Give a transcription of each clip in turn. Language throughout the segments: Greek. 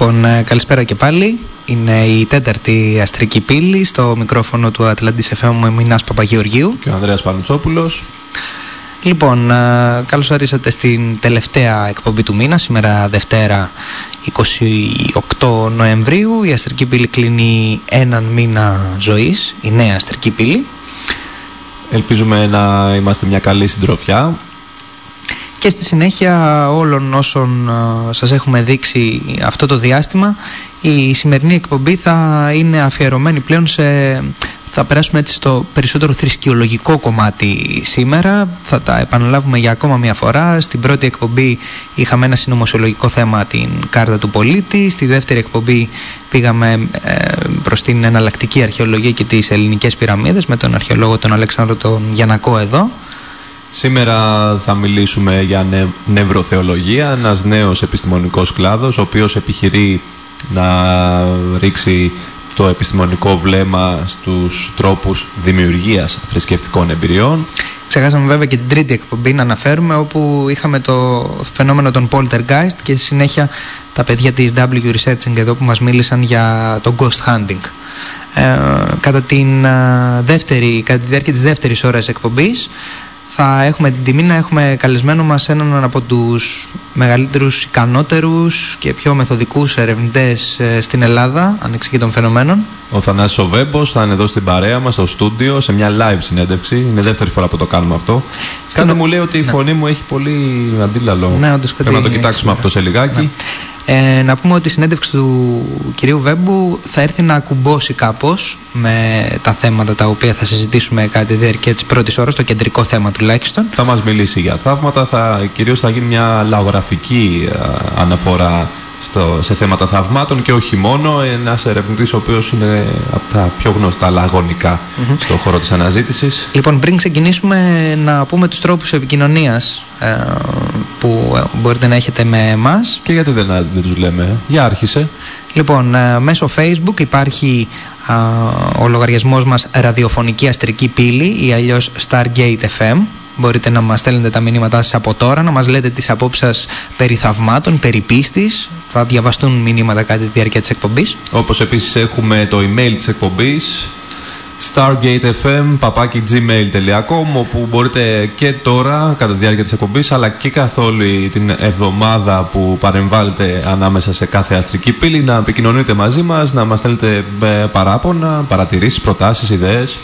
Λοιπόν, ε, καλησπέρα και πάλι. Είναι η τέταρτη αστρική πύλη στο μικρόφωνο του Ατλαντής FM με Μινάς Παπαγεωργίου. Και ο Ανδρέας Πανουτσόπουλος. Λοιπόν, ε, καλώς ορίσατε στην τελευταία εκπομπή του μήνα, σήμερα Δευτέρα 28 Νοεμβρίου. Η αστρική πύλη κλείνει έναν μήνα ζωής, η νέα αστρική πύλη. Ελπίζουμε να είμαστε μια καλή συντροφιά και στη συνέχεια όλων όσων σας έχουμε δείξει αυτό το διάστημα η σημερινή εκπομπή θα είναι αφιερωμένη πλέον σε θα περάσουμε έτσι στο περισσότερο θρησκειολογικό κομμάτι σήμερα. Θα τα επαναλάβουμε για ακόμα μια φορά. Στην πρώτη εκπομπή είχαμε ένα συνωμοσιολογικό θέμα, την κάρτα του πολίτη. Στη δεύτερη εκπομπή πήγαμε ε, προς την εναλλακτική αρχαιολογία και τις ελληνικές πυραμίδες με τον αρχαιολόγο τον Αλεξάνδρο τον Γιανακό εδώ. Σήμερα θα μιλήσουμε για νευροθεολογία, ένας νέος επιστημονικός κλάδος, ο οποίος επιχειρεί να ρίξει το επιστημονικό βλέμμα στους τρόπους δημιουργίας θρησκευτικών εμπειριών. Ξεχάσαμε βέβαια και την τρίτη εκπομπή να αναφέρουμε όπου είχαμε το φαινόμενο των poltergeist και συνέχεια τα παιδιά της W Researching εδώ που μας μίλησαν για το ghost hunting. Ε, κατά, την, ε, δεύτερη, κατά τη διάρκεια της δεύτερης ώρας εκπομπής θα έχουμε την τιμή να έχουμε καλεσμένο μας έναν από τους μεγαλύτερους, ικανότερους και πιο μεθοδικούς ερευνητές ε, στην Ελλάδα, ανεξήγητων των φαινομένων. Ο Θανάσης ο Βέμπος θα είναι εδώ στην παρέα μας, στο στούντιο, σε μια live συνέντευξη. Είναι δεύτερη φορά που το κάνουμε αυτό. Στην... Κάτι μου λέει ότι η ναι. φωνή μου έχει πολύ αντίλαλο. Ναι, όντως, Πρέπει να το κοιτάξουμε αυτό σε λιγάκι. Ναι. Ε, να πούμε ότι η συνέντευξη του κυρίου Βέμπου θα έρθει να ακουμπώσει κάπως με τα θέματα τα οποία θα συζητήσουμε κατά τη διάρκεια της πρώτης ώρας, το κεντρικό θέμα τουλάχιστον. Θα μας μιλήσει για θαύματα, θα, κυρίως θα γίνει μια λαογραφική ε, αναφορά στο, σε θέματα θαυμάτων και όχι μόνο. Ένας ερευνητής ο οποίος είναι από τα πιο γνωστά λαγωνικά mm-hmm. στον χώρο της αναζήτησης. Λοιπόν, πριν ξεκινήσουμε, να πούμε τους τρόπους επικοινωνίας ε, που ε, μπορείτε να έχετε με εμάς. Και γιατί δεν, δεν τους λέμε, ε; για άρχισε. Λοιπόν, ε, μέσω Facebook υπάρχει ο λογαριασμός μας ραδιοφωνική αστρική πύλη ή αλλιώς Stargate FM Μπορείτε να μας στέλνετε τα μηνύματά σας από τώρα, να μας λέτε τις απόψεις σας περί θαυμάτων, περί πίστης. Θα διαβαστούν μηνύματα κατά τη διάρκεια της εκπομπής. Όπως επίσης έχουμε το email της εκπομπής stargatefm.gmail.com όπου μπορείτε και τώρα κατά τη διάρκεια της εκπομπής αλλά και καθ' όλη την εβδομάδα που παρεμβάλλετε ανάμεσα σε κάθε αστρική πύλη να επικοινωνείτε μαζί μας, να μας στέλνετε ε, παράπονα, παρατηρήσεις, προτάσεις, ιδέες.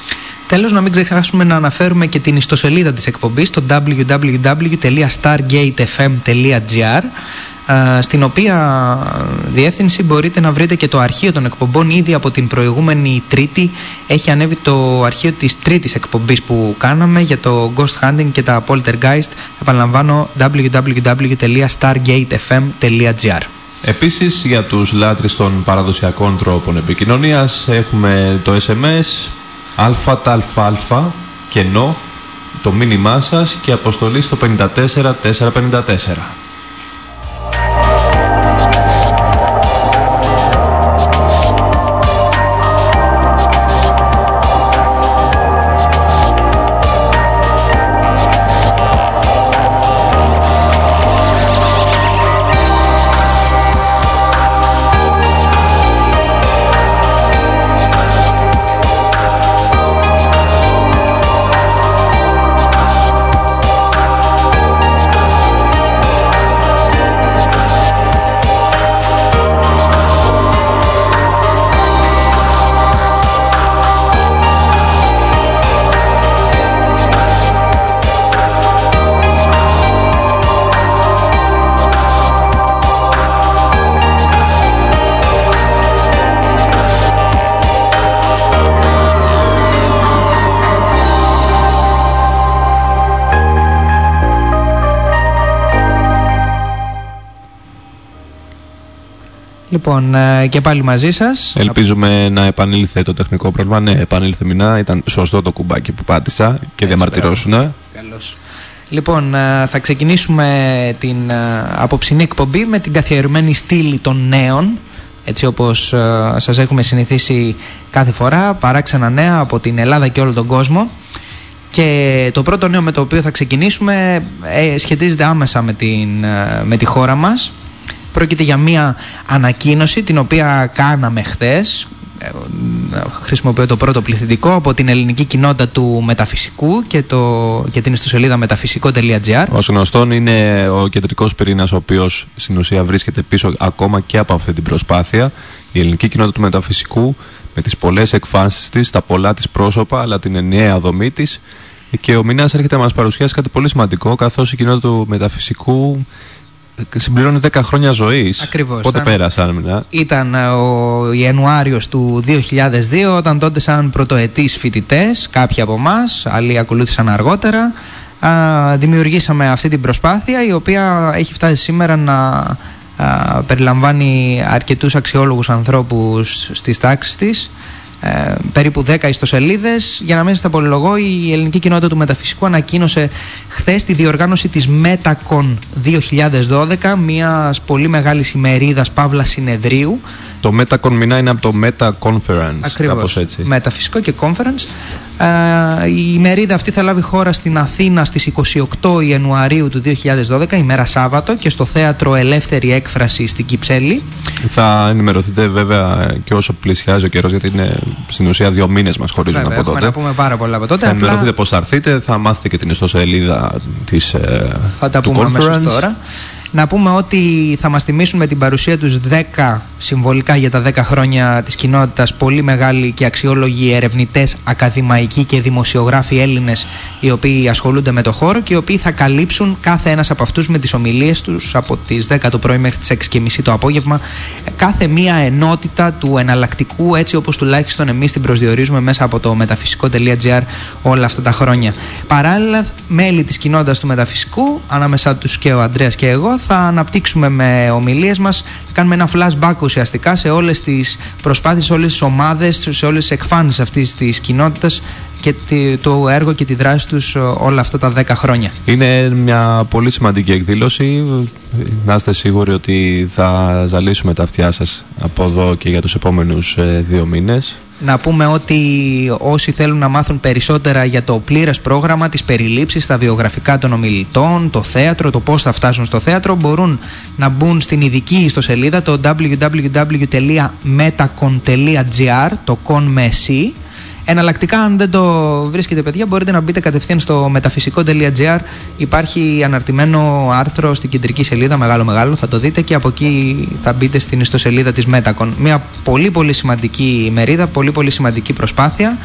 Τέλος, να μην ξεχάσουμε να αναφέρουμε και την ιστοσελίδα της εκπομπής στο www.stargatefm.gr στην οποία διεύθυνση μπορείτε να βρείτε και το αρχείο των εκπομπών. Ήδη από την προηγούμενη Τρίτη έχει ανέβει το αρχείο της τρίτης εκπομπής που κάναμε για το Ghost Hunting και τα Poltergeist. Επαναλαμβάνω www.stargatefm.gr Επίσης για τους λάτρεις των παραδοσιακών τρόπων επικοινωνίας έχουμε το SMS ΑΤΑΛΦΑ κενό το μήνυμά σας και αποστολή στο 54454. Λοιπόν, ε, και πάλι μαζί σας. Ελπίζουμε να επανήλθε το τεχνικό πρόβλημα. Ναι, επανήλθε μηνά. Ήταν σωστό το κουμπάκι που πάτησα και διαμαρτυρώσουν. Καλώς. Λοιπόν, ε, θα ξεκινήσουμε την ε, απόψινή εκπομπή με την καθιερωμένη στήλη των νέων. Έτσι όπως σας έχουμε συνηθίσει κάθε φορά, παράξενα νέα από την Ελλάδα και όλο τον κόσμο. Και το πρώτο νέο με το οποίο θα ξεκινήσουμε σχετίζεται άμεσα με, την, με τη χώρα μας Πρόκειται για μια ανακοίνωση την οποία κάναμε χθες ε, χρησιμοποιώ το πρώτο πληθυντικό από την ελληνική κοινότητα του μεταφυσικού και, το, και την ιστοσελίδα μεταφυσικό.gr. Όσο γνωστόν είναι ο κεντρικός πυρήνας ο οποίος στην ουσία βρίσκεται πίσω ακόμα και από αυτή την προσπάθεια. Η ελληνική κοινότητα του μεταφυσικού με τις πολλές εκφάνσεις της, τα πολλά της πρόσωπα αλλά την ενιαία δομή της και ο Μινάς έρχεται να μας παρουσιάσει κάτι πολύ σημαντικό καθώς η κοινότητα του μεταφυσικού συμπληρώνει 10 χρόνια ζωής. Ακριβώς. Πότε ήταν, πέρασαν, Ήταν ε, ο Ιανουάριος του 2002, όταν τότε, σαν πρωτοετής φοιτητές, κάποιοι από εμάς, άλλοι ακολούθησαν αργότερα, δημιουργήσαμε αυτή την προσπάθεια η οποία έχει φτάσει σήμερα να περιλαμβάνει αρκετούς αξιόλογους ανθρώπους στις τάξεις της ε, περίπου 10 ιστοσελίδες. Για να μην στα πολυλογώ, η ελληνική κοινότητα του μεταφυσικού ανακοίνωσε χθες τη διοργάνωση της Metacon 2012, μιας πολύ μεγάλης ημερίδας παύλας συνεδρίου. Το Metacon μηνά είναι από το Meta Conference. Ακριβώς. έτσι. Μεταφυσικό και Conference. Ε, η ημερίδα αυτή θα λάβει χώρα στην Αθήνα στις 28 Ιανουαρίου του 2012, ημέρα Σάββατο, και στο θέατρο Ελεύθερη Έκφραση στην Κυψέλη. Θα ενημερωθείτε βέβαια και όσο πλησιάζει ο καιρός, γιατί είναι στην ουσία δύο μήνες μας χωρίζουν βέβαια, από τότε. να πούμε πάρα πολλά από τότε. Θα ενημερωθείτε πώς θα έρθετε, θα μάθετε και την ιστοσελίδα της. Ε, θα τα πούμε αμέσως τώρα. Να πούμε ότι θα μας τιμήσουν με την παρουσία τους 10 συμβολικά για τα 10 χρόνια της κοινότητας πολύ μεγάλοι και αξιόλογοι ερευνητές, ακαδημαϊκοί και δημοσιογράφοι Έλληνες οι οποίοι ασχολούνται με το χώρο και οι οποίοι θα καλύψουν κάθε ένας από αυτούς με τις ομιλίες τους από τις 10 το πρωί μέχρι τις 6.30 το απόγευμα κάθε μία ενότητα του εναλλακτικού έτσι όπως τουλάχιστον εμείς την προσδιορίζουμε μέσα από το μεταφυσικό.gr όλα αυτά τα χρόνια. Παράλληλα μέλη της κοινότητας του μεταφυσικού ανάμεσά τους και ο Ανδρέας και εγώ θα αναπτύξουμε με ομιλίες μας, κάνουμε ένα flashback ουσιαστικά σε όλες τις προσπάθειες, σε όλες τις ομάδες, σε όλες τις εκφάνσεις αυτής της κοινότητας και το έργο και τη δράση τους ε, όλα αυτά τα 10 χρόνια. Είναι μια πολύ σημαντική εκδήλωση. Να είστε σίγουροι ότι θα ζαλίσουμε τα αυτιά σας από εδώ και για τους επόμενους ε, δύο μήνες. Να πούμε ότι όσοι θέλουν να μάθουν περισσότερα για το πλήρες πρόγραμμα, τις περιλήψεις, τα βιογραφικά των ομιλητών, το θέατρο, το πώς θα φτάσουν στο θέατρο, μπορούν να μπουν στην ειδική ιστοσελίδα το www.metacon.gr, το con με Εναλλακτικά, αν δεν το βρίσκετε, παιδιά, μπορείτε να μπείτε κατευθείαν στο μεταφυσικό.gr. Υπάρχει αναρτημένο άρθρο στην κεντρική σελίδα, μεγάλο-μεγάλο, θα το δείτε και από εκεί θα μπείτε στην ιστοσελίδα της Metacon. Μια πολύ πολύ σημαντική μερίδα, πολύ πολύ σημαντική προσπάθεια.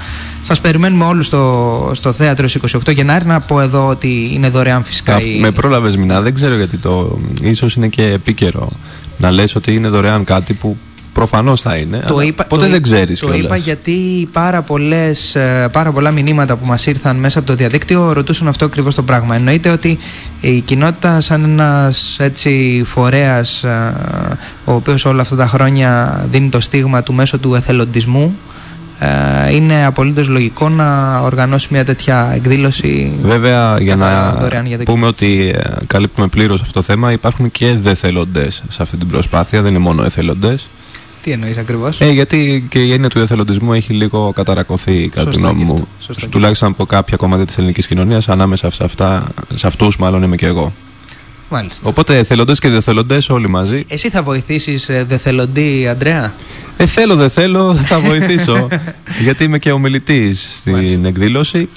Σας περιμένουμε όλους στο, στο θέατρο 28 Γενάρη. Να πω εδώ ότι είναι δωρεάν φυσικά. η... Με πρόλαβες μηνά, δεν ξέρω γιατί το. ίσως είναι και επίκαιρο να λες ότι είναι δωρεάν κάτι που Προφανώς θα είναι. Το είπα, ποτέ δεν ξέρεις. Το είπα γιατί πάρα, πολλές, ε, πάρα πολλά μηνύματα που μας ήρθαν μέσα από το διαδίκτυο ρωτούσαν αυτό ακριβώς το πράγμα. Εννοείται ότι η κοινότητα, σαν ένας φορέας, ε, ο οποίος όλα αυτά τα χρόνια δίνει το στίγμα του μέσω του εθελοντισμού, ε, είναι απολύτως λογικό να οργανώσει μια τέτοια εκδήλωση. Βέβαια, για να πούμε ότι καλύπτουμε πλήρως αυτό το θέμα, υπάρχουν και δεθελοντές σε αυτή την προσπάθεια, δεν είναι μόνο εθελοντές. Τι εννοείς ακριβώς; Ε, γιατί και η έννοια του εθελοντισμού έχει λίγο καταρακωθεί, κατά τη γνώμη μου. Τουλάχιστον από κάποια κομμάτια της ελληνικής κοινωνίας, ανάμεσα σε, αυτά, σε αυτούς, μάλλον είμαι και εγώ. Μάλιστα. Οπότε εθελοντές και δεθελοντές όλοι μαζί. Εσύ θα βοηθήσεις ε, δεθελοντή, Αντρέα; Ε, θέλω, δεν θέλω, θα βοηθήσω. γιατί είμαι και ομιλητής στην Μάλιστα. εκδήλωση.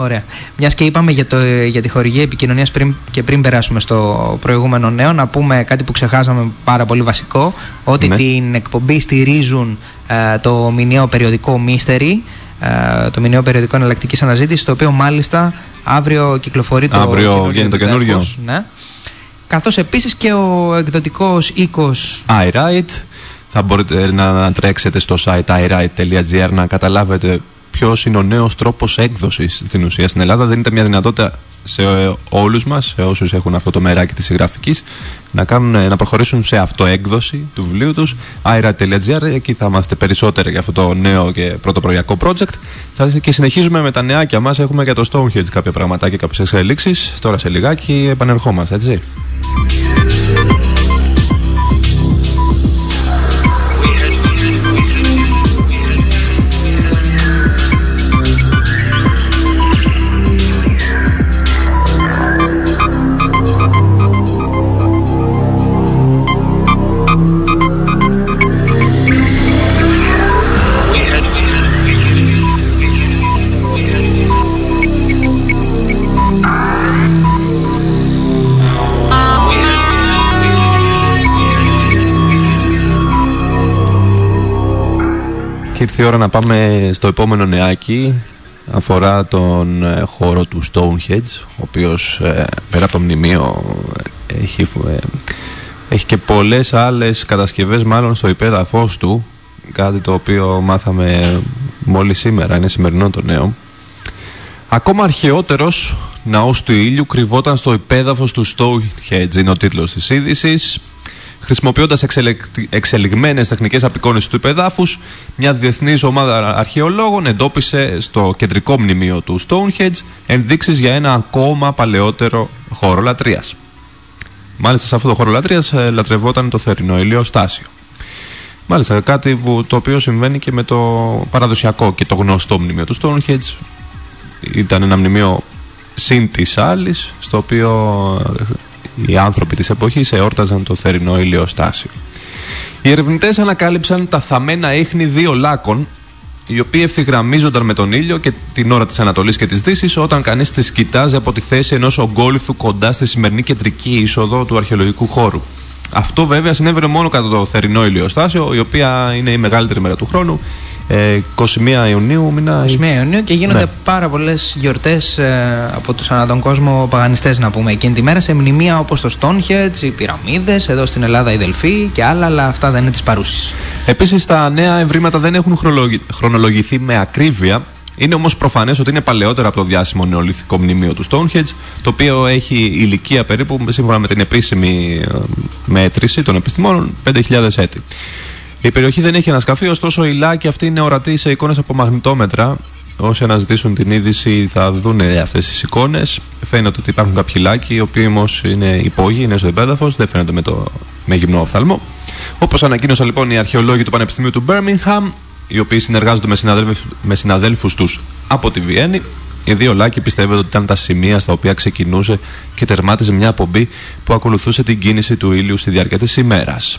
Ωραία. Μιας και είπαμε για, το, για τη χορηγία επικοινωνίας πριν, και πριν περάσουμε στο προηγούμενο νέο, να πούμε κάτι που ξεχάσαμε πάρα πολύ βασικό: Ότι ναι. την εκπομπή στηρίζουν ε, το μηνιαίο περιοδικό Mystery, ε, το μηνιαίο περιοδικό εναλλακτικής αναζήτησης, το οποίο μάλιστα αύριο κυκλοφορεί το Αύριο βγαίνει το καινούργιο. Ναι. Καθώς επίσης και ο εκδοτικός οίκος. iWrite. Θα μπορείτε να τρέξετε στο site iWrite.gr να καταλάβετε ποιος είναι ο νέος τρόπος έκδοσης στην ουσία στην Ελλάδα. Δίνεται μια δυνατότητα σε όλους μας, σε όσους έχουν αυτό το μεράκι της συγγραφική, να, να προχωρήσουν σε αυτοέκδοση του βιβλίου τους. aira.gr, εκεί θα μάθετε περισσότερα για αυτό το νέο και πρωτοπροιακό project. Θα, και συνεχίζουμε με τα νεάκια μας. Έχουμε για το Stonehenge κάποια πραγματάκια, κάποιες εξελίξεις. Τώρα σε λιγάκι επανερχόμαστε, έτσι. Ήρθε η ώρα να πάμε στο επόμενο νεάκι. Αφορά τον ε, χώρο του Stonehenge, ο οποίος ε, πέρα από το μνημείο έχει, ε, έχει και πολλές άλλες κατασκευές μάλλον στο υπέδαφος του. Κάτι το οποίο μάθαμε μόλις σήμερα, είναι σημερινό το νέο. Ακόμα αρχαιότερος ναός του ήλιου κρυβόταν στο υπέδαφος του Stonehenge, είναι ο τίτλος της είδησης. Χρησιμοποιώντας εξελιγμένες τεχνικές απεικόνιση του υπεδάφους, μια διεθνής ομάδα αρχαιολόγων εντόπισε στο κεντρικό μνημείο του Stonehenge ενδείξεις για ένα ακόμα παλαιότερο χώρο λατρείας. Μάλιστα, σε αυτό το χώρο λατρείας ε, λατρευόταν το θερινό ηλιοστάσιο. Μάλιστα, κάτι που, το οποίο συμβαίνει και με το παραδοσιακό και το γνωστό μνημείο του Stonehenge. Ήταν ένα μνημείο συν της άλλης, στο οποίο οι άνθρωποι της εποχής εόρταζαν το θερινό ηλιοστάσιο. Οι ερευνητές ανακάλυψαν τα θαμμένα ίχνη δύο λάκων οι οποίοι ευθυγραμμίζονταν με τον ήλιο και την ώρα της Ανατολής και της Δύσης όταν κανείς τις κοιτάζει από τη θέση ενός ογκόλυθου κοντά στη σημερινή κεντρική είσοδο του αρχαιολογικού χώρου. Αυτό βέβαια συνέβαινε μόνο κατά το θερινό ηλιοστάσιο, η οποία είναι η μεγαλύτερη μέρα του χρόνου 21 ε, Ιουνίου μήνα. 21 Ιουνίου και γίνονται ναι. πάρα πολλές γιορτές ε, από τους ανά τον κόσμο παγανιστές, να πούμε εκείνη τη μέρα σε μνημεία όπως το Stonehenge, οι πυραμίδες, εδώ στην Ελλάδα η Δελφή και άλλα, αλλά αυτά δεν είναι της παρούσης. Επίσης τα νέα ευρήματα δεν έχουν χρονολογηθεί με ακρίβεια. Είναι όμως προφανές ότι είναι παλαιότερα από το διάσημο νεολιθικό μνημείο του Stonehenge, το οποίο έχει ηλικία περίπου, σύμφωνα με την επίσημη ε, μέτρηση των επιστημόνων, 5.000 έτη. Η περιοχή δεν έχει ανασκαφεί, ωστόσο η λάκη αυτή είναι ορατή σε εικόνες από μαγνητόμετρα. Όσοι αναζητήσουν την είδηση θα δουν αυτές τις εικόνες. Φαίνεται ότι υπάρχουν κάποιοι λάκοι, οι οποίοι όμως είναι υπόγειοι, είναι στο επέδαφος, δεν φαίνονται με, το, με γυμνό οφθαλμό. Όπως ανακοίνωσαν λοιπόν οι αρχαιολόγοι του Πανεπιστημίου του Birmingham, οι οποίοι συνεργάζονται με, συναδέλφους, με συναδέλφους τους από τη Βιέννη. Οι δύο λάκοι πιστεύετε ότι ήταν τα σημεία στα οποία ξεκινούσε και τερμάτιζε μια απομπή που ακολουθούσε την κίνηση του ήλιου στη διάρκεια της ημέρας.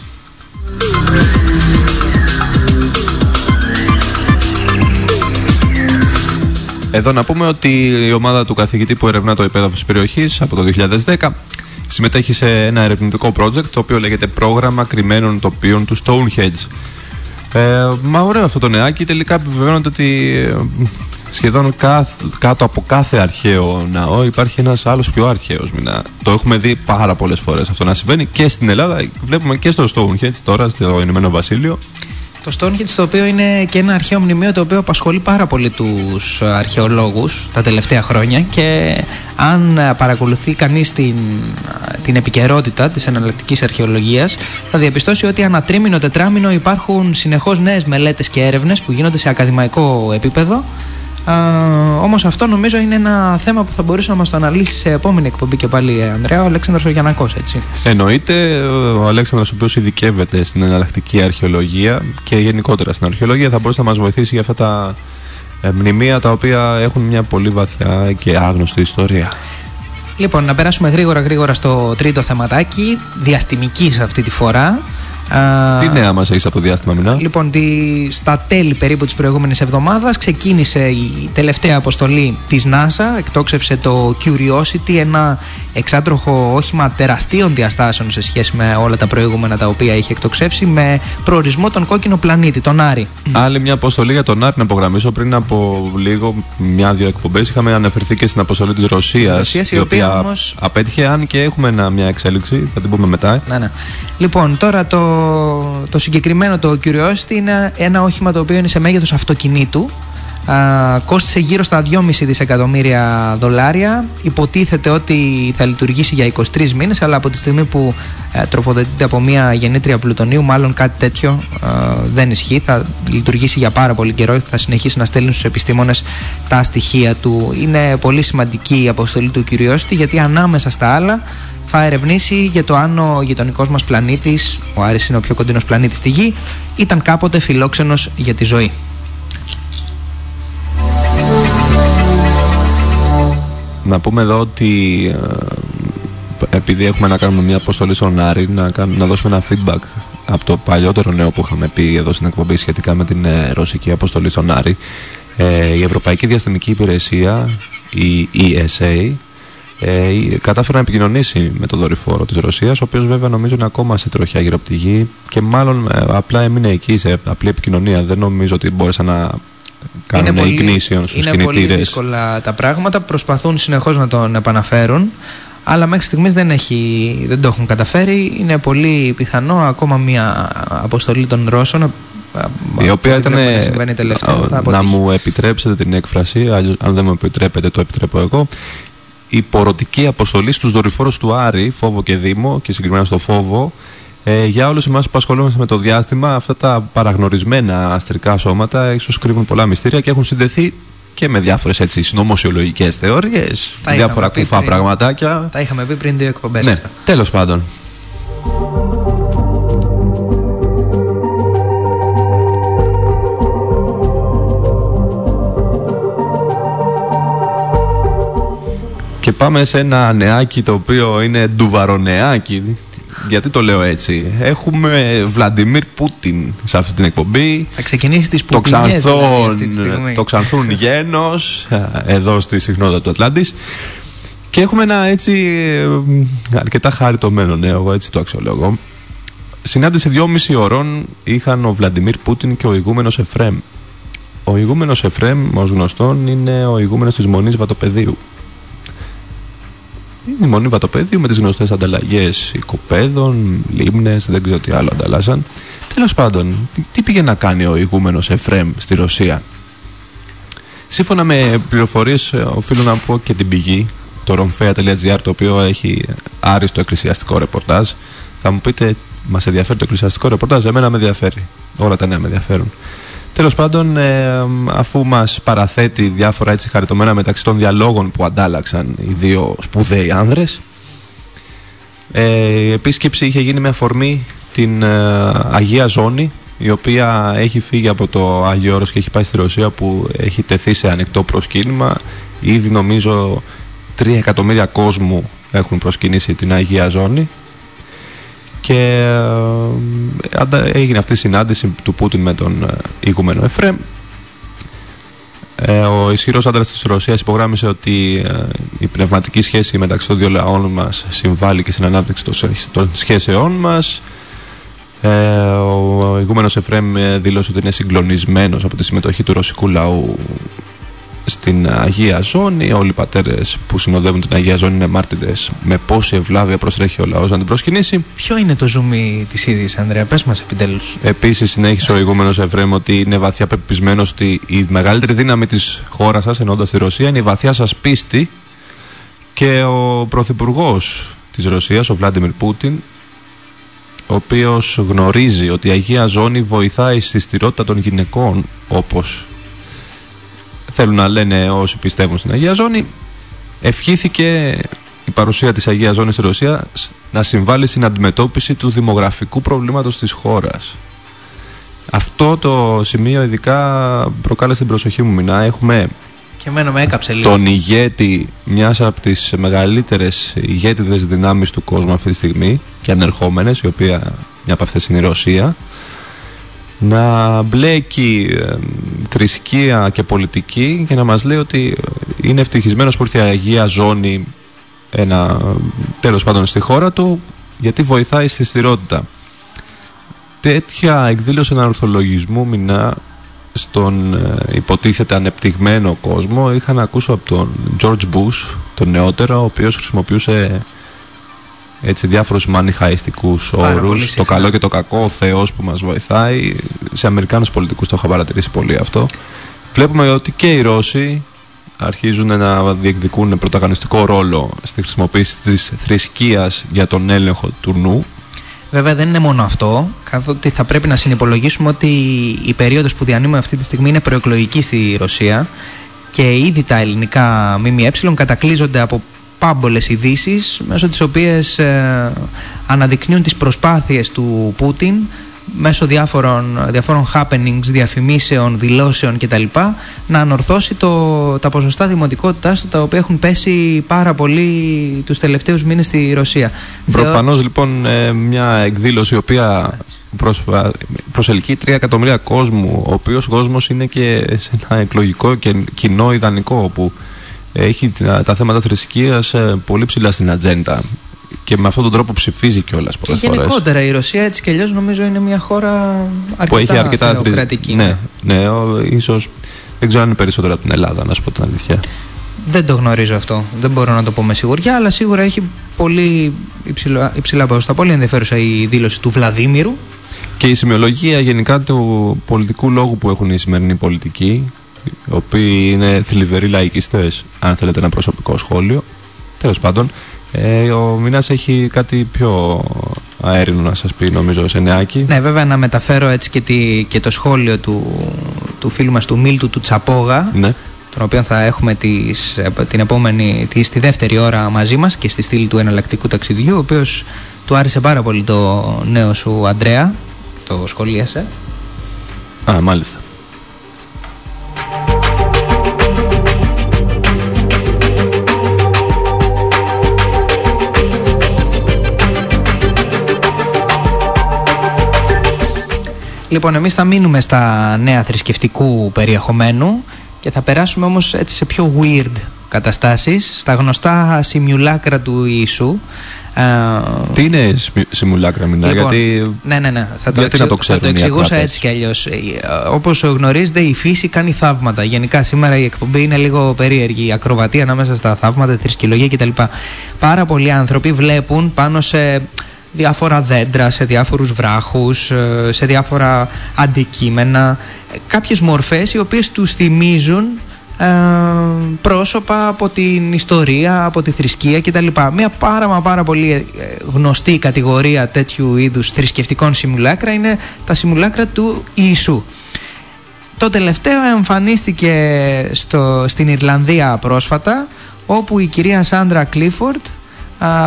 Εδώ να πούμε ότι η ομάδα του καθηγητή που ερευνά το υπέδαφο της περιοχής από το 2010 συμμετέχει σε ένα ερευνητικό project το οποίο λέγεται Πρόγραμμα Κρυμμένων Τοπίων του Stonehenge. Ε, μα ωραίο αυτό το νεάκι. Τελικά επιβεβαιώνεται ότι ε, σχεδόν κάτω από κάθε αρχαίο ναό υπάρχει ένας άλλος πιο αρχαίος μηνά. Το έχουμε δει πάρα πολλές φορές αυτό να συμβαίνει και στην Ελλάδα. Βλέπουμε και στο Stonehenge τώρα, στο Ηνωμένο Βασίλειο. Το Stonehenge το οποίο είναι και ένα αρχαίο μνημείο το οποίο απασχολεί πάρα πολύ τους αρχαιολόγους τα τελευταία χρόνια και αν παρακολουθεί κανείς την, την επικαιρότητα της εναλλακτικής αρχαιολογίας θα διαπιστώσει ότι ανά τρίμηνο, τετράμινο υπάρχουν συνεχώς νέες μελέτες και έρευνες που γίνονται σε ακαδημαϊκό επίπεδο Όμως αυτό νομίζω είναι ένα θέμα που θα μπορούσε να μας το αναλύσεις σε επόμενη εκπομπή και πάλι, Ανδρέα, ο Αλέξανδρος ο Γιανακός, έτσι. Εννοείται, ο Αλέξανδρος ο οποίος ειδικεύεται στην εναλλακτική αρχαιολογία και γενικότερα στην αρχαιολογία θα μπορούσε να μας βοηθήσει για αυτά τα ε, μνημεία τα οποία έχουν μια πολύ βαθιά και άγνωστη ιστορία. Λοιπόν, να περάσουμε γρήγορα γρήγορα στο τρίτο θεματάκι, διαστημική αυτή τη φορά. Τι νέα μας έχεις από διάστημα μηνά. Λοιπόν, τη, στα τέλη περίπου της προηγούμενης εβδομάδας ξεκίνησε η τελευταία αποστολή της NASA. Εκτόξευσε το Curiosity, ένα εξάτροχο όχημα τεραστίων διαστάσεων σε σχέση με όλα τα προηγούμενα τα οποία είχε εκτοξεύσει, με προορισμό τον κόκκινο πλανήτη, τον Άρη. Άλλη μια αποστολή για τον Άρη, να απογραμμίσω πριν από λίγο, μια-δύο εκπομπές, είχαμε αναφερθεί και στην αποστολή της Ρωσίας. Η, η οποία όμως... απέτυχε, αν και έχουμε μια εξέλιξη, θα την πούμε μετά. Ναι, ναι. Λοιπόν, τώρα το το, συγκεκριμένο το Curiosity είναι ένα όχημα το οποίο είναι σε μέγεθος αυτοκινήτου Α, κόστησε γύρω στα 2,5 δισεκατομμύρια δολάρια. Υποτίθεται ότι θα λειτουργήσει για 23 μήνες, αλλά από τη στιγμή που ε, τροφοδοτείται από μια γεννήτρια πλουτονίου, μάλλον κάτι τέτοιο δεν ισχύει. Θα λειτουργήσει για πάρα πολύ καιρό και θα συνεχίσει να στέλνει στους επιστήμονες τα στοιχεία του. Είναι πολύ σημαντική η αποστολή του Curiosity, γιατί ανάμεσα στα άλλα θα ερευνήσει για το αν ο γειτονικός μας πλανήτης, ο Άρης είναι ο πιο κοντινός πλανήτης στη Γη, ήταν κάποτε φιλόξενος για τη ζωή. Να πούμε εδώ ότι ε, επειδή έχουμε να κάνουμε μια αποστολή στον Άρη, να, να δώσουμε ένα feedback από το παλιότερο νέο που είχαμε πει εδώ στην εκπομπή σχετικά με την ε, ρωσική αποστολή στον Άρη. Ε, η Ευρωπαϊκή Διαστημική Υπηρεσία, η ESA, ε, κατάφερε να επικοινωνήσει με τον δορυφόρο της Ρωσίας ο οποίος βέβαια νομίζω είναι ακόμα σε τροχιά γύρω από τη γη και μάλλον ε, απλά έμεινε εκεί σε απλή επικοινωνία. Δεν νομίζω ότι μπόρεσαν να κάνουν είναι ignition στους είναι κινητήρες. πολύ δύσκολα τα πράγματα προσπαθούν συνεχώς να τον επαναφέρουν αλλά μέχρι στιγμής δεν, έχει, δεν το έχουν καταφέρει. Είναι πολύ πιθανό ακόμα μια αποστολή των Ρώσων η οποία ήταν. Να, τελευταίο, να μου επιτρέψετε την έκφραση, αν δεν μου επιτρέπετε, το επιτρέπω εγώ υπορωτική αποστολή στους δορυφόρους του Άρη, Φόβο και Δήμο και συγκεκριμένα στο Φόβο ε, για όλους εμάς που ασχολούμαστε με το διάστημα αυτά τα παραγνωρισμένα αστρικά σώματα ίσως κρύβουν πολλά μυστήρια και έχουν συνδεθεί και με διάφορες έτσι συνωμοσιολογικές θεωρίες, διάφορα κουφά πριν, πραγματάκια. Τα είχαμε πει πριν δύο εκπομπές ναι, αυτά. Τέλος πάντων. Πάμε σε ένα νεάκι το οποίο είναι ντουβαρονεάκι. Γιατί το λέω έτσι. Έχουμε Βλαντιμίρ Πούτιν σε αυτή την εκπομπή. Θα ξεκινήσει τις το ξανθόν, δηλαδή, το ξανθόν γένος εδώ στη συχνότητα του Ατλάντις. Και έχουμε ένα έτσι αρκετά χαριτωμένο νέο, εγώ έτσι το αξιολόγω. Συνάντηση δυόμιση ωρών είχαν ο Βλαντιμίρ Πούτιν και ο ηγούμενος Εφραίμ. Ο ηγούμενος Εφραίμ, ως γνωστόν, είναι ο ηγούμενος της Μονής Βατοπεδίου η Μονή Βατοπεδίου με τις γνωστές ανταλλαγές οικοπέδων, λίμνες, δεν ξέρω τι άλλο ανταλλάσσαν. Τέλος πάντων, τι πήγε να κάνει ο ηγούμενος Εφρέμ στη Ρωσία; Σύμφωνα με πληροφορίες, ε, οφείλω να πω και την πηγή, το romfea.gr, το οποίο έχει άριστο εκκλησιαστικό ρεπορτάζ. Θα μου πείτε, μας ενδιαφέρει το εκκλησιαστικό ρεπορτάζ, εμένα με ενδιαφέρει. Όλα τα νέα με ενδιαφέρουν. Τέλος πάντων, ε, αφού μας παραθέτει διάφορα έτσι χαριτωμένα μεταξύ των διαλόγων που αντάλλαξαν οι δύο σπουδαίοι άνδρες, ε, η επίσκεψη είχε γίνει με αφορμή την ε, Αγία Ζώνη, η οποία έχει φύγει από το Άγιο Όρος και έχει πάει στη Ρωσία που έχει τεθεί σε ανοιχτό προσκύνημα. Ήδη νομίζω 3 εκατομμύρια κόσμου έχουν προσκυνήσει την Αγία Ζώνη και ε, έγινε αυτή η συνάντηση του Πούτιν με τον ε, ηγούμενο Εφρέμ ε, ο ισχυρός άντρας της Ρωσίας υπογράμμισε ότι η πνευματική σχέση μεταξύ των δύο λαών μας συμβάλλει και στην ανάπτυξη των σχέσεών μας. Ο ηγούμενος Εφρέμ δήλωσε ότι είναι συγκλονισμένος από τη συμμετοχή του ρωσικού λαού στην Αγία Ζώνη. Όλοι οι πατέρες που συνοδεύουν την Αγία Ζώνη είναι μάρτυρες με πόση ευλάβεια προστρέχει ο λαός να την προσκυνήσει. Ποιο είναι το ζουμί της είδη, Ανδρέα, πες μας επιτέλους. Επίσης, συνέχισε ο ηγούμενος Ευρέμ ότι είναι βαθιά πεπισμένος ότι η μεγαλύτερη δύναμη της χώρας σας, ενώντας τη Ρωσία, είναι η βαθιά σας πίστη. Και ο πρωθυπουργός της Ρωσίας, ο Βλάντιμιρ Πούτιν, ο οποίος γνωρίζει ότι η Αγία Ζώνη βοηθάει στη στηρότητα των γυναικών όπως θέλουν να λένε όσοι πιστεύουν στην Αγία Ζώνη, ευχήθηκε η παρουσία της Αγίας Ζώνης στη Ρωσία να συμβάλλει στην αντιμετώπιση του δημογραφικού προβλήματος της χώρας. Αυτό το σημείο ειδικά προκάλεσε την προσοχή μου μηνά. Έχουμε και εμένα με έκαψε λίγο. τον ηγέτη μιας από τις μεγαλύτερες ηγέτιδες δυνάμεις του κόσμου αυτή τη στιγμή και ανερχόμενες, η οποία μια από αυτές είναι η Ρωσία να μπλέκει ε, θρησκεία και πολιτική και να μας λέει ότι είναι ευτυχισμένος που ήρθε η Αγία Ζώνη ένα, τέλος πάντων στη χώρα του γιατί βοηθάει στη στηρότητα. Τέτοια εκδήλωση αναρθολογισμού μηνά στον ε, υποτίθεται ανεπτυγμένο κόσμο είχαν ακούσει από τον George Bush, τον νεότερο, ο οποίος χρησιμοποιούσε έτσι, διάφορους μανιχαϊστικούς όρους, το καλό και το κακό, ο Θεός που μας βοηθάει. Σε Αμερικάνους πολιτικούς το είχα παρατηρήσει πολύ αυτό. Βλέπουμε ότι και οι Ρώσοι αρχίζουν να διεκδικούν πρωταγωνιστικό ρόλο στη χρησιμοποίηση της θρησκείας για τον έλεγχο του νου. Βέβαια δεν είναι μόνο αυτό, καθότι θα πρέπει να συνυπολογίσουμε ότι η περίοδος που διανύουμε αυτή τη στιγμή είναι προεκλογική στη Ρωσία και ήδη τα ελληνικά ΜΜΕ κατακλείζονται από πάμπολες ειδήσεις μέσω τις οποίες ε, αναδεικνύουν τις προσπάθειες του Πούτιν μέσω διάφορων, διαφόρων happenings, διαφημίσεων, δηλώσεων κτλ. να ανορθώσει το, τα ποσοστά δημοτικότητάς του τα οποία έχουν πέσει πάρα πολύ τους τελευταίους μήνες στη Ρωσία. Προφανώς λοιπόν ε, μια εκδήλωση η οποία προσελκύει 3 εκατομμύρια κόσμου ο οποίος κόσμος είναι και σε ένα εκλογικό και κοινό ιδανικό όπου έχει τα, θέματα θρησκείας ε, πολύ ψηλά στην ατζέντα και με αυτόν τον τρόπο ψηφίζει κιόλας πολλές φορές. Γενικότερα η Ρωσία έτσι κι αλλιώς νομίζω είναι μια χώρα αρκετά, που έχει αρκετά θεοκρατική. Ναι, ναι, ίσως δεν ξέρω αν είναι περισσότερο από την Ελλάδα, να σου πω την αλήθεια. Δεν το γνωρίζω αυτό. Δεν μπορώ να το πω με σιγουριά, αλλά σίγουρα έχει πολύ υψηλά, υψηλά ποσοστά. Πολύ ενδιαφέρουσα η δήλωση του Βλαδίμηρου. Και η σημειολογία γενικά του πολιτικού λόγου που έχουν οι σημερινοί πολιτικοί, οι οποίοι είναι θλιβεροί λαϊκιστές, αν θέλετε ένα προσωπικό σχόλιο. Τέλος πάντων, ε, ο Μινάς έχει κάτι πιο αέρινο να σας πει νομίζω σε νεάκι. Ναι βέβαια να μεταφέρω έτσι και, τη, και το σχόλιο του, του φίλου μας του Μίλτου του Τσαπόγα ναι. τον οποίο θα έχουμε τις, την επόμενη, τη, στη δεύτερη ώρα μαζί μας και στη στήλη του εναλλακτικού ταξιδιού ο οποίος του άρεσε πάρα πολύ το νέο σου Αντρέα το σχολίασε. Α μάλιστα. Λοιπόν, εμείς θα μείνουμε στα νέα θρησκευτικού περιεχομένου και θα περάσουμε όμως έτσι σε πιο weird καταστάσεις, στα γνωστά σιμιουλάκρα του Ιησού. Τι είναι σιμουλάκρα, Μινά, λοιπόν, γιατί, ναι, ναι, ναι. Θα το, γιατί να το ξέρουν θα το εξηγούσα έτσι κι αλλιώς. Ε, Όπως γνωρίζετε, η φύση κάνει θαύματα. Γενικά, σήμερα η εκπομπή είναι λίγο περίεργη. Η ακροβατία ανάμεσα στα θαύματα, τη θρησκολογία κτλ. Πάρα πολλοί άνθρωποι βλέπουν πάνω σε διάφορα δέντρα, σε διάφορους βράχους, ε, σε διάφορα αντικείμενα, ε, κάποιες μορφές οι οποίες τους θυμίζουν ε, πρόσωπα από την ιστορία, από τη θρησκεία κτλ. Μια πάρα μα πάρα πολύ γνωστή κατηγορία τέτοιου είδους θρησκευτικών simulacra είναι τα simulacra του Ιησού. Το τελευταίο εμφανίστηκε στο, στην Ιρλανδία πρόσφατα όπου η κυρία Σάντρα Κλίφορντ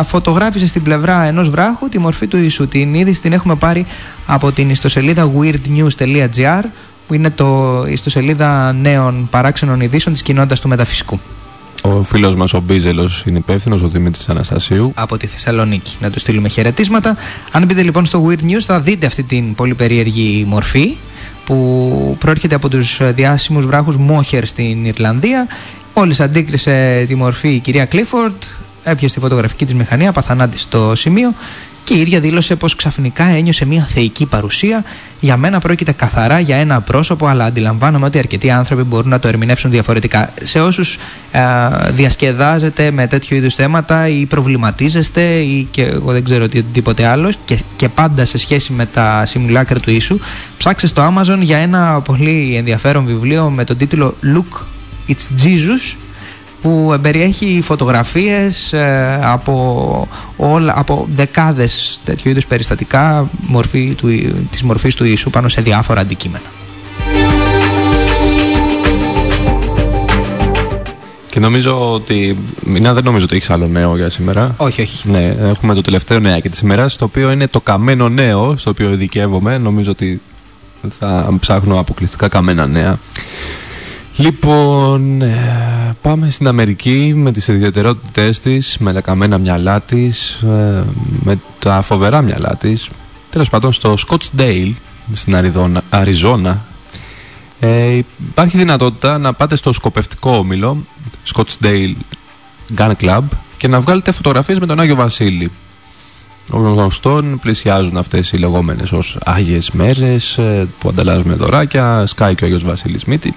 φωτογράφησε στην πλευρά ενός βράχου τη μορφή του Ιησού. Την είδηση την έχουμε πάρει από την ιστοσελίδα weirdnews.gr που είναι το ιστοσελίδα νέων παράξενων ειδήσεων της κοινότητας του μεταφυσικού. Ο φίλος μας ο Μπίζελος είναι υπεύθυνος, ο Δημήτρης Αναστασίου. Από τη Θεσσαλονίκη. Να του στείλουμε χαιρετίσματα. Αν μπείτε λοιπόν στο Weird News, θα δείτε αυτή την πολύ περίεργη μορφή που προέρχεται από τους διάσημους βράχους Μόχερ στην Ιρλανδία. Μόλις αντίκρισε τη μορφή η κυρία Κλίφορντ, έπιασε τη φωτογραφική της μηχανή, απαθανάτη στο σημείο και η ίδια δήλωσε πως ξαφνικά ένιωσε μια θεϊκή παρουσία. Για μένα πρόκειται καθαρά για ένα πρόσωπο, αλλά αντιλαμβάνομαι ότι αρκετοί άνθρωποι μπορούν να το ερμηνεύσουν διαφορετικά. Σε όσους διασκεδάζετε με τέτοιου είδους θέματα ή προβληματίζεστε ή και εγώ δεν ξέρω τι, τίποτε άλλο και, και πάντα σε σχέση με τα simulacra του ίσου, ψάξτε στο Amazon για ένα πολύ ενδιαφέρον βιβλίο με τον τίτλο Look It's Jesus που περιέχει φωτογραφίες ε, από, όλα, από δεκάδες τέτοιου είδους περιστατικά μορφή του, της μορφής του Ιησού πάνω σε διάφορα αντικείμενα. Και νομίζω ότι. Μινά, δεν νομίζω ότι έχεις άλλο νέο για σήμερα. Όχι, όχι. Ναι, έχουμε το τελευταίο νέο και της ημέρας, το οποίο είναι το καμένο νέο, στο οποίο ειδικεύομαι. Νομίζω ότι θα ψάχνω αποκλειστικά καμένα νέα. Λοιπόν, ε, πάμε στην Αμερική με τις ιδιαιτερότητές της, με τα καμένα μυαλά της, ε, με τα φοβερά μυαλά της. Τέλος πάντων, στο Scottsdale, στην Αριζόνα, Αριζόνα ε, υπάρχει δυνατότητα να πάτε στο σκοπευτικό όμιλο, Scottsdale Gun Club, και να βγάλετε φωτογραφίες με τον Άγιο Βασίλη. Γνωστόν πλησιάζουν αυτές οι λεγόμενες ως Άγιες μέρες που ανταλλάζουμε δωράκια, σκάει και ο Άγιος Βασίλης Μύτη.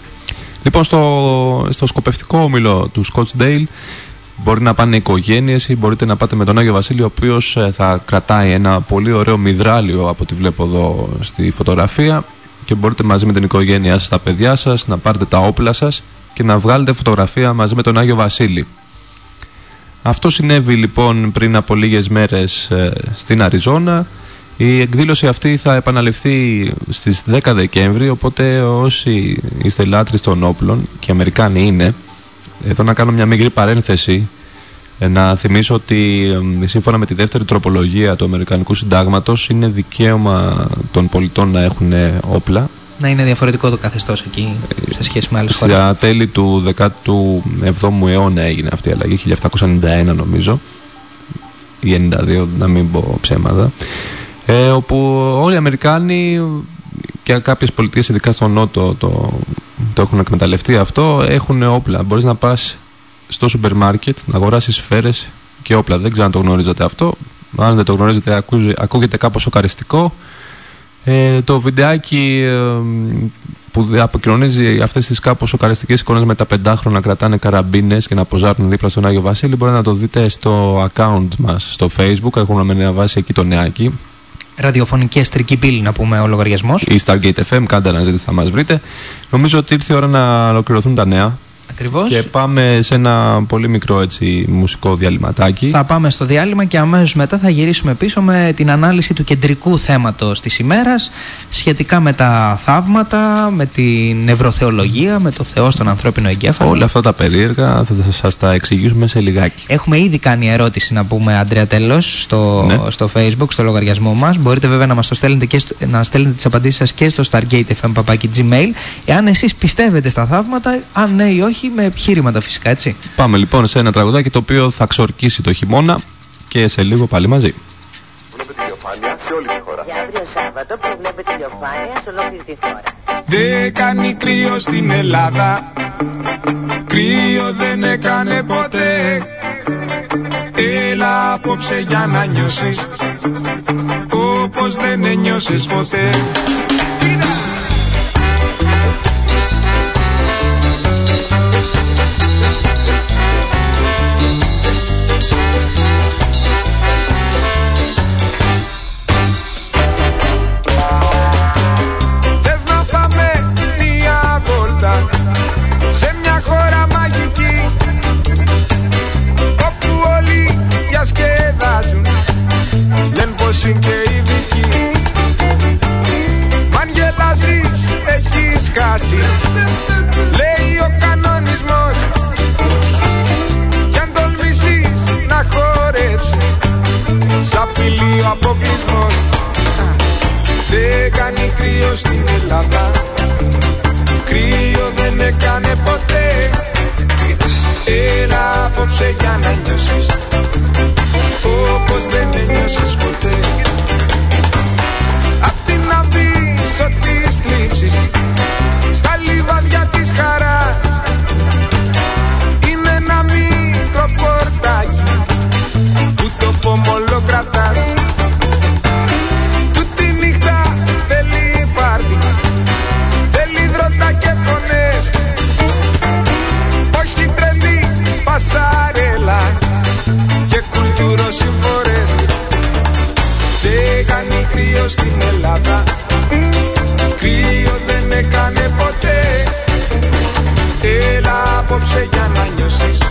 Λοιπόν, στο, στο σκοπευτικό όμιλο του Scottsdale μπορεί να πάνε οικογένειες ή μπορείτε να πάτε με τον Άγιο Βασίλειο ο οποίος ε, θα κρατάει ένα πολύ ωραίο μυδράλιο από ό,τι βλέπω εδώ στη φωτογραφία και μπορείτε μαζί με την οικογένειά σας, τα παιδιά σας, να πάρετε τα όπλα σας και να βγάλετε φωτογραφία μαζί με τον Άγιο Βασίλη. Αυτό συνέβη λοιπόν πριν από λίγες μέρες ε, στην Αριζόνα η εκδήλωση αυτή θα επαναληφθεί στις 10 Δεκέμβρη, οπότε όσοι είστε λάτρεις των όπλων και Αμερικάνοι είναι, εδώ να κάνω μια μικρή παρένθεση, ε, να θυμίσω ότι σύμφωνα με τη δεύτερη τροπολογία του Αμερικανικού Συντάγματος είναι δικαίωμα των πολιτών να έχουν όπλα. Να είναι διαφορετικό το καθεστώς εκεί σε σχέση με άλλες χώρες. Στα τέλη του 17ου αιώνα έγινε αυτή η αλλαγή, 1791 νομίζω, ή 92 να μην πω ψέματα ε, όπου όλοι οι Αμερικάνοι και κάποιες πολιτείες ειδικά στο Νότο το, το έχουν εκμεταλλευτεί αυτό έχουν όπλα μπορείς να πας στο σούπερ μάρκετ να αγοράσεις σφαίρες και όπλα. Δεν ξέρω αν το γνωρίζετε αυτό. Αν δεν το γνωρίζετε, ακούγεται κάπως σοκαριστικό. Ε, το βιντεάκι ε, που αποκοινωνίζει αυτές τις κάπως σοκαριστικές εικόνες με τα πεντάχρονα να κρατάνε καραμπίνες και να ποζάρουν δίπλα στον Άγιο Βασίλη μπορείτε να το δείτε στο account μας στο facebook έχουμε να βάση εκεί το νεάκι ραδιοφωνική αστρική πύλη, να πούμε ο λογαριασμός. Ή Stargate FM, κάντε αναζήτηση, θα μας βρείτε. Νομίζω ότι ήρθε η ώρα να ολοκληρωθούν τα νέα. Ακριβώς. Και πάμε σε ένα πολύ μικρό έτσι, μουσικό διαλυματάκι. Θα πάμε στο διάλειμμα και αμέσως μετά θα γυρίσουμε πίσω με την ανάλυση του κεντρικού θέματος της ημέρας σχετικά με τα θαύματα, με την νευροθεολογία, με το Θεό στον ανθρώπινο εγκέφαλο. Όλα αυτά τα περίεργα θα σας τα εξηγήσουμε σε λιγάκι. Έχουμε ήδη κάνει ερώτηση να πούμε Αντρέα τέλος στο, ναι. στο facebook, στο λογαριασμό μας. Μπορείτε βέβαια να μας το στέλνετε και να στέλνετε τις απαντήσεις σας και στο stargatefm.gmail εάν εσείς πιστεύετε στα θαύματα, αν ναι ή όχι με επιχείρηματα φυσικά, έτσι. Πάμε λοιπόν σε ένα τραγουδάκι το οποίο θα ξορκίσει το χειμώνα και σε λίγο πάλι μαζί. Βλέπετε ηλιοφάνεια σε όλη τη χώρα. Για αύριο Σάββατο προβλέπετε ηλιοφάνεια σε ολόκληρη τη χώρα. Δεν κάνει κρύο στην Ελλάδα Κρύο δεν έκανε ποτέ Έλα απόψε για να νιώσεις Όπως δεν ένιωσες ποτέ Λέει ο κανονισμός. Κι αν τολμήσεις να χορέψεις Σ' απειλεί ο αποκλεισμός. Δεν κάνει κρύο στην Ελλάδα. Κρύο δεν έκανε ποτέ. Έλα απόψε για να νιώσεις. Όπως δεν ένιωσες ποτέ αβύσσο της θλίψης είναι ένα μικρό πορτάκι που το πομολό κρατάς Τούτη νύχτα θέλει πάρτι θέλει δρότα και φωνές. Όχι τρελή πασαρέλα και κουλτούρο συμφορές. Δεν κάνει κρύο στην Ελλάδα απόψε για να νιώσεις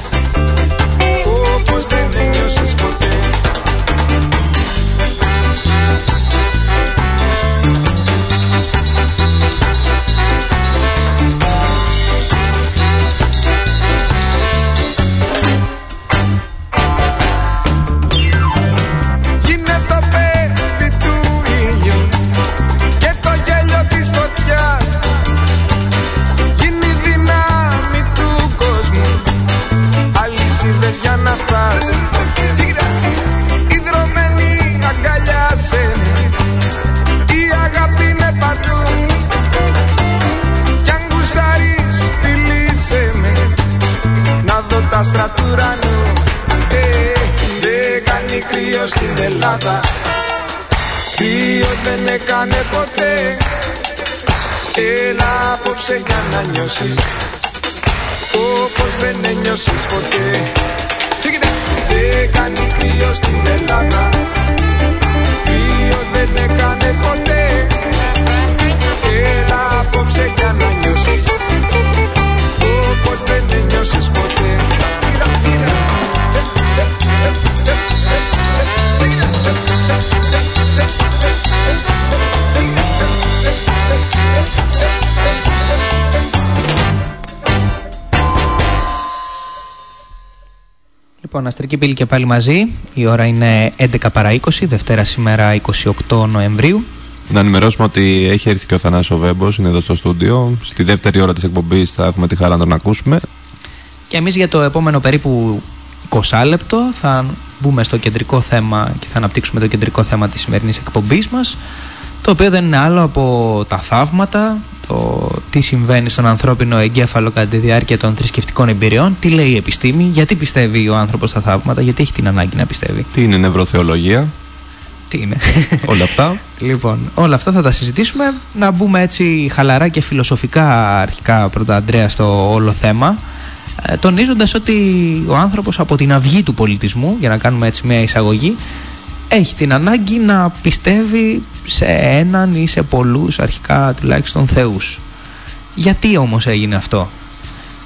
για Λοιπόν, Αστρική Πύλη και πάλι μαζί. Η ώρα είναι 11 παρά 20, Δευτέρα σήμερα 28 Νοεμβρίου. Να ενημερώσουμε ότι έχει έρθει και ο Θανάσο Βέμπος, είναι εδώ στο στούντιο. Στη δεύτερη ώρα της εκπομπής θα έχουμε τη χαρά να τον ακούσουμε. Και εμείς για το επόμενο περίπου 20 λεπτό θα μπούμε στο κεντρικό θέμα και θα αναπτύξουμε το κεντρικό θέμα της σημερινής εκπομπής μας το οποίο δεν είναι άλλο από τα θαύματα, το τι συμβαίνει στον ανθρώπινο εγκέφαλο κατά τη διάρκεια των θρησκευτικών εμπειριών, τι λέει η επιστήμη, γιατί πιστεύει ο άνθρωπος στα θαύματα, γιατί έχει την ανάγκη να πιστεύει. Τι είναι νευροθεολογία, Τι είναι. όλα αυτά. Λοιπόν, όλα αυτά θα τα συζητήσουμε. Να μπούμε έτσι χαλαρά και φιλοσοφικά αρχικά πρώτα, Αντρέα, στο όλο θέμα. Ε, τονίζοντας ότι ο άνθρωπος από την αυγή του πολιτισμού, για να κάνουμε έτσι μια εισαγωγή, έχει την ανάγκη να πιστεύει σε έναν ή σε πολλούς αρχικά τουλάχιστον θεούς. Γιατί όμως έγινε αυτό;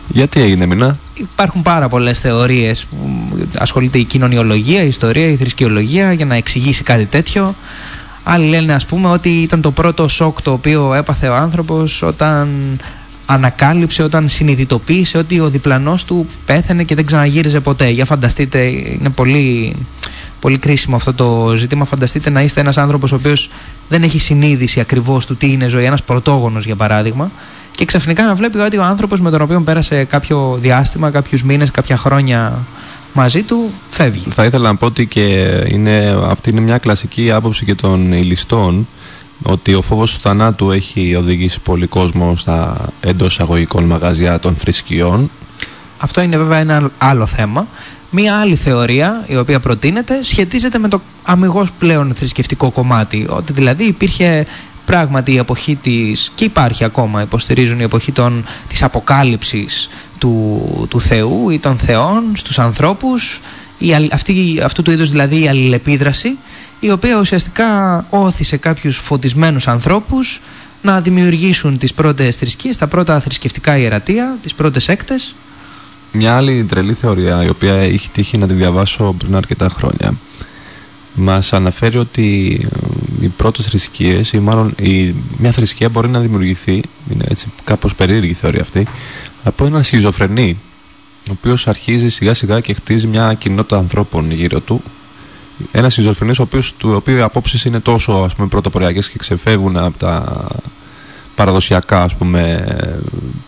Γιατί έγινε μηνά. Υπάρχουν πάρα πολλές θεωρίες που ασχολείται η κοινωνιολογία, η ιστορία, η θρησκεολογία για να εξηγήσει κάτι τέτοιο. Άλλοι λένε ας πούμε ότι ήταν το πρώτο σοκ το οποίο έπαθε ο άνθρωπος όταν ανακάλυψε, όταν συνειδητοποίησε ότι ο διπλανός του πέθανε και δεν ξαναγύριζε ποτέ. Για φανταστείτε, είναι πολύ, πολύ κρίσιμο αυτό το ζήτημα. Φανταστείτε να είστε ένας άνθρωπος ο οποίος δεν έχει συνείδηση ακριβώς του τι είναι ζωή, ένας πρωτόγονος για παράδειγμα και ξαφνικά να βλέπει ότι ο άνθρωπος με τον οποίο πέρασε κάποιο διάστημα, κάποιους μήνες, κάποια χρόνια μαζί του, φεύγει. Θα ήθελα να πω ότι και είναι, αυτή είναι μια κλασική άποψη και των ηλιστών ότι ο φόβος του θανάτου έχει οδηγήσει πολύ κόσμο στα εντός εισαγωγικών μαγαζιά των θρησκειών Αυτό είναι βέβαια ένα άλλο θέμα. Μία άλλη θεωρία η οποία προτείνεται σχετίζεται με το αμυγός πλέον θρησκευτικό κομμάτι. Ότι δηλαδή υπήρχε πράγματι η εποχή της και υπάρχει ακόμα υποστηρίζουν η εποχή των, της αποκάλυψης του, του Θεού ή των Θεών στους ανθρώπους η, αλλη- αυτή, αυτού του είδους δηλαδή η αλληλεπίδραση η οποία ουσιαστικά όθησε κάποιους φωτισμένους ανθρώπους να δημιουργήσουν τις πρώτες θρησκείες, τα πρώτα θρησκευτικά ιερατεία, τις πρώτες έκτες Μια άλλη τρελή θεωρία, η οποία έχει τύχει να τη διαβάσω πριν αρκετά χρόνια, μας αναφέρει ότι ε, οι πρώτες θρησκείες, ή μάλλον η, μια θρησκεία μπορεί να δημιουργηθεί, είναι έτσι κάπως περίεργη η θεωρία αυτή, από έναν σχιζοφρενή, ο οποίος αρχίζει σιγά σιγά και χτίζει μια κοινότητα ανθρώπων γύρω του. Ένας σχιζοφρενής, ο οποίος, του οποίου οι απόψεις είναι τόσο ας πούμε, πρωτοποριακές και ξεφεύγουν από τα παραδοσιακά ας πούμε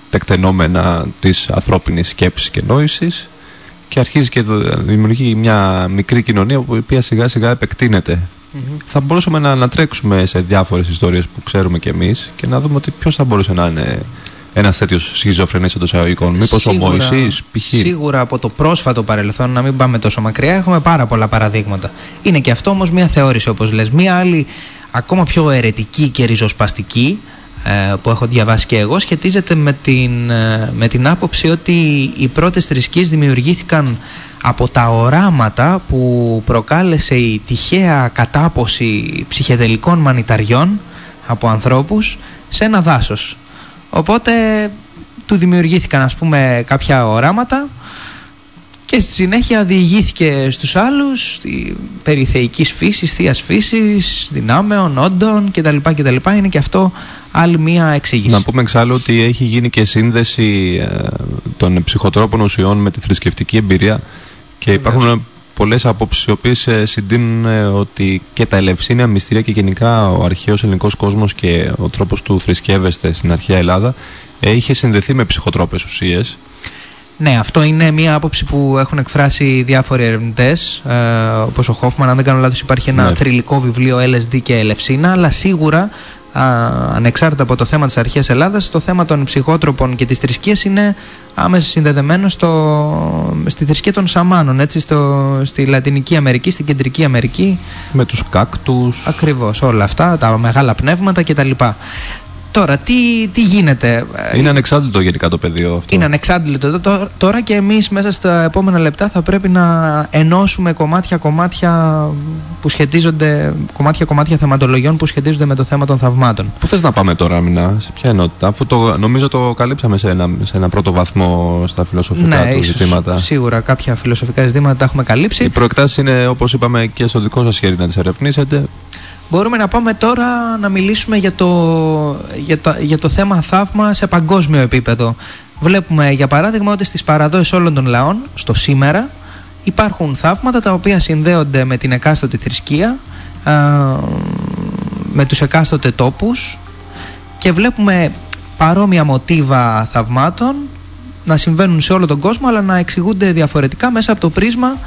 τεκτενόμενα της ανθρώπινης σκέψης και νόησης και αρχίζει και δο- δημιουργεί μια μικρή κοινωνία που η οποία σιγά σιγά επεκτείνεται. Θα μπορούσαμε να ανατρέξουμε σε διάφορες ιστορίες που ξέρουμε κι εμείς και να δούμε ότι ποιος θα μπορούσε να είναι ένας τέτοιος σχιζοφρενής εντός εισαγωγικών. Μήπως ο Σίγουρα- Μωυσής, π.χ. Σίγουρα από το πρόσφατο παρελθόν, να μην πάμε τόσο μακριά, έχουμε πάρα πολλά παραδείγματα. Είναι και αυτό όμως μια θεώρηση όπως λες. Μια άλλη ακόμα πιο αιρετική και ριζοσπαστική ε, που έχω διαβάσει και εγώ σχετίζεται με την, ε, με την άποψη ότι οι πρώτες θρησκείες δημιουργήθηκαν από τα οράματα που προκάλεσε η τυχαία κατάποση ψυχεδελικών μανιταριών από ανθρώπους σε ένα δάσος. Οπότε του δημιουργήθηκαν ας πούμε κάποια οράματα και στη συνέχεια διηγήθηκε στους άλλους η περί θεϊκής φύσης, θείας φύσης, δυνάμεων, όντων κτλ. κτλ. Είναι και αυτό άλλη μία εξήγηση. Να πούμε εξάλλου ότι έχει γίνει και σύνδεση ε, των ψυχοτρόπων ουσιών με τη θρησκευτική εμπειρία και υπάρχουν πολλές απόψεις οι οποίες ε, συντείνουν ε, ότι και τα ελευσίνια μυστήρια και γενικά ο αρχαίος ελληνικός κόσμος και ο τρόπος του θρησκεύεστε στην αρχαία Ελλάδα ε, είχε συνδεθεί με ψυχοτρόπες ουσίες Ναι, αυτό είναι μία άποψη που έχουν εκφράσει διάφοροι ερευνητές. Ε, Όπως ο Χόφμαν, αν δεν κάνω λάθος, υπάρχει ένα Ναι. θρηλυκό βιβλίο LSD και Ελευσίνα. Αλλά σίγουρα, α, ανεξάρτητα από το θέμα της αρχαίας Ελλάδας, το θέμα των ψυχότροπων και της θρησκείας είναι άμεσα συνδεδεμένο στο, στη θρησκεία των Σαμάνων, έτσι, στο, στη Λατινική Αμερική, στην Κεντρική Αμερική. με τους κάκτους Ακριβώς όλα αυτά, τα μεγάλα πνεύματα κτλ. Τώρα, τι, τι γίνεται; Ε, είναι ανεξάντλητο γενικά το πεδίο αυτό είναι ανεξάντλητο τω- τώρα και εμείς μέσα στα επόμενα λεπτά θα πρέπει να ενώσουμε κομμάτια-κομμάτια που σχετίζονται, κομμάτια-κομμάτια θεματολογιών που σχετίζονται με το θέμα των θαυμάτων. Πού θες να πάμε τώρα, Μινά, σε ποια ενότητα, αφού το, νομίζω το καλύψαμε σε ένα, σε ένα πρώτο βαθμό στα φιλοσοφικά ναι, του ίσως, ζητήματα. σίγουρα κάποια φιλοσοφικά ζητήματα τα έχουμε καλύψει. Οι προεκτάσεις είναι, όπως είπαμε, και στο δικό σας χέρι να τις ερευνήσετε. Μπορούμε να πάμε τώρα να μιλήσουμε για το, για το, για το θέμα θαύμα σε παγκόσμιο επίπεδο. Βλέπουμε για παράδειγμα ότι στις παραδόσεις όλων των λαών, στο σήμερα, υπάρχουν θαύματα τα οποία συνδέονται με την εκάστοτε θρησκεία, α, με τους εκάστοτε τόπους και βλέπουμε παρόμοια μοτίβα θαυμάτων να συμβαίνουν σε όλο τον κόσμο αλλά να εξηγούνται διαφορετικά μέσα από το πρίσμα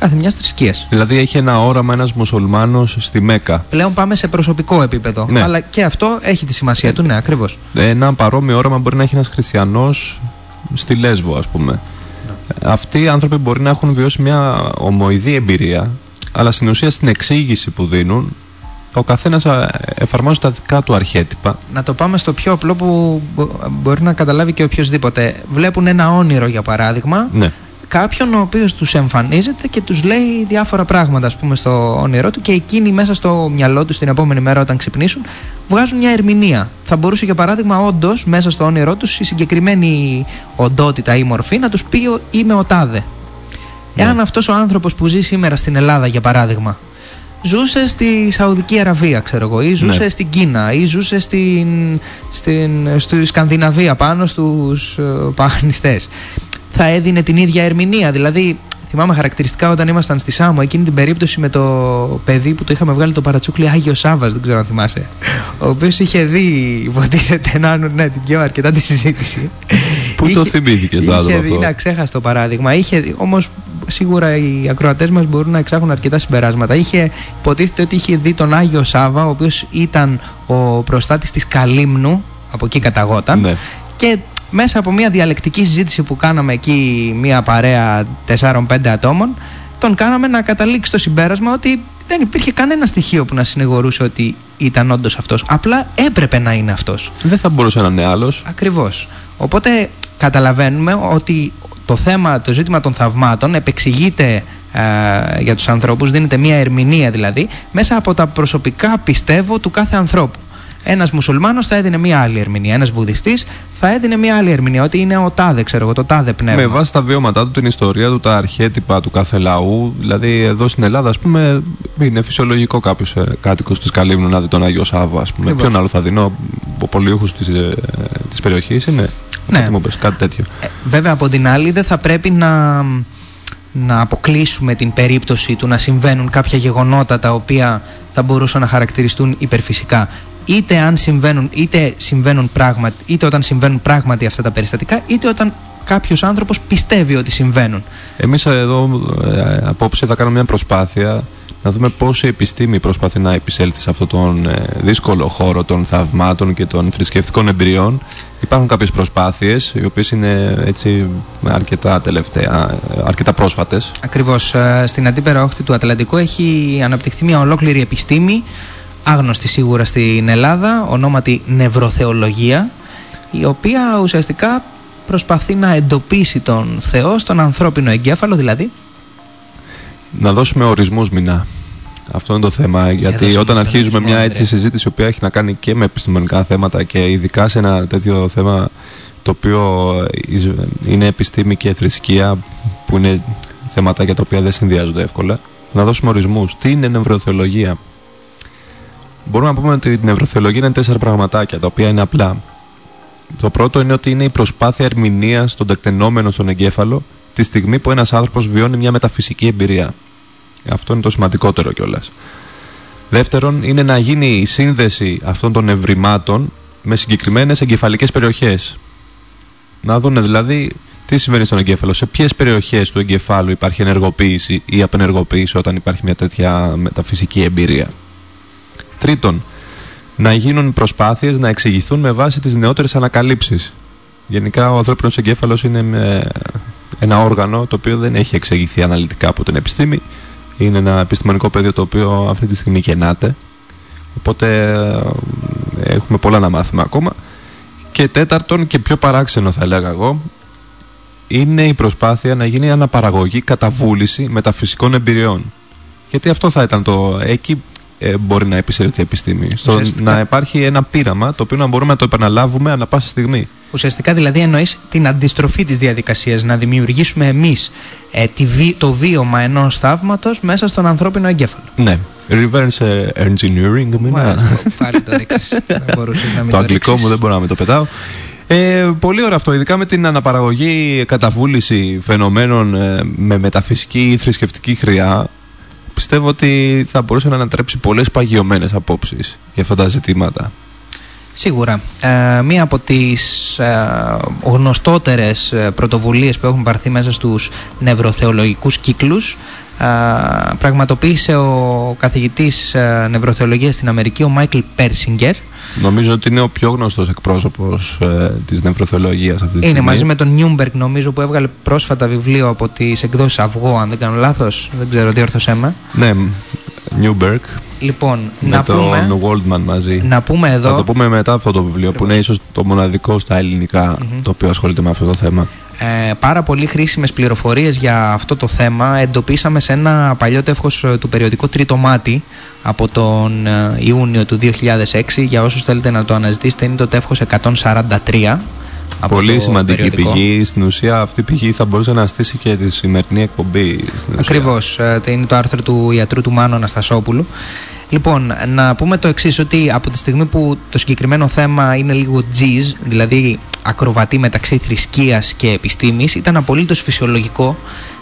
κάθε μιας θρησκείας. Δηλαδή έχει ένα όραμα ένας μουσουλμάνος στη Μέκα. Πλέον πάμε σε προσωπικό επίπεδο. Ναι. Αλλά και αυτό έχει τη σημασία του, ναι, ακριβώς. Ένα παρόμοιο όραμα μπορεί να έχει ένας χριστιανός στη Λέσβο, ας πούμε. Αυτοί οι άνθρωποι μπορεί να έχουν βιώσει μια ομοειδή εμπειρία, αλλά στην ουσία στην εξήγηση που δίνουν, ο καθένας εφαρμόζει τα δικά του αρχέτυπα. Να το πάμε στο πιο απλό που μπο- μπορεί να καταλάβει και οποιοδήποτε. Βλέπουν ένα όνειρο, για παράδειγμα, Ναι. Κάποιον ο οποίος τους εμφανίζεται και τους λέει διάφορα πράγματα, ας πούμε, στο όνειρό του και εκείνοι μέσα στο μυαλό τους την επόμενη μέρα όταν ξυπνήσουν βγάζουν μια ερμηνεία. Θα μπορούσε, για παράδειγμα, όντως μέσα στο όνειρό τους η συγκεκριμένη οντότητα ή μορφή να τους πει ο- Είμαι ο Τάδε. Εάν αυτός ο άνθρωπος που ζει σήμερα στην Ελλάδα, για παράδειγμα, ζούσε στη Σαουδική Αραβία, ξέρω εγώ, ή ζούσε Ναι. στην Κίνα, ή ζούσε στην, στην, στη Σκανδιναβία πάνω στους ε, παγανιστές. Θα έδινε την ίδια ερμηνεία. Δηλαδή, θυμάμαι χαρακτηριστικά όταν ήμασταν στη Σάμο, εκείνη την περίπτωση με το παιδί που το είχαμε βγάλει το παρατσούκλι Άγιος Σάβα, δεν ξέρω αν θυμάσαι. Ο οποίος είχε δει, υποτίθεται να ναι, την πιο αρκετά τη συζήτηση. Πού το θυμήθηκες, Είχε άτομο δει, αυτό; είναι αξέχαστο παράδειγμα. Είχε όμως σίγουρα οι ακροατές μας μπορούν να εξάγουν αρκετά συμπεράσματα. Είχε, υποτίθεται ότι είχε δει τον Άγιο Σάβα, ο οποίος ήταν ο προστάτης της Καλύμνου, από εκεί καταγόταν. Ναι. Και μέσα από μια διαλεκτική συζήτηση που κάναμε εκεί, μια παρέα 4-5 ατόμων, τον κάναμε να καταλήξει στο συμπέρασμα ότι δεν υπήρχε κανένα στοιχείο που να συνηγορούσε ότι ήταν όντως αυτός. Απλά έπρεπε να είναι αυτός. Δεν θα μπορούσε να είναι άλλος. Ακριβώς. Οπότε καταλαβαίνουμε ότι το θέμα, το ζήτημα των θαυμάτων επεξηγείται ε, για τους ανθρώπους, δίνεται μια ερμηνεία δηλαδή, μέσα από τα προσωπικά πιστεύω του κάθε ανθρώπου. Ένας μουσουλμάνος θα έδινε μια άλλη ερμηνεία, ένας βουδιστής θα έδινε μια άλλη ερμηνεία, ότι είναι ο τάδε, ξέρω εγώ, το τάδε πνεύμα. Με βάση τα βιώματά του, την ιστορία του, τα αρχέτυπα του κάθε λαού. Δηλαδή, εδώ στην Ελλάδα, ας πούμε, είναι φυσιολογικό κάποιος ε, κάτοικος της Καλύμνου να δει τον Άγιο Σάββα, ας πούμε. Ακριβώς. Ποιον άλλο θα δίνω, ο πολιούχος της ε, της περιοχής είναι. Ναι. Κάτι μου πες, κάτι τέτοιο. Ε, βέβαια από την άλλη δεν θα πρέπει να, να αποκλείσουμε την περίπτωση του να συμβαίνουν κάποια γεγονότα τα οποία θα μπορούσαν να χαρακτηριστούν υπερφυσικά. Είτε αν συμβαίνουν, είτε συμβαίνουν πράγματι, είτε όταν συμβαίνουν πράγματι αυτά τα περιστατικά, είτε όταν κάποιος άνθρωπος πιστεύει ότι συμβαίνουν. Εμείς εδώ ε, απόψε θα κάνουμε μια προσπάθεια να δούμε πώς η επιστήμη προσπαθεί να επισέλθει σε αυτόν τον ε, δύσκολο χώρο των θαυμάτων και των θρησκευτικών εμπειριών. Υπάρχουν κάποιες προσπάθειες οι οποίες είναι έτσι αρκετά τελευταία, ε, αρκετά πρόσφατες. Ακριβώς. Στην αντίπερα όχθη του Ατλαντικού έχει αναπτυχθεί μια ολόκληρη επιστήμη, άγνωστη σίγουρα στην Ελλάδα, ονόματι νευροθεολογία, η οποία ουσιαστικά προσπαθεί να εντοπίσει τον Θεό στον ανθρώπινο εγκέφαλο, δηλαδή. Να δώσουμε ορισμούς μηνά. Αυτό είναι το θέμα. γιατί δώσουμε όταν στον αρχίζουμε ορισμό, μια έτσι Ανδρέα. συζήτηση η οποία έχει να κάνει και με επιστημονικά θέματα και ειδικά σε ένα τέτοιο θέμα το οποίο εις- είναι επιστήμη και θρησκεία που είναι θέματα για τα οποία δεν συνδυάζονται εύκολα. Να δώσουμε ορισμούς. Τι είναι νευροθεολογία; Μπορούμε να πούμε ότι η νευροθεολογία είναι τέσσερα πραγματάκια τα οποία είναι απλά. Το πρώτο είναι ότι είναι η προσπάθεια ερμηνείας των τεκτενόμενων στον εγκέφαλο τη στιγμή που ένας άνθρωπος βιώνει μια μεταφυσική εμπειρία. Αυτό είναι το σημαντικότερο κιόλας. Δεύτερον, είναι να γίνει η σύνδεση αυτών των ευρημάτων με συγκεκριμένες εγκεφαλικές περιοχές. Να δουν δηλαδή τι συμβαίνει στον εγκέφαλο, σε ποιες περιοχές του εγκεφάλου υπάρχει ενεργοποίηση ή απενεργοποίηση όταν υπάρχει μια τέτοια μεταφυσική εμπειρία. Τρίτον, να γίνουν προσπάθειες να εξηγηθούν με βάση τις νεότερες ανακαλύψεις. Γενικά ο ανθρώπινος εγκέφαλος είναι με ένα όργανο το οποίο δεν έχει εξηγηθεί αναλυτικά από την επιστήμη. Είναι ένα επιστημονικό πεδίο το οποίο αυτή τη στιγμή γεννάται. Οπότε ε, έχουμε πολλά να μάθουμε ακόμα. Και τέταρτον και πιο παράξενο θα έλεγα εγώ είναι η προσπάθεια να γίνει αναπαραγωγή καταβούληση μεταφυσικών εμπειριών. Γιατί αυτό θα ήταν το. Εκεί ε, μπορεί να επισέλθει η επιστήμη. Στο Ουσιαστικά. να υπάρχει ένα πείραμα το οποίο να μπορούμε να το επαναλάβουμε ανα πάσα στιγμή. Ουσιαστικά δηλαδή εννοείς την αντιστροφή της διαδικασίας, να δημιουργήσουμε εμείς ε, τη βί- το βίωμα ενός θαύματος μέσα στον ανθρώπινο εγκέφαλο. Ναι. Reverse ε, engineering. μην- Μάλιστα, πάλι το ρίξεις. Δεν μπορούσες να μην το το αγγλικό ρίξεις. μου δεν μπορώ να με το πετάω. Ε, πολύ ωραίο αυτό, ειδικά με την αναπαραγωγή, καταβούληση φαινομένων ε, με μεταφυσική ή θρησκευτική χρειά. Πιστεύω ότι θα μπορούσε να ανατρέψει πολλές παγιωμένες απόψεις για αυτά τα ζητήματα. Σίγουρα. Ε, μία από τις ε, γνωστότερες ε, πρωτοβουλίες που έχουν πάρθει μέσα στους νευροθεολογικούς κύκλους α, πραγματοποίησε ο καθηγητής α, νευροθεολογίας στην Αμερική, ο Μάικλ Πέρσινγκερ. Νομίζω ότι είναι ο πιο γνωστός εκπρόσωπος ε, της νευροθεολογίας αυτή τη Είναι στιγμή. μαζί με τον Νιούμπεργκ νομίζω που έβγαλε πρόσφατα βιβλίο από τις εκδόσεις Αυγό, αν δεν κάνω λάθος, δεν ξέρω, διόρθωσέ με. Ναι, Newberg Λοιπόν, με να τον πούμε, Waldman μαζί. να πούμε εδώ... Θα το πούμε μετά αυτό το βιβλίο που είναι ίσως το μοναδικό στα ελληνικα το οποίο ασχολείται με αυτό το θέμα. Ε, πάρα πολύ χρήσιμες πληροφορίες για αυτό το θέμα εντοπίσαμε σε ένα παλιό τεύχος ε, του περιοδικού Τρίτο Μάτι από τον ε, Ιούνιο του 2006 για όσους θέλετε να το αναζητήσετε είναι το τεύχος 143 από Πολύ το σημαντική περιοδικό. πηγή. Στην ουσία αυτή η πηγή θα μπορούσε να στήσει και τη σημερινή εκπομπή. Στην ουσία. Ακριβώς, ε, είναι το άρθρο του ιατρού του Μάνου Αναστασόπουλου Λοιπόν, να πούμε το εξής ότι από τη στιγμή που το συγκεκριμένο θέμα είναι λίγο τζιζ, δηλαδή ακροβατή μεταξύ θρησκείας και επιστήμης, ήταν απολύτως φυσιολογικό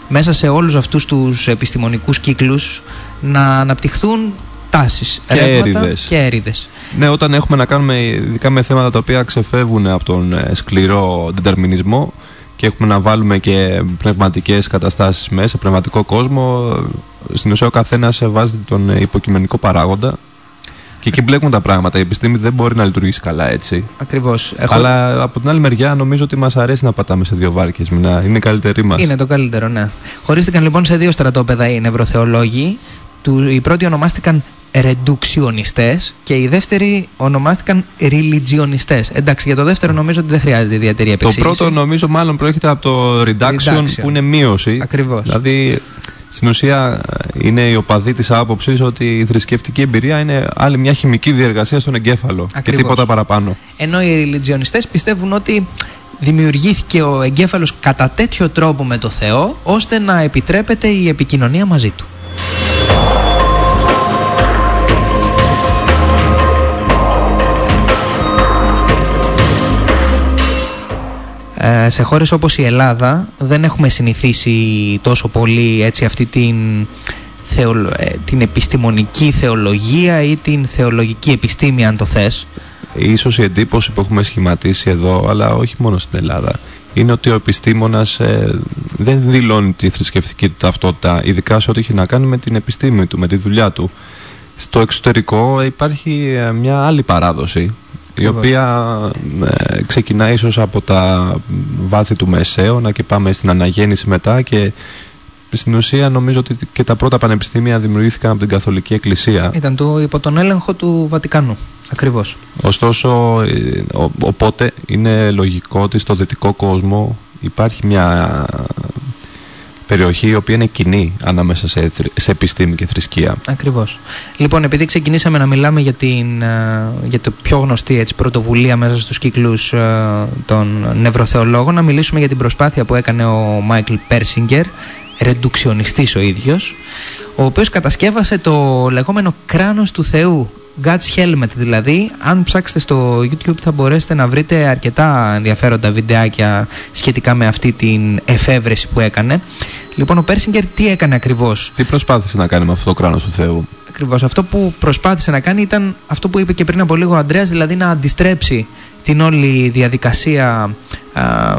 μέσα σε όλους αυτούς τους επιστημονικούς κύκλους να αναπτυχθούν τάσεις, Και ρεύματα έρηδες. και έρηδες. Ναι, όταν έχουμε να κάνουμε ειδικά με θέματα τα οποία ξεφεύγουν από τον ε, σκληρό δετερμινισμό και έχουμε να βάλουμε και πνευματικές καταστάσεις μέσα, πνευματικό κόσμο, ε, στην ουσία ο καθένας βάζει τον ε, υποκειμενικό παράγοντα και εκεί μπλέκουν τα πράγματα. Η επιστήμη δεν μπορεί να λειτουργήσει καλά έτσι. Ακριβώς. Έχω- Αλλά από την άλλη μεριά νομίζω ότι μας αρέσει να πατάμε σε δύο βάρκες. Να είναι η καλύτερη μας. Είναι το καλύτερο, ναι. Χωρίστηκαν λοιπόν σε δύο στρατόπεδα οι νευροθεολόγοι. Του, οι πρώτοι ονομάστηκαν ρεντουξιονιστές και οι δεύτεροι ονομάστηκαν ριλιτζιονιστές. Εντάξει, για το δεύτερο νομίζω ότι δεν χρειάζεται ιδιαίτερη Το επεξήγηση. πρώτο νομίζω μάλλον προέρχεται από το reduction, Reduction. που είναι μείωση. Ακριβώς. Δηλαδή στην ουσία είναι η οπαδή της άποψης ότι η θρησκευτική εμπειρία είναι άλλη μια χημική διεργασία στον εγκέφαλο και Ακριβώς. τίποτα παραπάνω. Ενώ οι ριλιτζιονιστές πιστεύουν ότι δημιουργήθηκε ο εγκέφαλος κατά τέτοιο τρόπο με το Θεό ώστε να επιτρέπεται η επικοινωνία μαζί του. Ε, σε χώρες όπως η Ελλάδα δεν έχουμε συνηθίσει τόσο πολύ έτσι αυτή την, θεολο- ε, την επιστημονική θεολογία ή την θεολογική επιστήμη αν το θες. Ίσως η εντύπωση που έχουμε σχηματίσει εδώ, αλλά όχι μόνο στην Ελλάδα, είναι ότι ο επιστήμονας ε, δεν δηλώνει τη θρησκευτική του ταυτότητα, ειδικά σε ό,τι έχει να κάνει με την επιστήμη του, με τη δουλειά του. Στο εξωτερικό υπάρχει ε, μια άλλη παράδοση, η Ακριβώς. οποία ε, ξεκινάει ίσως από τα βάθη του Μεσαίωνα και πάμε στην αναγέννηση μετά και στην ουσία νομίζω ότι και τα πρώτα πανεπιστήμια δημιουργήθηκαν από την Καθολική Εκκλησία. Ήταν το, υπό τον έλεγχο του Βατικανού. Ακριβώς. Ωστόσο, ε, ο- οπότε είναι λογικό ότι στο δυτικό κόσμο υπάρχει μια περιοχή η οποία είναι κοινή ανάμεσα σε, θρη- σε επιστήμη και θρησκεία. Ακριβώς. Λοιπόν, επειδή ξεκινήσαμε να μιλάμε για, την, ε, για το πιο γνωστή έτσι, πρωτοβουλία μέσα στους κύκλους ε, των νευροθεολόγων, να μιλήσουμε για την προσπάθεια που έκανε ο Μάικλ Πέρσιγκερ, ρεντουξιονιστής ο ίδιος, ο οποίος κατασκεύασε το λεγόμενο κράνος του Θεού, God's Helmet δηλαδή. Αν ψάξετε στο YouTube θα μπορέσετε να βρείτε αρκετά ενδιαφέροντα βιντεάκια σχετικά με αυτή την εφεύρεση που έκανε. Λοιπόν, ο Πέρσιγκερ τι έκανε ακριβώς; Τι προσπάθησε να κάνει με αυτό το κράνος του Θεού; Ακριβώς. Αυτό που προσπάθησε να κάνει ήταν αυτό που είπε και πριν από λίγο ο Αντρέα, δηλαδή να αντιστρέψει την όλη διαδικασία α,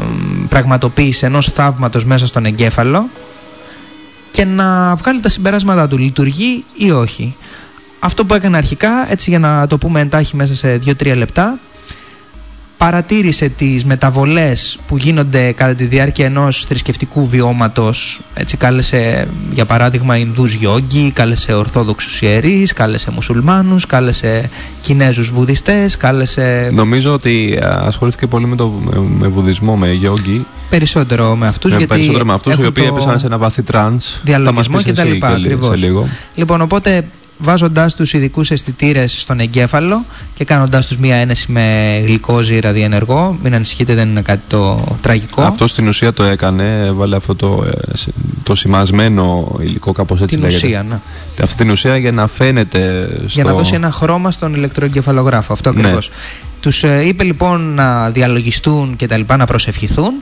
πραγματοποίηση ενός θαύματος μέσα στον εγκέφαλο και να βγάλει τα συμπεράσματα του. Λειτουργεί ή όχι. Αυτό που έκανε αρχικά, έτσι για να το πούμε εντάχει μέσα σε 2-3 λεπτά, παρατήρησε τις μεταβολές που γίνονται κατά τη διάρκεια ενός θρησκευτικού βιώματος. Έτσι κάλεσε για παράδειγμα Ινδούς γιόγκι, κάλεσε Ορθόδοξους ιερείς, κάλεσε Μουσουλμάνους, κάλεσε Κινέζους βουδιστές, κάλεσε Νομίζω ότι α, ασχολήθηκε πολύ με, το, με, με βουδισμό, με γιόγκι. περισσότερο με αυτούς. με γιατί περισσότερο με αυτούς οι έχουν οποίοι το έπεσαν σε ένα βαθύ trance. διαλογισμό Θα μας πεις και τα εσύ λοιπά, και λι- ακριβώς. σε λίγο. Λοιπόν, οπότε βάζοντάς τους ειδικούς αισθητήρες στον εγκέφαλο και κάνοντάς τους μία ένεση με γλυκόζη ραδιενεργό, μην ανησυχείτε δεν είναι κάτι το τραγικό. Αυτό στην ουσία το έκανε, έβαλε αυτό το, ε, σ- το σημασμένο υλικό, κάπως έτσι την λέγεται. ουσία, ναι. Αυτή την ουσία για να φαίνεται στο... Για να δώσει ένα χρώμα στον ηλεκτροεγκεφαλογράφο. Αυτό Ναι. ακριβώς. Τους ε, είπε λοιπόν να διαλογιστούν και τα λοιπά, να προσευχηθούν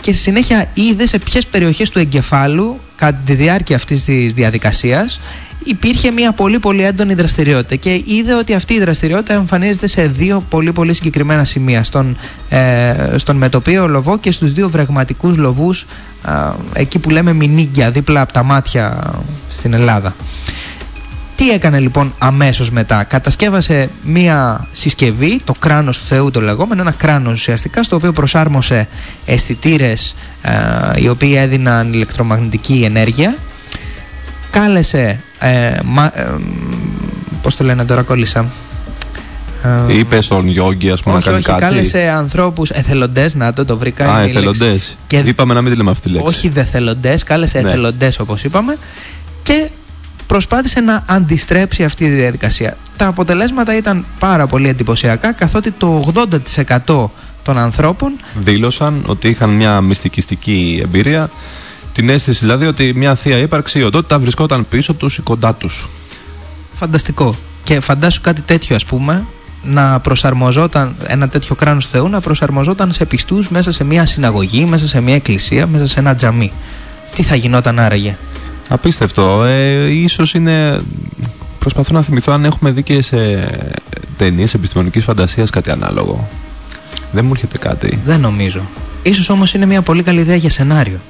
και στη συνέχεια είδε σε ποιες περιοχές του εγκεφάλου κατά τη διάρκεια αυτής της διαδικασίας υπήρχε μια πολύ πολύ έντονη δραστηριότητα και είδε ότι αυτή η δραστηριότητα εμφανίζεται σε δύο πολύ πολύ συγκεκριμένα σημεία στον, ε, στον μετοπίο λοβό και στους δύο βραγματικούς λοβούς εκεί που λέμε μηνύγκια δίπλα από τα μάτια στην Ελλάδα. Τι έκανε λοιπόν αμέσως μετά; Κατασκεύασε μία συσκευή, το κράνος του Θεού το λεγόμενο, ένα κράνος ουσιαστικά, στο οποίο προσάρμοσε αισθητήρες οι οποίοι έδιναν ηλεκτρομαγνητική ενέργεια. Κάλεσε, ε, μα, ε, πώς το λένε τώρα κόλλησα, ε, Είπες στον Γιώργη, ας πούμε, όχι, να κάνει όχι, κάτι. Κάλεσε ανθρώπους εθελοντές, να το, το βρήκα. Α, εθελοντές. Και... Είπαμε να μην τη λέμε αυτή τη λέξη. Όχι δεθελοντέ, κάλεσε Ναι. εθελοντές όπως είπαμε. Και προσπάθησε να αντιστρέψει αυτή τη διαδικασία. Τα αποτελέσματα ήταν πάρα πολύ εντυπωσιακά, καθότι το 80% των ανθρώπων Δήλωσαν ότι είχαν μια μυστικιστική εμπειρία. Την αίσθηση δηλαδή ότι μια θεία ύπαρξη, η οντότητα βρισκόταν πίσω τους ή κοντά τους. φανταστικό. Και φαντάσου κάτι τέτοιο, ας πούμε, να προσαρμοζόταν, ένα τέτοιο κράνος του Θεού να προσαρμοζόταν σε πιστούς μέσα σε μια συναγωγή, μέσα σε μια εκκλησία, μέσα σε ένα τζαμί. Τι θα γινόταν άραγε; Απίστευτο. Ε, ίσως είναι. Προσπαθώ να θυμηθώ αν έχουμε δει και σε ταινίες επιστημονικής φαντασίας κάτι ανάλογο. Δεν μου έρχεται κάτι. Δεν νομίζω. Ίσως όμως είναι μια πολύ καλή ιδέα για σενάριο.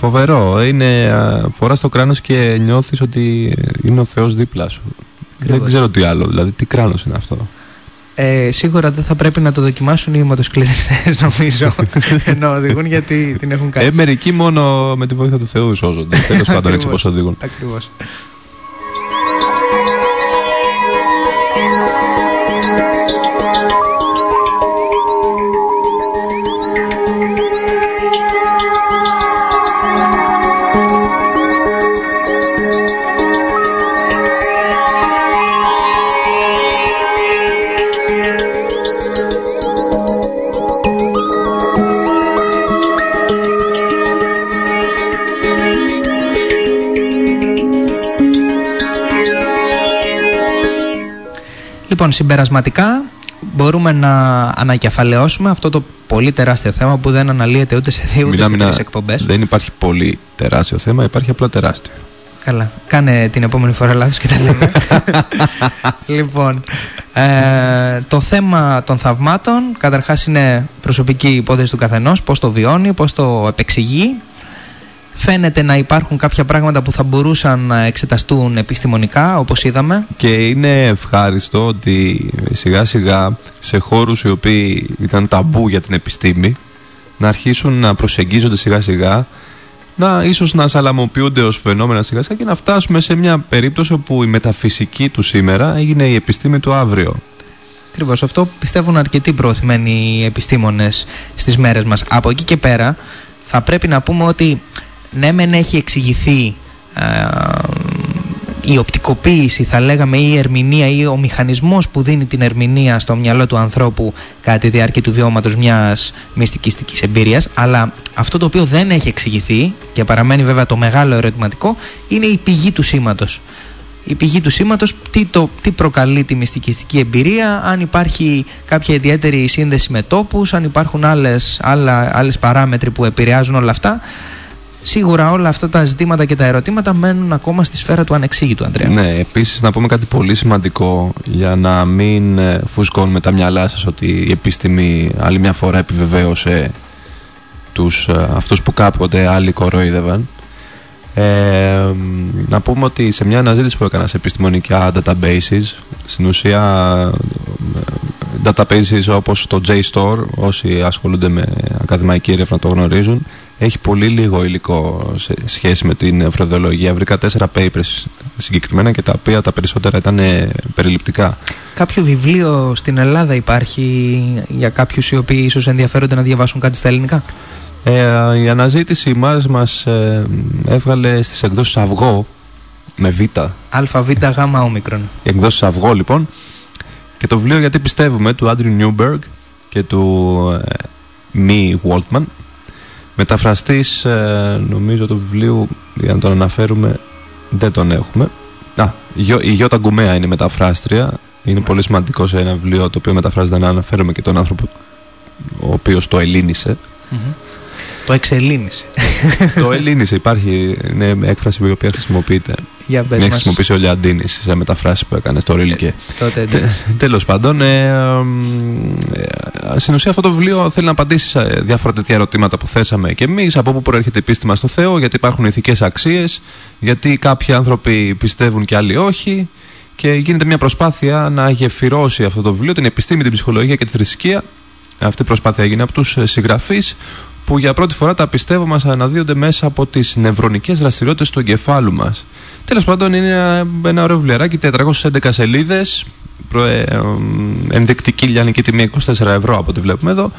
Φοβερό. Είναι, φοράς το κράνος και νιώθεις ότι είναι ο Θεός δίπλα σου. Δεν Ακριβώς. ξέρω τι άλλο. Δηλαδή, τι κράνος είναι αυτό. Ε, σίγουρα δεν θα πρέπει να το δοκιμάσουν οι μοτοσυκλετιστές νομίζω ενώ οδηγούν γιατί την έχουν Ε, κάτσει. μερικοί μόνο με τη βοήθεια του Θεού σώζονται. Τέλος πάντων, έτσι Ακριβώς. όπως οδηγούν. Ακριβώς. Λοιπόν, συμπερασματικά μπορούμε να ανακεφαλαιώσουμε αυτό το πολύ τεράστιο θέμα που δεν αναλύεται ούτε σε δύο ούτε σε Μιλάμε τρεις να- εκπομπές. Δεν υπάρχει πολύ τεράστιο θέμα, υπάρχει απλά τεράστιο. Καλά. Κάνε την επόμενη φορά λάθος και τα λέμε. λοιπόν, ε, το θέμα των θαυμάτων καταρχάς είναι προσωπική υπόθεση του καθενός, πώς το βιώνει, πώς το επεξηγεί. Φαίνεται να υπάρχουν κάποια πράγματα που θα μπορούσαν να εξεταστούν επιστημονικά, όπως είδαμε. Και είναι ευχάριστο ότι σιγά σιγά σε χώρους οι οποίοι ήταν ταμπού για την επιστήμη να αρχίσουν να προσεγγίζονται σιγά σιγά να ίσως να σαλαμοποιούνται ως φαινόμενα σιγά σιγά και να φτάσουμε σε μια περίπτωση όπου η μεταφυσική του σήμερα έγινε η επιστήμη του αύριο. Ακριβώς αυτό πιστεύουν αρκετοί προωθημένοι επιστήμονες στις μέρες μας. Από εκεί και πέρα θα πρέπει να πούμε ότι ναι μεν έχει εξηγηθεί ε, η οπτικοποίηση θα λέγαμε ή η ερμηνεία ή ο μηχανισμός που δίνει την ερμηνεία στο μυαλό του ανθρώπου κατά τη διάρκεια του βιώματος μιας μυστικιστικής εμπειρίας αλλά αυτό το οποίο δεν έχει εξηγηθεί και παραμένει βέβαια το μεγάλο ερωτηματικό είναι η πηγή του σήματος η πηγή του σήματος, τι, το, τι προκαλεί τη μυστικιστική εμπειρία, αν υπάρχει κάποια ιδιαίτερη σύνδεση με τόπους, αν υπάρχουν άλλες, άλλα, άλλες παράμετροι που επηρεάζουν όλα αυτά. Σίγουρα όλα αυτά τα ζητήματα και τα ερωτήματα μένουν ακόμα στη σφαίρα του ανεξήγητου, Αντρέα. Ναι, επίσης να πούμε κάτι πολύ σημαντικό για να μην ε, φουσκώνουμε τα μυαλά σας ότι η επιστήμη άλλη μια φορά επιβεβαίωσε τους, ε, αυτούς που κάποτε άλλοι κοροϊδεύαν. Ε, να πούμε ότι σε μια αναζήτηση που έκανα σε επιστημονικά databases, στην ουσία ε, databases όπως το JSTOR, όσοι ασχολούνται με ακαδημαϊκή έρευνα το γνωρίζουν, έχει πολύ λίγο υλικό σε σχέση με την νευροδολογία. Βρήκα τέσσερα papers συγκεκριμένα και τα οποία τα περισσότερα ήταν ε, περιληπτικά. Κάποιο βιβλίο στην Ελλάδα υπάρχει για κάποιους οι οποίοι ίσως ενδιαφέρονται να διαβάσουν κάτι στα ελληνικά; Ε, η αναζήτηση μας μας ε, έβγαλε στις εκδόσεις Αυγό με Β. ΑΒ γ όμικρον. Οι εκδόσεις Αυγό λοιπόν και το βιβλίο γιατί πιστεύουμε του Άντριου Νιούμπεργκ και του ε, Μη Waltman μεταφραστής ε, νομίζω του βιβλίου για να τον αναφέρουμε δεν τον έχουμε Α, η Γιώ- η Γιώτα Γκουμέα είναι η μεταφράστρια είναι πολύ σημαντικό σε ένα βιβλίο το οποίο μεταφράζεται να αναφέρουμε και τον άνθρωπο ο οποίος το ελίνησε Μμμ. Το εξελίνησε. το ελλήνισε υπάρχει, είναι έκφραση που η οποία χρησιμοποιείται. Για Την έχει χρησιμοποιήσει ο Λιαντίνης σε μεταφράσεις που έκανε στο Ρίλ και. Τότε Τέλος πάντων, ε, ε, στην ουσία αυτό το βιβλίο θέλει να απαντήσει σε διάφορα τέτοια ερωτήματα που θέσαμε και εμείς. Από πού προέρχεται η πίστη μας στο Θεό, γιατί υπάρχουν ηθικές αξίες, γιατί κάποιοι άνθρωποι πιστεύουν και άλλοι όχι. Και γίνεται μια προσπάθεια να γεφυρώσει αυτό το βιβλίο, την επιστήμη, την ψυχολογία και τη θρησκεία. Αυτή η προσπάθεια έγινε από τους συγγραφείς που για πρώτη φορά τα πιστεύω μας αναδύονται μέσα από τις νευρονικές δραστηριότητες του εγκεφάλου μας. Τέλος πάντων είναι ένα ωραίο βιβλιαράκι, 411 σελίδες, ε, ενδεικτική λιανική τιμή 24 ευρώ από ό,τι βλέπουμε εδώ.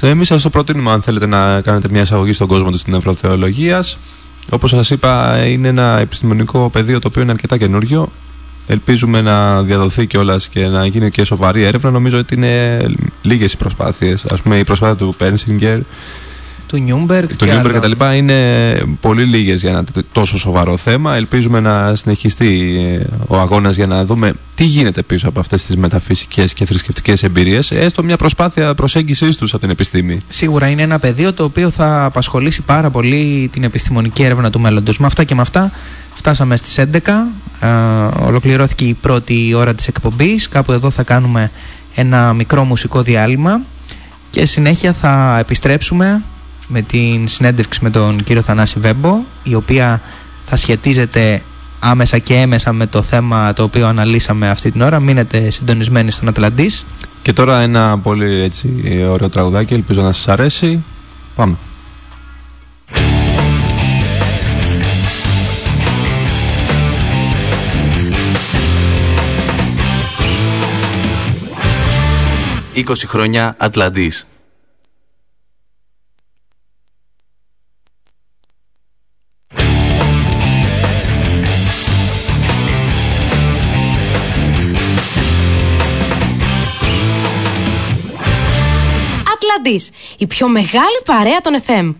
Εμείς σας το προτείνουμε αν θέλετε να κάνετε μια εισαγωγή στον κόσμο της νευροθεολογίας. Όπως σας είπα είναι ένα επιστημονικό πεδίο το οποίο είναι αρκετά καινούριο. Ελπίζουμε να διαδοθεί κιόλας και να γίνει και σοβαρή έρευνα. Νομίζω ότι είναι λίγες οι προσπάθειες. Α πούμε, η προσπάθεια του Πέρσινγκερ του Νιούμπεργκ του Νιούμπεργκ και τα λοιπά είναι πολύ λίγες για ένα τόσο σοβαρό θέμα. Ελπίζουμε να συνεχιστεί ε, ο αγώνας για να δούμε τι γίνεται πίσω από αυτές τις μεταφυσικές και θρησκευτικές εμπειρίες. Έστω μια προσπάθεια προσέγγισης τους από την επιστήμη. Σίγουρα είναι ένα πεδίο το οποίο θα απασχολήσει πάρα πολύ την επιστημονική έρευνα του μέλλοντος. Με αυτά και με αυτά φτάσαμε στις 11. Ε, ολοκληρώθηκε η πρώτη ώρα της εκπομπής. Κάπου εδώ θα κάνουμε ένα μικρό μουσικό διάλειμμα και συνέχεια θα επιστρέψουμε με την συνέντευξη με τον κύριο Θανάση Βέμπο η οποία θα σχετίζεται άμεσα και έμεσα με το θέμα το οποίο αναλύσαμε αυτή την ώρα. Μείνετε συντονισμένοι στον Ατλαντής. Και τώρα ένα πολύ έτσι ωραίο τραγουδάκι, ελπίζω να σας αρέσει. Πάμε. «20 χρόνια Ατλαντής» η πιο μεγάλη παρέα των FM.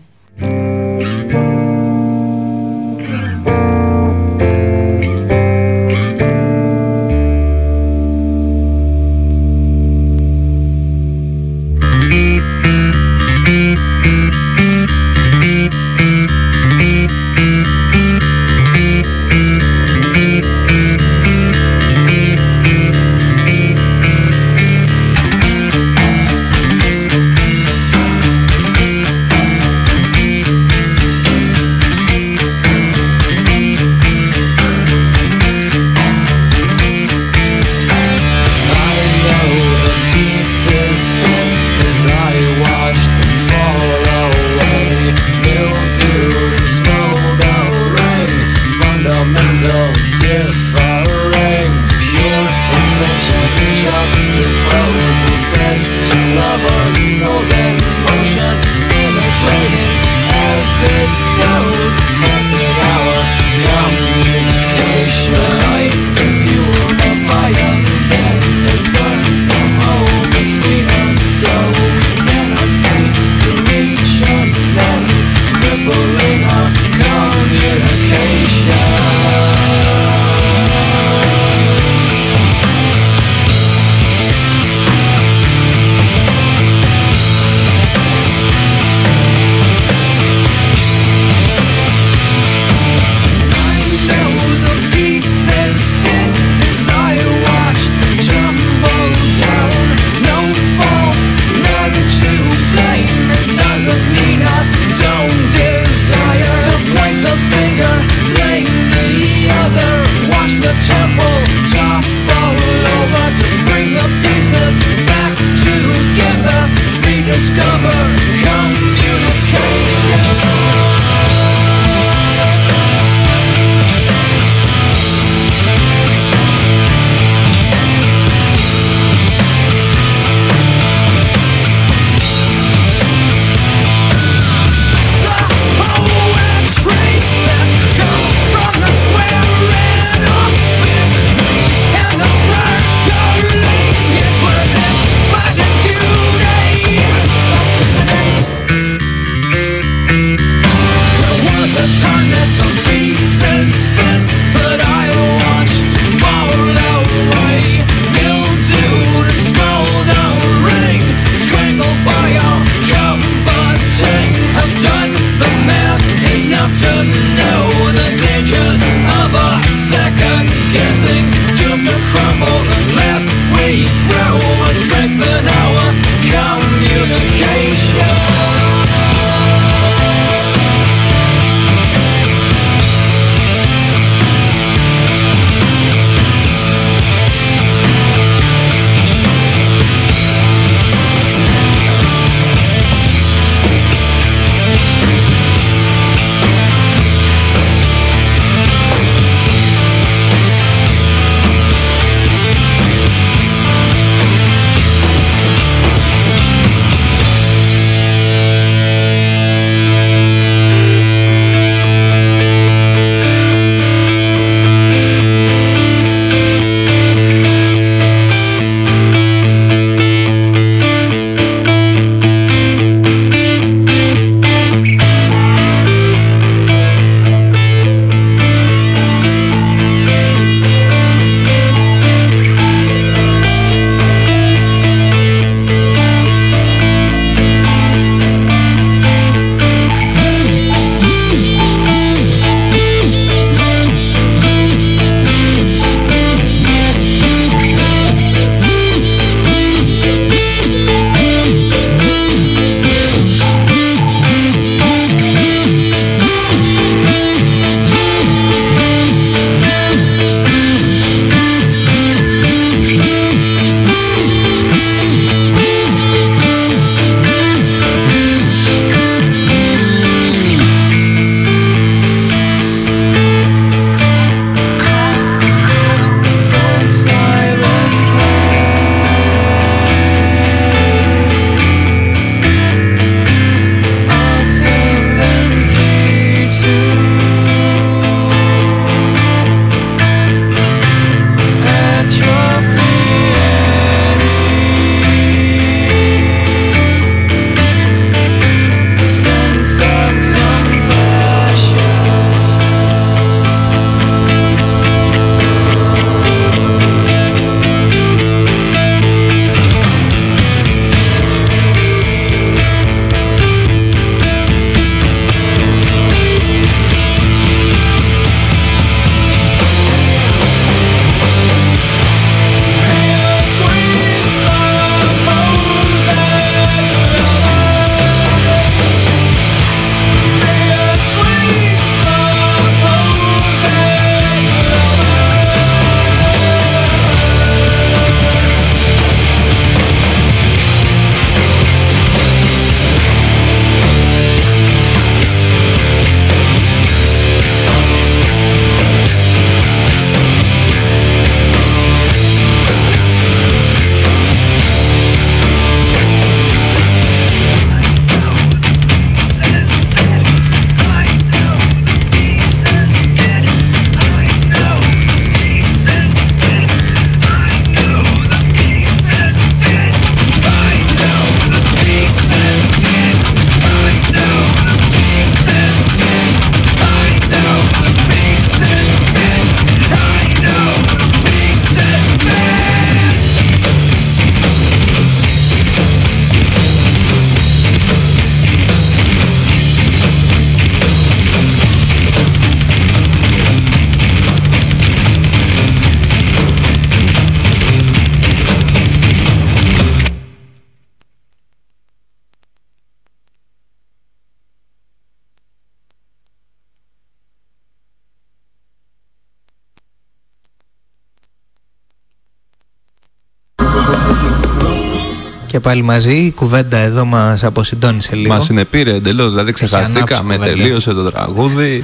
Και πάλι μαζί, η κουβέντα εδώ μας αποσυντώνησε λίγο. Μας συνεπήρε εντελώς, δηλαδή ξεχαστήκαμε, κουβέντα. τελείωσε το τραγούδι.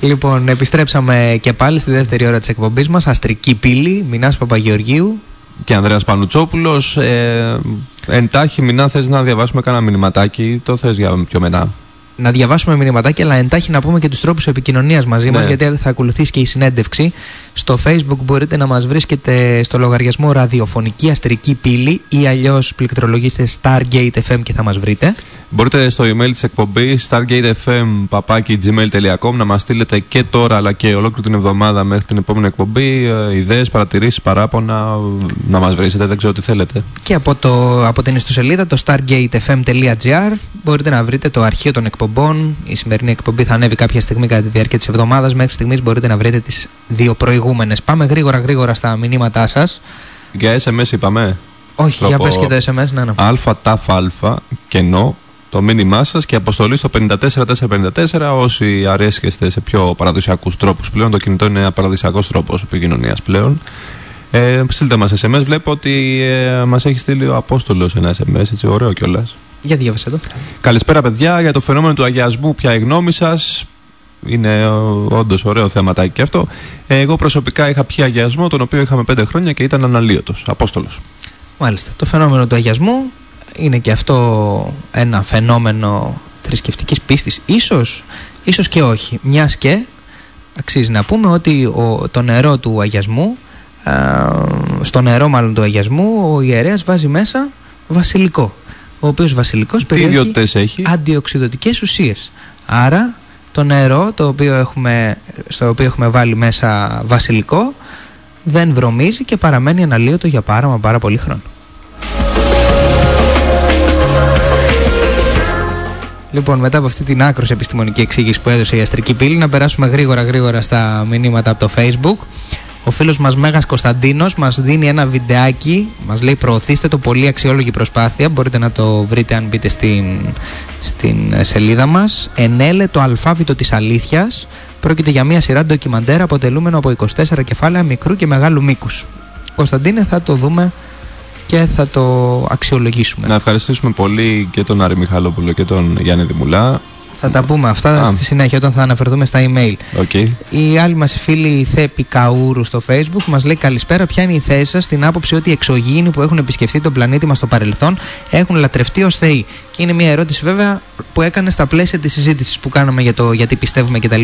Λοιπόν, επιστρέψαμε και πάλι στη δεύτερη ώρα της εκπομπής μας. Αστρική πύλη, Μινάς Παπαγεωργίου. Και Ανδρέας Πανουτσόπουλος, ε, εντάχει Μινά θες να διαβάσουμε κανένα μηνυματάκι, το θες για πιο μετά; Να διαβάσουμε μηνυματάκια, αλλά εντάχει να πούμε και τους τρόπους επικοινωνίας μαζί μας, Ναι. γιατί θα ακολουθήσει και η συνέντευξη Στο facebook μπορείτε να μας βρίσκετε στο λογαριασμό ραδιοφωνική αστρική πύλη ή αλλιώς πληκτρολογήστε Stargate FM και θα μας βρείτε. Μπορείτε στο email της εκπομπής stargatefm.gmail.com να μας στείλετε και τώρα αλλά και ολόκληρη την εβδομάδα μέχρι την επόμενη εκπομπή ε, ιδέες, παρατηρήσεις, παράπονα να μας βρίσετε, δεν ξέρω τι θέλετε. Και από, το, από την ιστοσελίδα το stargatefm.gr μπορείτε να βρείτε το αρχείο των εκπομπών. Η σημερινή εκπομπή θα ανέβει κάποια στιγμή κατά τη διάρκεια της εβδομάδας. Μέχρι στιγμής μπορείτε να βρείτε τις δύο προηγούμενες. Πάμε γρήγορα γρήγορα στα μηνύματά σας. Για SMS είπαμε. Όχι, για Τρόπο- πες και το SMS, ναι, ναι. Αλφα τάφ αλφα κενό το μήνυμά σας και αποστολή στο 54454 όσοι αρέσκεστε σε πιο παραδοσιακούς τρόπους πλέον. Το κινητό είναι ένα παραδοσιακός τρόπος επικοινωνίας πλέον. Ε, στείλτε μας SMS. Βλέπω ότι ε, μας έχει στείλει ο Απόστολος ένα SMS, έτσι ωραίο κιόλας. Για διάβασε το. Καλησπέρα παιδιά για το φαινόμενο του αγιασμού. Ποια η γνώμη σας. Είναι όντως ωραίο θέματάκι και αυτό. Ε, εγώ προσωπικά είχα πιει αγιασμό, τον οποίο είχαμε 5 χρόνια και ήταν αναλύωτος. Απόστολος. Μάλιστα. Το φαινόμενο του αγιασμού είναι και αυτό ένα φαινόμενο θρησκευτικής πίστης. Ίσως, ίσως και όχι. Μιας και αξίζει να πούμε ότι ο, το νερό του αγιασμού, α, στο νερό μάλλον του αγιασμού, ο ιερέας βάζει μέσα βασιλικό. Ο οποίος βασιλικός Τι περιέχει ιδιότητες έχει; αντιοξυδοτικές ουσίες. Άρα το νερό το οποίο έχουμε, στο οποίο έχουμε βάλει μέσα βασιλικό δεν βρωμίζει και παραμένει αναλύωτο για πάρα μα πάρα πολύ χρόνο. Λοιπόν, μετά από αυτή την άκρος επιστημονική εξήγηση που έδωσε η Αστρική Πύλη, να περάσουμε γρήγορα γρήγορα στα μηνύματα από το Facebook. Ο φίλος μας Μέγας Κωνσταντίνος μας δίνει ένα βιντεάκι, μας λέει προωθήστε το πολύ αξιόλογη προσπάθεια, μπορείτε να το βρείτε αν μπείτε στην, στην ε, σελίδα μας. Ενέλε το αλφάβητο της αλήθειας, πρόκειται για μια σειρά ντοκιμαντέρ αποτελούμενο από 24 κεφάλαια μικρού και μεγάλου μήκους. Κωνσταντίνε θα το δούμε και θα το αξιολογήσουμε. Να ευχαριστήσουμε πολύ και τον Άρη Μιχαλόπουλο και τον Γιάννη Δημουλά. Θα τα πούμε αυτά Α. στη συνέχεια όταν θα αναφερθούμε στα email. OK. Η άλλη μας φίλη η Θέπη Καούρου στο facebook μας λέει καλησπέρα ποια είναι η θέση σας στην άποψη ότι οι εξωγήινοι που έχουν επισκεφτεί τον πλανήτη μας στο παρελθόν έχουν λατρευτεί ως θεοί. Και είναι μια ερώτηση βέβαια που έκανε στα πλαίσια της συζήτησης που κάναμε για το γιατί πιστεύουμε κτλ.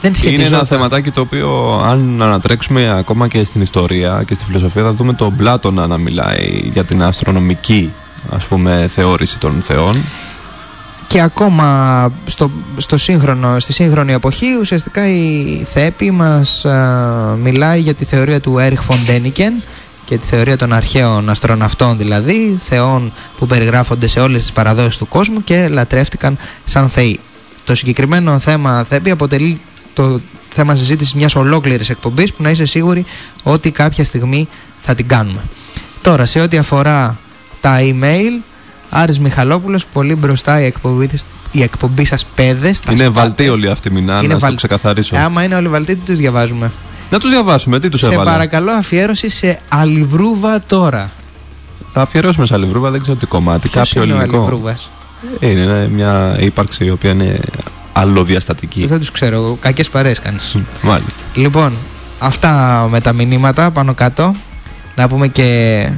Δεν Είναι σχετιζόταν. ένα θεματάκι το οποίο, αν ανατρέξουμε ακόμα και στην ιστορία και στη φιλοσοφία, θα δούμε τον Πλάτωνα να μιλάει για την αστρονομική ας πούμε, θεώρηση των θεών. Και ακόμα στο, στο σύγχρονο, στη σύγχρονη εποχή ουσιαστικά η ΘΕΠΗ μας α, μιλάει για τη θεωρία του Έριχ Φοντένικεν και τη θεωρία των αρχαίων αστροναυτών δηλαδή, θεών που περιγράφονται σε όλες τις παραδόσεις του κόσμου και λατρεύτηκαν σαν θεοί. Το συγκεκριμένο θέμα ΘΕΠΗ αποτελεί το θέμα συζήτησης μιας ολόκληρης εκπομπής που να είσαι σίγουροι ότι κάποια στιγμή θα την κάνουμε. Τώρα, σε ό,τι αφορά τα email, Άρης Μιχαλόπουλος, πολύ μπροστά η εκπομπή, της- η εκπομπή σας παιδες. τα είναι σπάτε. βαλτοί όλοι αυτοί μηνά, να βαλ- το ξεκαθαρίσω. Ε, Άμα είναι όλοι βαλτοί, τι τους διαβάζουμε; Να τους διαβάσουμε, τι τους σε έβαλε. παρακαλώ αφιέρωση σε Αλιβρούβα τώρα. Θα αφιερώσουμε σε Αλιβρούβα, δεν ξέρω τι κομμάτι. Ποιος κάποιο είναι ο ελληνικό. Αλιβρούβας. Ε, Είναι μια ύπαρξη η οποία είναι αλλοδιαστατική. Δεν τους ξέρω, κακές παρέες κάνεις. Μάλιστα. Λοιπόν, αυτά με τα μηνύματα πάνω κάτω. Να πούμε και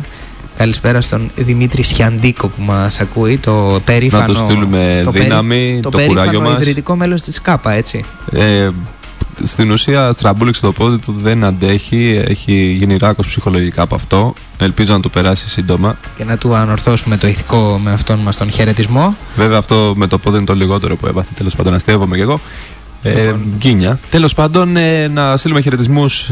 καλησπέρα στον Δημήτρη Σιαντίκο που μας ακούει, το περήφανο... Να του στείλουμε το περί- δύναμη, το, περήφανο κουράγιο μας. ιδρυτικό μέλος της ΚΑΠΑ, έτσι. Ε, στην ουσία στραμπούληξε το πόδι του, δεν αντέχει, έχει γίνει ράκος ψυχολογικά από αυτό. Ελπίζω να το περάσει σύντομα. Και να του ανορθώσουμε το ηθικό με αυτόν μας τον χαιρετισμό. Βέβαια αυτό με το πόδι είναι το λιγότερο που έβαθε, τέλος πάντων αστείευομαι κι εγώ. Ε, Λοιπόν. γκίνια. Τέλος πάντων ε, να στείλουμε χαιρετισμούς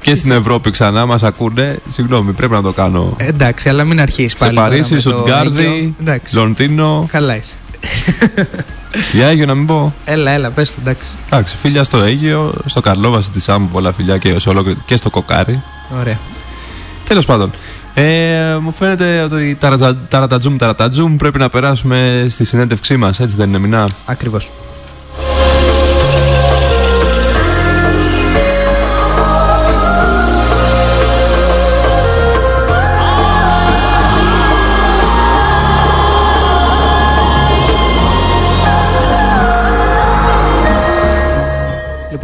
και στην Ευρώπη ξανά, μας ακούνε. Συγγνώμη, πρέπει να το κάνω. Ε, εντάξει, αλλά μην αρχίσεις Σε πάλι. τώρα Παρίσι, με το Σουτγκάρδη, Αίγιο. Εντάξει, Λονδίνο. καλά είσαι. Για Αίγιο να μην πω. Έλα, έλα, πες το, εντάξει. Εντάξει, φίλια στο Αίγιο, στο Καρλόβαση της Σάμου, πολλά φιλιά και, σε ολόκληρη- και στο Κοκάρι. Ωραία. Τέλος πάντων. Ε, μου φαίνεται ότι ταρατζα- ταρατατζούμ ταρατατζούμ πρέπει να περάσουμε στη συνέντευξή μας, έτσι δεν είναι μηνά. Ακριβώς.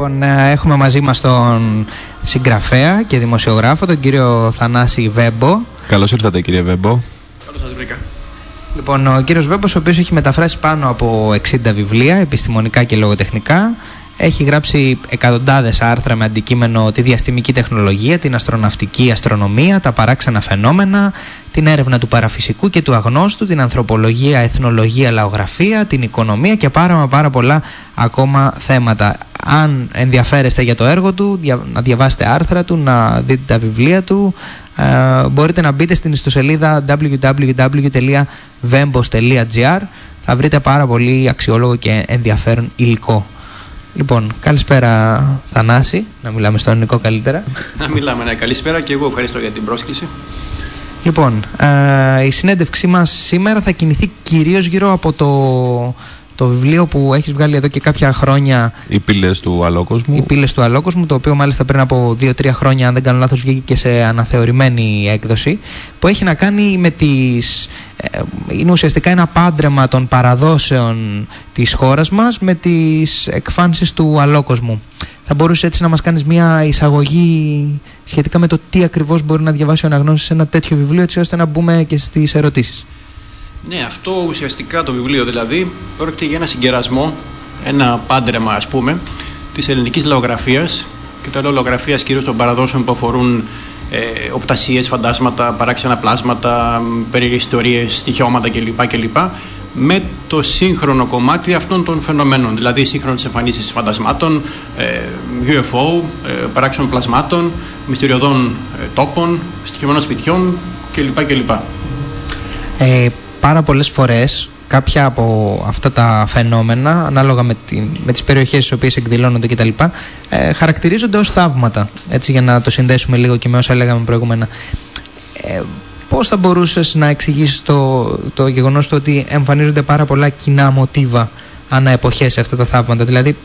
Λοιπόν, ε, έχουμε μαζί μας τον συγγραφέα και δημοσιογράφο, τον κύριο Θανάση Βέμπο. Καλώς ήρθατε κύριε Βέμπο. Λοιπόν, ο κύριος Βέμπος, ο οποίος έχει μεταφράσει πάνω από 60 βιβλία, επιστημονικά και λογοτεχνικά, Έχει γράψει εκατοντάδες άρθρα με αντικείμενο τη διαστημική τεχνολογία, την αστροναυτική αστρονομία, τα παράξενα φαινόμενα, την έρευνα του παραφυσικού και του αγνώστου, την ανθρωπολογία, εθνολογία, λαογραφία, την οικονομία και πάρα μα πάρα πολλά ακόμα θέματα. Αν ενδιαφέρεστε για το έργο του, δια- να διαβάσετε άρθρα του, να δείτε τα βιβλία του, ε, μπορείτε να μπείτε στην ιστοσελίδα www.vembos.gr θα βρείτε πάρα πολύ αξιόλογο και ενδιαφέρον υλικό. Λοιπόν, καλησπέρα Θανάση, να μιλάμε στον ελληνικό καλύτερα. Να μιλάμε, ναι. Καλησπέρα και εγώ ευχαριστώ για την πρόσκληση. Λοιπόν, ε, η συνέντευξή μας σήμερα θα κινηθεί κυρίως γύρω από το, το βιβλίο που έχεις βγάλει εδώ και κάποια χρόνια Οι πύλες του αλόκοσμου. οι πύλες του Αλόκοσμου, το οποίο μάλιστα πριν από 2-3 χρόνια, αν δεν κάνω λάθος, βγήκε και σε αναθεωρημένη έκδοση, που έχει να κάνει με τις... ε, είναι ουσιαστικά ένα πάντρεμα των παραδόσεων της χώρας μας με τις εκφάνσεις του Αλόκοσμου. Θα μπορούσες έτσι να μας κάνεις μια εισαγωγή σχετικά με το τι ακριβώς μπορεί να διαβάσει ο αναγνώστης σε ένα τέτοιο βιβλίο, έτσι ώστε να μπούμε και στις ερωτήσεις. Ναι, αυτό ουσιαστικά το βιβλίο δηλαδή πρόκειται για ένα συγκερασμό, ένα πάντρεμα ας πούμε, της ελληνικής λαογραφίας και το λέω λαογραφίας κυρίως των παραδόσεων που αφορούν ε, οπτασίες, φαντάσματα, παράξενα πλάσματα, περίεργες ιστορίες, στοιχειώματα κλπ. κλπ. με το σύγχρονο κομμάτι αυτών των φαινομένων, δηλαδή σύγχρονες εμφανίσεις φαντασμάτων, ε, UFO, ε, παράξενων πλασμάτων, μυστηριωδών ε, τόπων, στοιχειωμένων σπιτιών κλπ. κλπ. Ε, πάρα πολλές φορές κάποια από αυτά τα φαινόμενα, ανάλογα με, την, με τις περιοχές στις οποίες εκδηλώνονται κτλ., ε, χαρακτηρίζονται ως θαύματα. Έτσι, για να το συνδέσουμε λίγο και με όσα λέγαμε προηγούμενα. Ε, πώς θα μπορούσες να εξηγήσεις το, το γεγονός του ότι εμφανίζονται πάρα πολλά κοινά μοτίβα ανά εποχές σε αυτά τα θαύματα; Δηλαδή,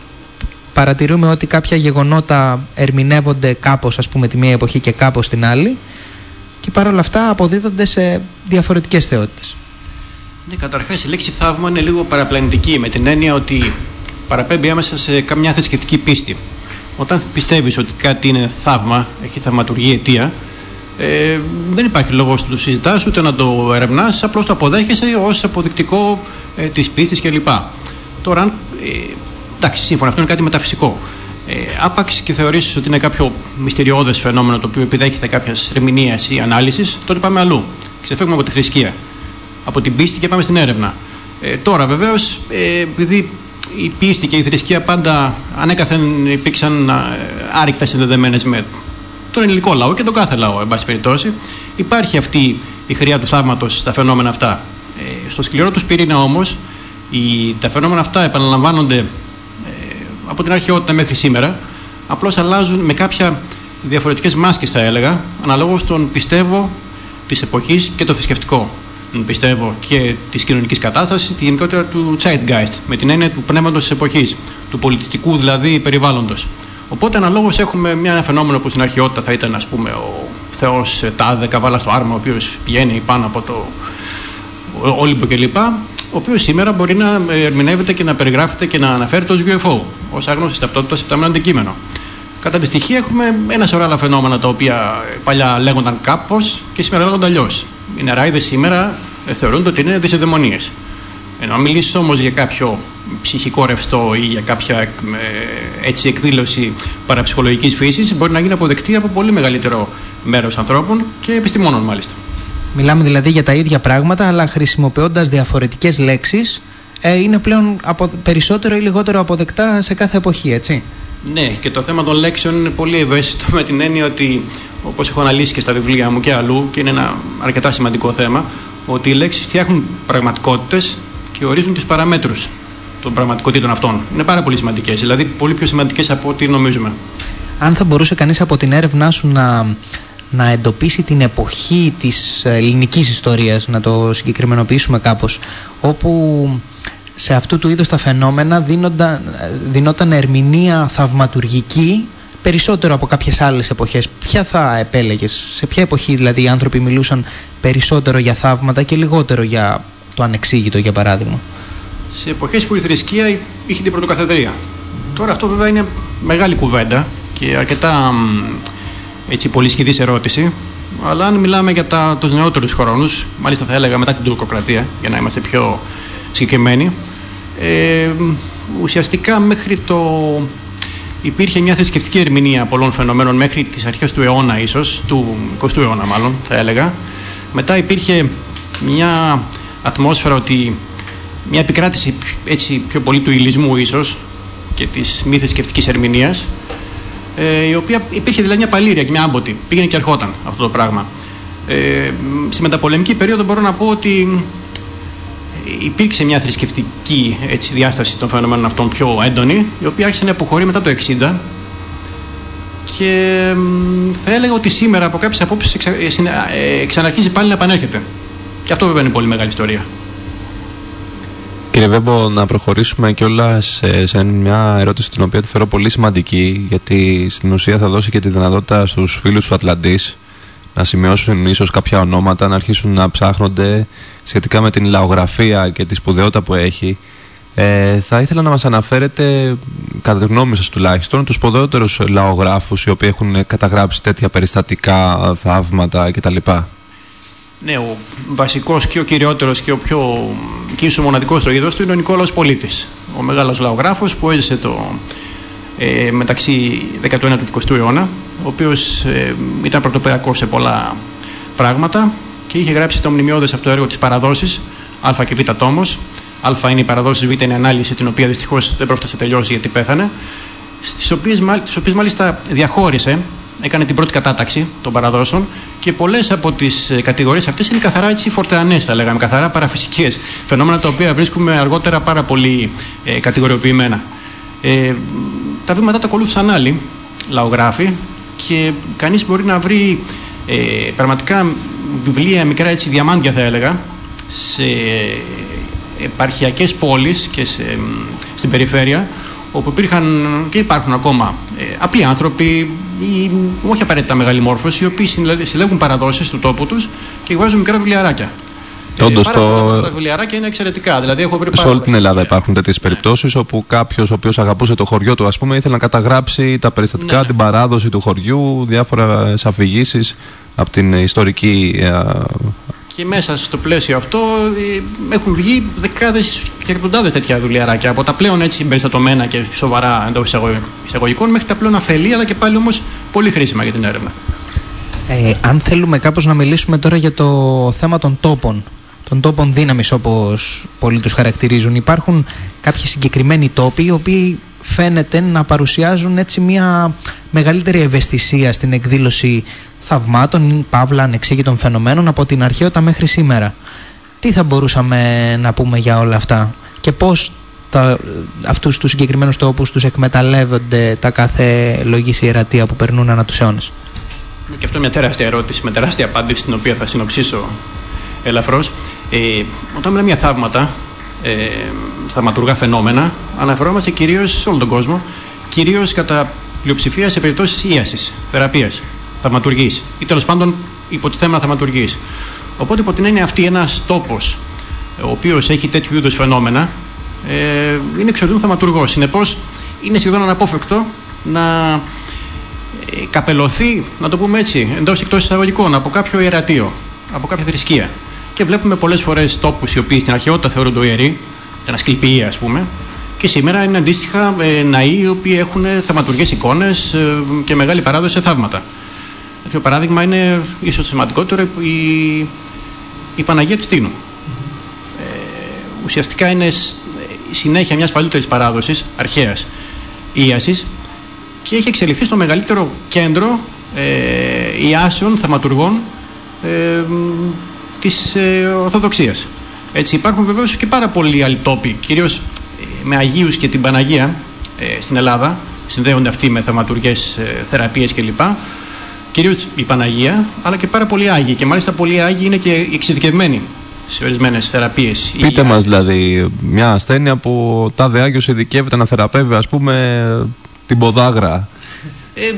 παρατηρούμε ότι κάποια γεγονότα ερμηνεύονται κάπως, ας πούμε, τη μία εποχή και κάπως την άλλη και παρόλα αυτά αποδίδονται σε διαφορετικές θεότητες. Ναι, καταρχάς η λέξη θαύμα είναι λίγο παραπλανητική με την έννοια ότι παραπέμπει άμεσα σε καμιά θρησκευτική πίστη. Όταν πιστεύεις ότι κάτι είναι θαύμα, έχει θαυματουργή αιτία, ε, δεν υπάρχει λόγος να το συζητάς ούτε να το ερευνάς, απλώς το αποδέχεσαι ως αποδεικτικό ε, της πίστης κλπ. Τώρα, αν, ε, εντάξει, σύμφωνα, αυτό είναι κάτι μεταφυσικό. Ε, άπαξ και θεωρήσεις ότι είναι κάποιο μυστηριώδες φαινόμενο το οποίο επιδέχεται κάποιας ερμηνείας ή ανάλυσης, τότε πάμε αλλού. Ξεφεύγουμε από τη θρησκεία από την πίστη και πάμε στην έρευνα. Ε, τώρα βεβαίως, ε, επειδή η πίστη και η θρησκεία πάντα ανέκαθεν υπήρξαν ε, άρρηκτα συνδεδεμένες με τον ελληνικό λαό και τον κάθε λαό, εν πάση περιπτώσει, υπάρχει αυτή η χρειά του θαύματος στα φαινόμενα αυτά. Ε, στο σκληρό τους πυρήνα όμως, τα φαινόμενα αυτά επαναλαμβάνονται ε, από την αρχαιότητα μέχρι σήμερα, απλώς αλλάζουν με κάποια διαφορετικές μάσκες θα έλεγα, αναλόγως τον πιστεύω της εποχής και το θρησκευτικό πιστεύω, και της κοινωνικής κατάστασης, τη γενικότερα του zeitgeist, με την έννοια του πνεύματος της εποχής, του πολιτιστικού δηλαδή περιβάλλοντος. Οπότε, αναλόγως έχουμε μια, ένα φαινόμενο που στην αρχαιότητα θα ήταν, ας πούμε, ο Θεός Τάδε Καβάλα στο Άρμα, ο οποίος πηγαίνει πάνω από το Όλυμπο κλπ. Ο οποίος σήμερα μπορεί να ερμηνεύεται και να περιγράφεται και να αναφέρεται ως UFO, ως άγνωσης ταυτότητας σε αντικείμενο. Κατά τη στοιχεία έχουμε ένα σωρό άλλα φαινόμενα τα οποία παλιά λέγονταν κάπως και σήμερα λέγονται αλλιώς. Οι νεράιδε σήμερα ε, θεωρούνται ότι είναι δυσεδαιμονίες. Ενώ αν μιλήσει όμως για κάποιο ψυχικό ρευστό ή για κάποια ε, έτσι, εκδήλωση παραψυχολογικής φύσης, μπορεί να γίνει αποδεκτή από πολύ μεγαλύτερο μέρος ανθρώπων και επιστημόνων μάλιστα. Μιλάμε δηλαδή για τα ίδια πράγματα, αλλά χρησιμοποιώντας διαφορετικές λέξεις, ε, είναι πλέον απο... περισσότερο ή λιγότερο αποδεκτά σε κάθε εποχή, έτσι. Ναι, και το θέμα των λέξεων είναι πολύ ευαίσθητο με την έννοια ότι, όπως έχω αναλύσει και στα βιβλία μου και αλλού, και είναι ένα αρκετά σημαντικό θέμα, ότι οι λέξεις φτιάχνουν πραγματικότητες και ορίζουν τις παραμέτρους των πραγματικότητων αυτών. Είναι πάρα πολύ σημαντικές, δηλαδή πολύ πιο σημαντικές από ό,τι νομίζουμε. Αν θα μπορούσε κανείς από την έρευνά σου να, να εντοπίσει την εποχή της ελληνικής ιστορίας, να το συγκεκριμενοποιήσουμε κάπως, όπου σε αυτού του είδους τα φαινόμενα δίνονταν, δίνονταν ερμηνεία θαυματουργική περισσότερο από κάποιες άλλες εποχές. Ποια θα επέλεγες, σε ποια εποχή δηλαδή οι άνθρωποι μιλούσαν περισσότερο για θαύματα και λιγότερο για το ανεξήγητο για παράδειγμα; Σε εποχές που η θρησκεία είχε την πρωτοκαθεδρία. Τώρα αυτό βέβαια είναι μεγάλη κουβέντα και αρκετά έτσι, πολύ σχηδής ερώτηση. Αλλά αν μιλάμε για τα, τους νεότερους χρόνους, μάλιστα θα έλεγα μετά την τουρκοκρατία, για να είμαστε πιο συγκεκριμένοι, ε, ουσιαστικά μέχρι το υπήρχε μια θρησκευτική ερμηνεία πολλών φαινομένων μέχρι τις αρχές του αιώνα ίσως, του 20ου αιώνα μάλλον θα έλεγα. Μετά υπήρχε μια ατμόσφαιρα ότι μια επικράτηση έτσι πιο πολύ του ηλισμού ίσως και της μη θρησκευτικής ερμηνείας ε, η οποία υπήρχε δηλαδή μια παλήρια και μια άμποτη. Πήγαινε και ερχόταν αυτό το πράγμα. Ε, στη μεταπολεμική περίοδο μπορώ να πω ότι υπήρξε μια θρησκευτική έτσι, διάσταση των φαινομένων αυτών πιο έντονη, η οποία άρχισε να αποχωρεί μετά το 60 και μ, θα έλεγα ότι σήμερα από κάποιες απόψεις εξα, ε, συνα- ε, ξαναρχίζει πάλι να επανέρχεται. Και αυτό βέβαια είναι πολύ μεγάλη ιστορία. Κύριε Βέμπο, να προχωρήσουμε κιόλας σε, σε μια ερώτηση την οποία τη θεωρώ πολύ σημαντική, γιατί στην ουσία θα δώσει και τη δυνατότητα στους φίλους του Ατλαντής να σημειώσουν ίσως κάποια ονόματα, να αρχίσουν να ψάχνονται σχετικά με την λαογραφία και τη σπουδαιότητα που έχει. Ε, θα ήθελα να μας αναφέρετε, κατά τη γνώμη σας τουλάχιστον, τους σπουδαιότερους λαογράφους οι οποίοι έχουν καταγράψει τέτοια περιστατικά, θαύματα κτλ. Ναι, ο βασικός και ο κυριότερος και ο πιο και ίσως ο μοναδικός στο είδος του είναι ο Νικόλαος Πολίτης. Ο μεγάλος λαογράφος που έζησε το, ε, μεταξύ 19ου και 20ου αιώνα, ο οποίος ε, ήταν πρωτοπαιρακός σε πολλά πράγματα και είχε γράψει το μνημειώδες αυτό έργο της παραδόσης, Α και Β τόμος. Α είναι η παραδόση, Β είναι η ανάλυση, την οποία δυστυχώς δεν πρόφτασε να τελειώσει γιατί πέθανε. Στις οποίες, μάλ- τις οποίες μάλιστα διαχώρισε, έκανε την πρώτη κατάταξη των παραδόσεων και πολλές από τις ε, κατηγορίες αυτές είναι καθαρά έτσι φορτεανές θα λέγαμε, καθαρά παραφυσικές. Φαινόμενα τα οποία βρίσκουμε αργότερα πάρα πολύ ε, κατηγοριοποιημένα. Ε, τα βήματα τα ακολούθησαν άλλοι λαογράφοι και κανείς μπορεί να βρει ε, πραγματικά βιβλία μικρά έτσι διαμάντια θα έλεγα σε επαρχιακές πόλεις και σε, στην περιφέρεια όπου υπήρχαν και υπάρχουν ακόμα ε, απλοί άνθρωποι ή όχι απαραίτητα μεγάλη μόρφωση οι οποίοι συλλε- συλλέγουν παραδόσεις του τόπου τους και βγάζουν μικρά βιβλιαράκια. Όντως πάρα το- πολλά από αυτά τα βιβλιαράκια είναι εξαιρετικά. Δηλαδή έχω βρει Σε πάρα όλη πολλά την Ελλάδα στοιχεία. υπάρχουν τέτοιες περιπτώσεις όπου κάποιος ο οποίος αγαπούσε το χωριό του, ας πούμε, ήθελε να καταγράψει τα περιστατικά, Ναι, ναι. την παράδοση του χωριού, διάφορα αφηγήσει από την ιστορική. ε, Και μέσα στο πλαίσιο αυτό ε, έχουν βγει δεκάδες και εκατοντάδες τέτοια δουλειαράκια. Από τα πλέον έτσι περιστατωμένα και σοβαρά εντός εισαγωγικών μέχρι τα πλέον αφελή, αλλά και πάλι όμως πολύ χρήσιμα για την έρευνα. Ε, αν θέλουμε κάπως να μιλήσουμε τώρα για το θέμα των τόπων, των τόπων δύναμης όπως πολλοί τους χαρακτηρίζουν, υπάρχουν κάποιοι συγκεκριμένοι τόποι οι οποίοι φαίνεται να παρουσιάζουν έτσι μια μεγαλύτερη ευαισθησία στην εκδήλωση θαυμάτων ή παύλα ανεξήγητων φαινομένων από την αρχαιότητα μέχρι σήμερα. Τι θα μπορούσαμε να πούμε για όλα αυτά και πώς τα, αυτούς τους συγκεκριμένους τόπους τους εκμεταλλεύονται τα κάθε λογής ιερατεία που περνούν ανά τους αιώνες; Και αυτό είναι μια τεράστια ερώτηση με τεράστια απάντηση, την οποία θα συνοψίσω ελαφρώς. Ε, όταν μιλάμε για θαύματα, ε, θαυματουργά φαινόμενα, αναφερόμαστε κυρίως σε όλο τον κόσμο, κυρίως κατά πλειοψηφία σε περιπτώσεις ίασης, θεραπείας, θαυματουργής ή τέλος πάντων υποτιθέμενα θαυματουργής. Οπότε, υπό την έννοια αυτή, ένας τόπος ο οποίος έχει τέτοιου είδους φαινόμενα ε, είναι εξορισμού θαυματουργός. Συνεπώς, είναι σχεδόν αναπόφευκτο να ε, καπελωθεί, να το πούμε έτσι, εντός εκτός εισαγωγικών, από κάποιο ιερατείο, από κάποια θρησκεία. Και βλέπουμε πολλές φορές τόπους οι οποίοι στην αρχαιότητα θεωρούνται ιεροί, ένα σκληπιή ας πούμε, και σήμερα είναι αντίστοιχα ε, ναοί οι οποίοι έχουν θαυματουργέ εικόνες και μεγάλη παράδοση σε θαύματα. Τέτοιο παράδειγμα είναι ίσως το σημαντικότερο η, η Παναγία της Τίνου. Ε, ουσιαστικά είναι σ- η συνέχεια μιας παλιότερης παράδοσης, αρχαίας ίασης, και έχει εξελιχθεί στο μεγαλύτερο κέντρο ε, ιάσεων θαυματουργών ε, μ, της ε, Ορθοδοξίας. Έτσι, υπάρχουν βεβαίως και πάρα πολλοί άλλοι τόποι, κυρίως ε, με Αγίους και την Παναγία ε, στην Ελλάδα, συνδέονται αυτοί με θαυματουργές ε, θεραπείες κλπ. Κυρίως η Παναγία, αλλά και πάρα πολλοί Άγιοι. Και μάλιστα πολλοί Άγιοι είναι και εξειδικευμένοι σε ορισμένες θεραπείες. ή Πείτε μας ιάσεις. δηλαδή μια ασθένεια που ο τάδε Άγιος ειδικεύεται να θεραπεύει, ας πούμε, την ποδάγρα. Ε,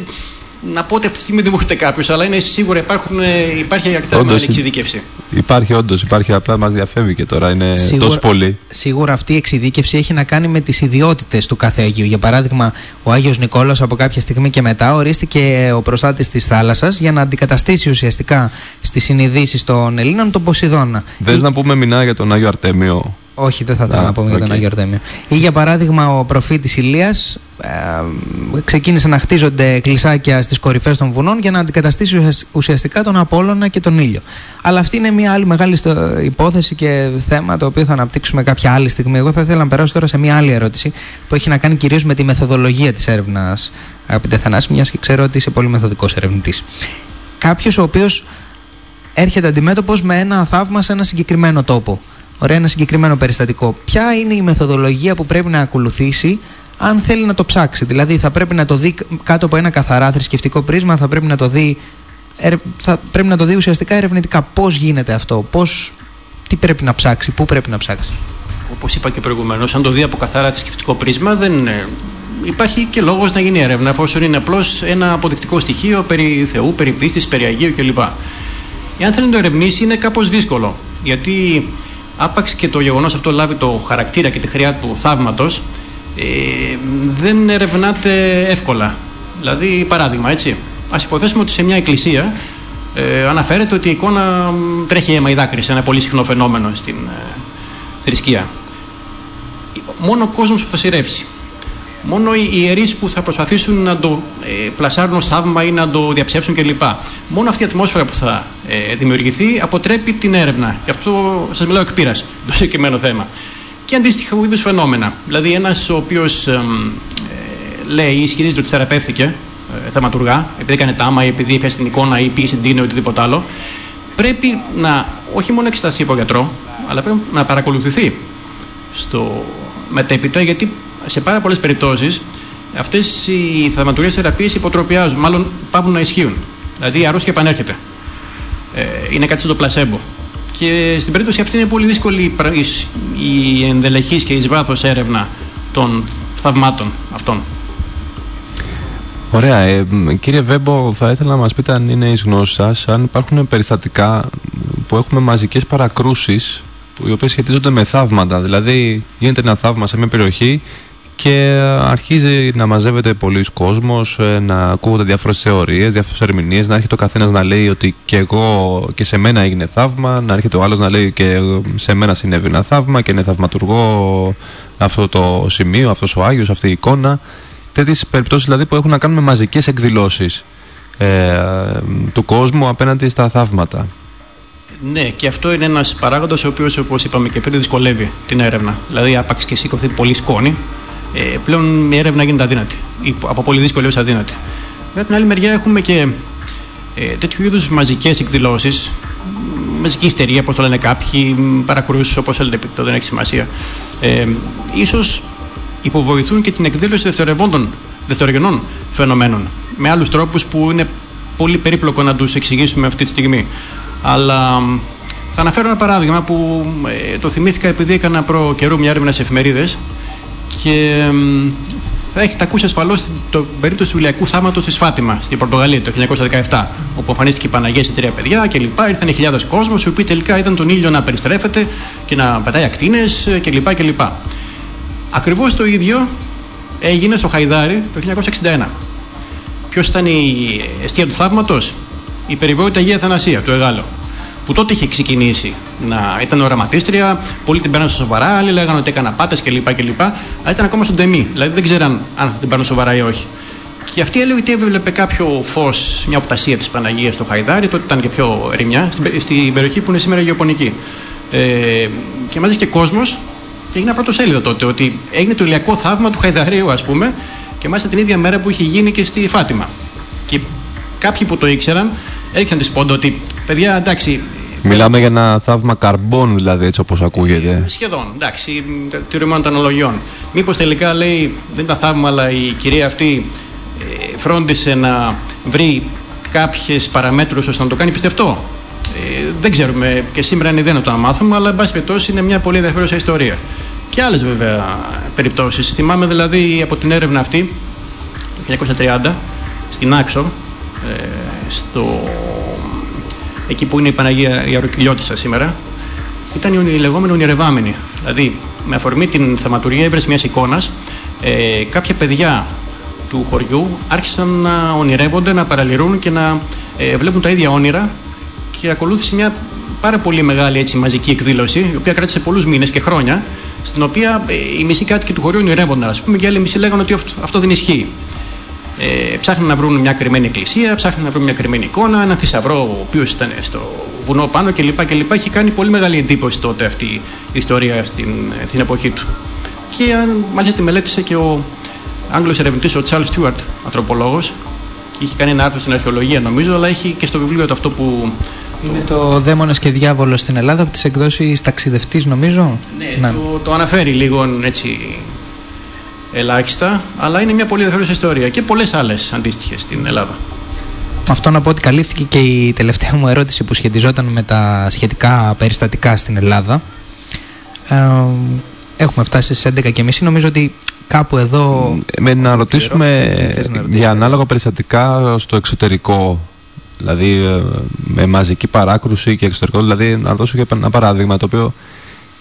να πω ότι αυτή τη στιγμή δεν μου έρχεται κάποιος, αλλά είναι σίγουρα υπάρχουν, ε, υπάρχει αρκετά Όντως, μεγάλη εξειδίκευση. Υπάρχει όντως, υπάρχει απλά μας διαφεύγει και τώρα. Είναι Σίγουρα- τόσο πολύ. Σίγουρα αυτή η εξειδίκευση έχει να κάνει με τις ιδιότητες του κάθε Αγίου. Για παράδειγμα, ο Άγιος Νικόλαος από κάποια στιγμή και μετά ορίστηκε ο προστάτης της θάλασσας για να αντικαταστήσει ουσιαστικά στις συνειδήσεις των Ελλήνων τον Ποσειδώνα. Θες να πούμε μηνά για τον Άγιο Αρτέμιο. Όχι, δεν θα ήθελα Α, να πούμε για τον οκ. Άγιο Αρτέμιο. Ή για παράδειγμα, ο προφήτης Ηλίας ε, ξεκίνησαν να χτίζονται κλεισάκια στις κορυφές των βουνών για να αντικαταστήσει ουσιασ- ουσιαστικά τον Απόλλωνα και τον ήλιο. Αλλά αυτή είναι μια άλλη μεγάλη στο- υπόθεση και θέμα το οποίο θα αναπτύξουμε κάποια άλλη στιγμή. Εγώ θα ήθελα να περάσω τώρα σε μια άλλη ερώτηση που έχει να κάνει κυρίως με τη μεθοδολογία της έρευνας αγαπητέ Θανάση, μιας και ξέρω ότι είσαι πολύ μεθοδικός ερευνητής. Κάποιος ο οποίος έρχεται αντιμέτωπος με ένα θαύμα σε ένα συγκεκριμένο τόπο. Ωραία, ένα συγκεκριμένο περιστατικό. Ποια είναι η μεθοδολογία που πρέπει να ακολουθήσει αν θέλει να το ψάξει; Δηλαδή, θα πρέπει να το δει κάτω από ένα καθαρά θρησκευτικό πρίσμα, θα πρέπει να το δει, ερε- θα πρέπει να το δει ουσιαστικά ερευνητικά. Πώς γίνεται αυτό, πώς, τι πρέπει να ψάξει, πού πρέπει να ψάξει; Όπως είπα και προηγουμένως, αν το δει από καθαρά θρησκευτικό πρίσμα, δεν ε, υπάρχει και λόγος να γίνει έρευνα, εφόσον είναι απλώς ένα αποδεικτικό στοιχείο περί Θεού, περί πίστης, περί Αγίου κλπ. Εάν θέλει να το ερευνήσει, είναι κάπως δύσκολο. Γιατί άπαξ και το γεγονός αυτό λάβει το χαρακτήρα και τη χρειά του θαύματος, ε, δεν ερευνάται εύκολα. Δηλαδή, παράδειγμα, έτσι. Α υποθέσουμε ότι σε μια εκκλησία ε, αναφέρεται ότι η εικόνα μ, τρέχει αίμα ή δάκρυ, σε ένα πολύ συχνό φαινόμενο στην ε, θρησκεία. Μόνο ο κόσμος που θα σειρεύσει. Μόνο οι ιερείς που θα προσπαθήσουν να το ε, πλασάρουν ως θαύμα ή να το διαψεύσουν κλπ. Μόνο αυτή η ατμόσφαιρα που θα ε, δημιουργηθεί αποτρέπει την έρευνα. Γι' αυτό σας μιλάω εκ πείρας, το συγκεκριμένο θέμα. Και αντίστοιχα είδους φαινόμενα. Δηλαδή ένας ο οποίος εμ, ε, λέει ή ισχυρίζεται ότι θεραπεύθηκε ε, θεματουργά, επειδή έκανε τάμα ή επειδή έπιασε την εικόνα ή πήγε στην τίνο ή οτιδήποτε άλλο, πρέπει να όχι μόνο εξεταστεί από γιατρό, αλλά πρέπει να παρακολουθηθεί στο μετέπειτα, γιατί σε πάρα πολλές περιπτώσεις αυτές οι θαυματουργές θεραπείες υποτροπιάζουν, μάλλον πάβουν να ισχύουν. Δηλαδή η αρρώστια επανέρχεται. Ε, είναι κάτι σαν το πλασέμπο. Και στην περίπτωση αυτή είναι πολύ δύσκολη η πρα- η- η ενδελεχής και εις βάθος έρευνα των θαυμάτων αυτών. Ωραία. Ε, μ, κύριε Βέμπο, θα ήθελα να μας πείτε αν είναι εις γνώση σας, αν υπάρχουν περιστατικά που έχουμε μαζικές παρακρούσεις που οι οποίες σχετίζονται με θαύματα. Δηλαδή γίνεται ένα θαύμα σε μια περιοχή και αρχίζει να μαζεύεται πολλοί κόσμος, ε, να ακούγονται διάφορες θεωρίες, διάφορες ερμηνείες, να έρχεται ο καθένας να λέει ότι και εγώ και σε μένα έγινε θαύμα, να έρχεται ο άλλος να λέει και σε μένα συνέβη ένα θαύμα και είναι θαυματουργό αυτό το σημείο, αυτός ο Άγιος, αυτή η εικόνα. Τέτοιες περιπτώσεις δηλαδή που έχουν να κάνουν με μαζικές εκδηλώσεις ε, του κόσμου απέναντι στα θαύματα. Ναι, και αυτό είναι ένας παράγοντας ο οποίος, όπως είπαμε και πριν, δυσκολεύει την έρευνα. Δηλαδή, άπαξ και σήκωθεί πολύ σκόνη, ε, πλέον η έρευνα γίνεται αδύνατη. Ή από πολύ δύσκολη έως αδύνατη. Με την άλλη μεριά, έχουμε και ε, τέτοιου είδους μαζικές εκδηλώσεις, μαζική ιστερία, όπως το λένε κάποιοι, παρακρούσεις, όπως θέλετε πείτε, το δεν έχει σημασία. Ε, ίσως υποβοηθούν και την εκδήλωση δευτερευόντων, δευτερογενών φαινομένων με άλλους τρόπους που είναι πολύ περίπλοκο να τους εξηγήσουμε αυτή τη στιγμή. Αλλά μ, θα αναφέρω ένα παράδειγμα που ε, το θυμήθηκα επειδή έκανα προ καιρού μια έρευνα σε εφημερίδες και μ, θα έχετε ακούσει ασφαλώς το περίπτωση του ηλιακού θάματος στη Φάτιμα, στην Πορτογαλία το 1917, όπου εμφανίστηκε η Παναγία σε τρία παιδιά κλπ. Ήρθαν χιλιάδες κόσμος, οι οποίοι τελικά είδαν τον ήλιο να περιστρέφεται και να πετάει ακτίνες ε, κλπ. κλπ. Ακριβώς το ίδιο έγινε στο Χαϊδάρι το 1961. Ποιος ήταν η αιστεία του θαύματος, η περιβόητα Αγία Θανασία του Εγάλο. Που τότε είχε ξεκινήσει να ήταν οραματίστρια, πολλοί την παίρναν σοβαρά, άλλοι λέγανε ότι έκανα πάτες κλπ. κλπ. Αλλά ήταν ακόμα στον τεμή, δηλαδή δεν ξέραν αν θα την παίρνουν σοβαρά ή όχι. Και αυτή έλεγε ότι έβλεπε κάποιο φως, μια οπτασία της Παναγίας στο Χαϊδάρι, τότε ήταν και πιο ερημιά, στην, πε- στην περιοχή που είναι σήμερα γεωπονική. Ε, και μαζί και κόσμος, και έγινε ένα πρώτος σέλιδο τότε, ότι έγινε το ηλιακό θαύμα του Χαϊδαρίου, ας πούμε, και μάλιστα την ίδια μέρα που είχε γίνει και στη Φάτιμα. Και κάποιοι που το ήξεραν έριξαν τη σπόντα ότι, παιδιά, εντάξει. Μιλάμε για ένα θαύμα καρμπών δηλαδή έτσι όπως ακούγεται. Σχεδόν, εντάξει, τηρούμενων των αναλογιών. Μήπως τελικά λέει δεν ήταν θαύμα, αλλά η κυρία αυτή ε, φρόντισε να βρει κάποιες παραμέτρους ώστε να το κάνει πιστευτό; Ε, δεν ξέρουμε και σήμερα είναι ιδέα να το μάθουμε, αλλά εν πάση περιπτώσει είναι μια πολύ ενδιαφέρουσα ιστορία. Και άλλες βέβαια περιπτώσεις. Θυμάμαι δηλαδή από την έρευνα αυτή το 1930 στην Άξο, ε, στο, εκεί που είναι η Παναγία η Αροκυλιώτισσα σήμερα, ήταν οι ονει- οι λεγόμενοι ονειρευάμενοι. Δηλαδή, με αφορμή την θεματουργία έβρεση μιας εικόνας, ε, κάποια παιδιά του χωριού άρχισαν να ονειρεύονται, να παραλυρούν και να ε, βλέπουν τα ίδια όνειρα και ακολούθησε μια πάρα πολύ μεγάλη έτσι, μαζική εκδήλωση, η οποία κράτησε πολλούς μήνες και χρόνια στην οποία ε, οι μισοί κάτοικοι του χωριού ονειρεύονταν, ας πούμε, και οι άλλοι μισοί λέγανε ότι αυτό, αυτό δεν ισχύει. Ε, ψάχναν να βρουν μια κρυμμένη εκκλησία, ψάχναν να βρουν μια κρυμμένη εικόνα, έναν θησαυρό ο οποίος ήταν στο βουνό πάνω κλπ. κλπ. Έχει κάνει πολύ μεγάλη εντύπωση τότε αυτή η ιστορία στην την εποχή του. Και αν, μάλιστα τη μελέτησε και ο Άγγλος ερευνητής ο Charles Stewart, ανθρωπολόγος, και είχε κάνει ένα άρθρο στην αρχαιολογία νομίζω, αλλά έχει και στο βιβλίο του αυτό που. Είναι το Δαίμονας και Διάβολος στην Ελλάδα από τις εκδόσεις Ταξιδευτής νομίζω; Ναι, Το, το αναφέρει λίγο έτσι ελάχιστα, αλλά είναι μια πολύ ενδιαφέρουσα ιστορία και πολλές άλλες αντίστοιχες στην Ελλάδα. Με αυτό να πω ότι καλύφθηκε και η τελευταία μου ερώτηση που σχετιζόταν με τα σχετικά περιστατικά στην Ελλάδα. Ε, έχουμε φτάσει στις 11.30. Νομίζω ότι κάπου εδώ... Με να ρωτήσουμε Θες να ρωτήσεις για ανάλογα περιστατικά στο εξωτερικό. Δηλαδή ε, με μαζική παράκρουση και εξωτερικό. Δηλαδή να δώσω και ένα παράδειγμα το οποίο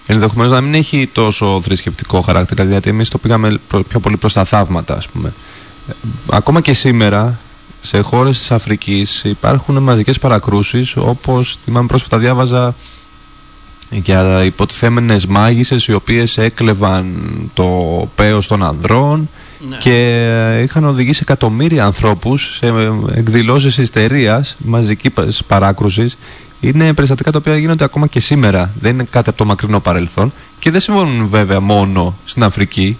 ενδεχομένως να μην έχει τόσο θρησκευτικό χαρακτήρα. Δηλαδή, Γιατί εμείς το πήγαμε προ- πιο πολύ προς τα θαύματα, ας πούμε. Ε, Ακόμα και σήμερα σε χώρες της Αφρικής υπάρχουν μαζικές παρακρούσεις όπως θυμάμαι πρόσφατα διάβαζα για υποτιθέμενες μάγισσες οι οποίες έκλεβαν το πέος των ανδρών Ναι. και είχαν οδηγήσει εκατομμύρια ανθρώπους σε εκδηλώσεις ιστερίας μαζικής παράκρουσης είναι περιστατικά τα οποία γίνονται ακόμα και σήμερα δεν είναι κάτι από το μακρινό παρελθόν και δεν συμβαίνουν βέβαια μόνο στην Αφρική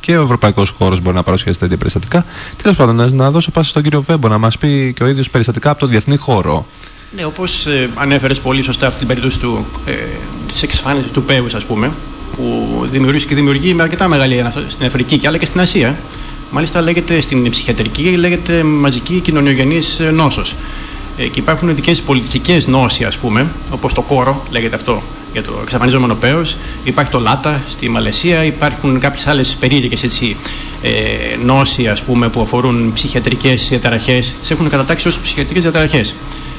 και ο ευρωπαϊκός χώρος μπορεί να παρουσιάσει τέτοια περιστατικά. Τέλος πάντων, να, να δώσω πάση στον κύριο Βέμπο να μας πει και ο ίδιος περιστατικά από τον διεθνή χώρο. Ναι, όπως ε, ανέφερες πολύ σωστά αυτή την περίπτωση του, ε, της εξαφάνισης του Πέου, ας πούμε, που δημιουργήσε και δημιουργεί με αρκετά μεγάλη έναση στην Αφρική και αλλά και στην Ασία. Μάλιστα λέγεται στην ψυχιατρική, λέγεται μαζική κοινωνιογενής νόσος. Ε, και υπάρχουν ειδικές πολιτιστικέ νόσοι, ας πούμε, όπως το κόρο, λέγεται αυτό για το εξαφανιζόμενο πέος. Υπάρχει το λάτα στη Μαλαισία, υπάρχουν κάποιες άλλες περίεργες ε, νόσοι, ας πούμε, που αφορούν ψυχιατρικές διαταραχές. Τις έχουν κατατάξει ως ψυχιατρικές διαταραχές.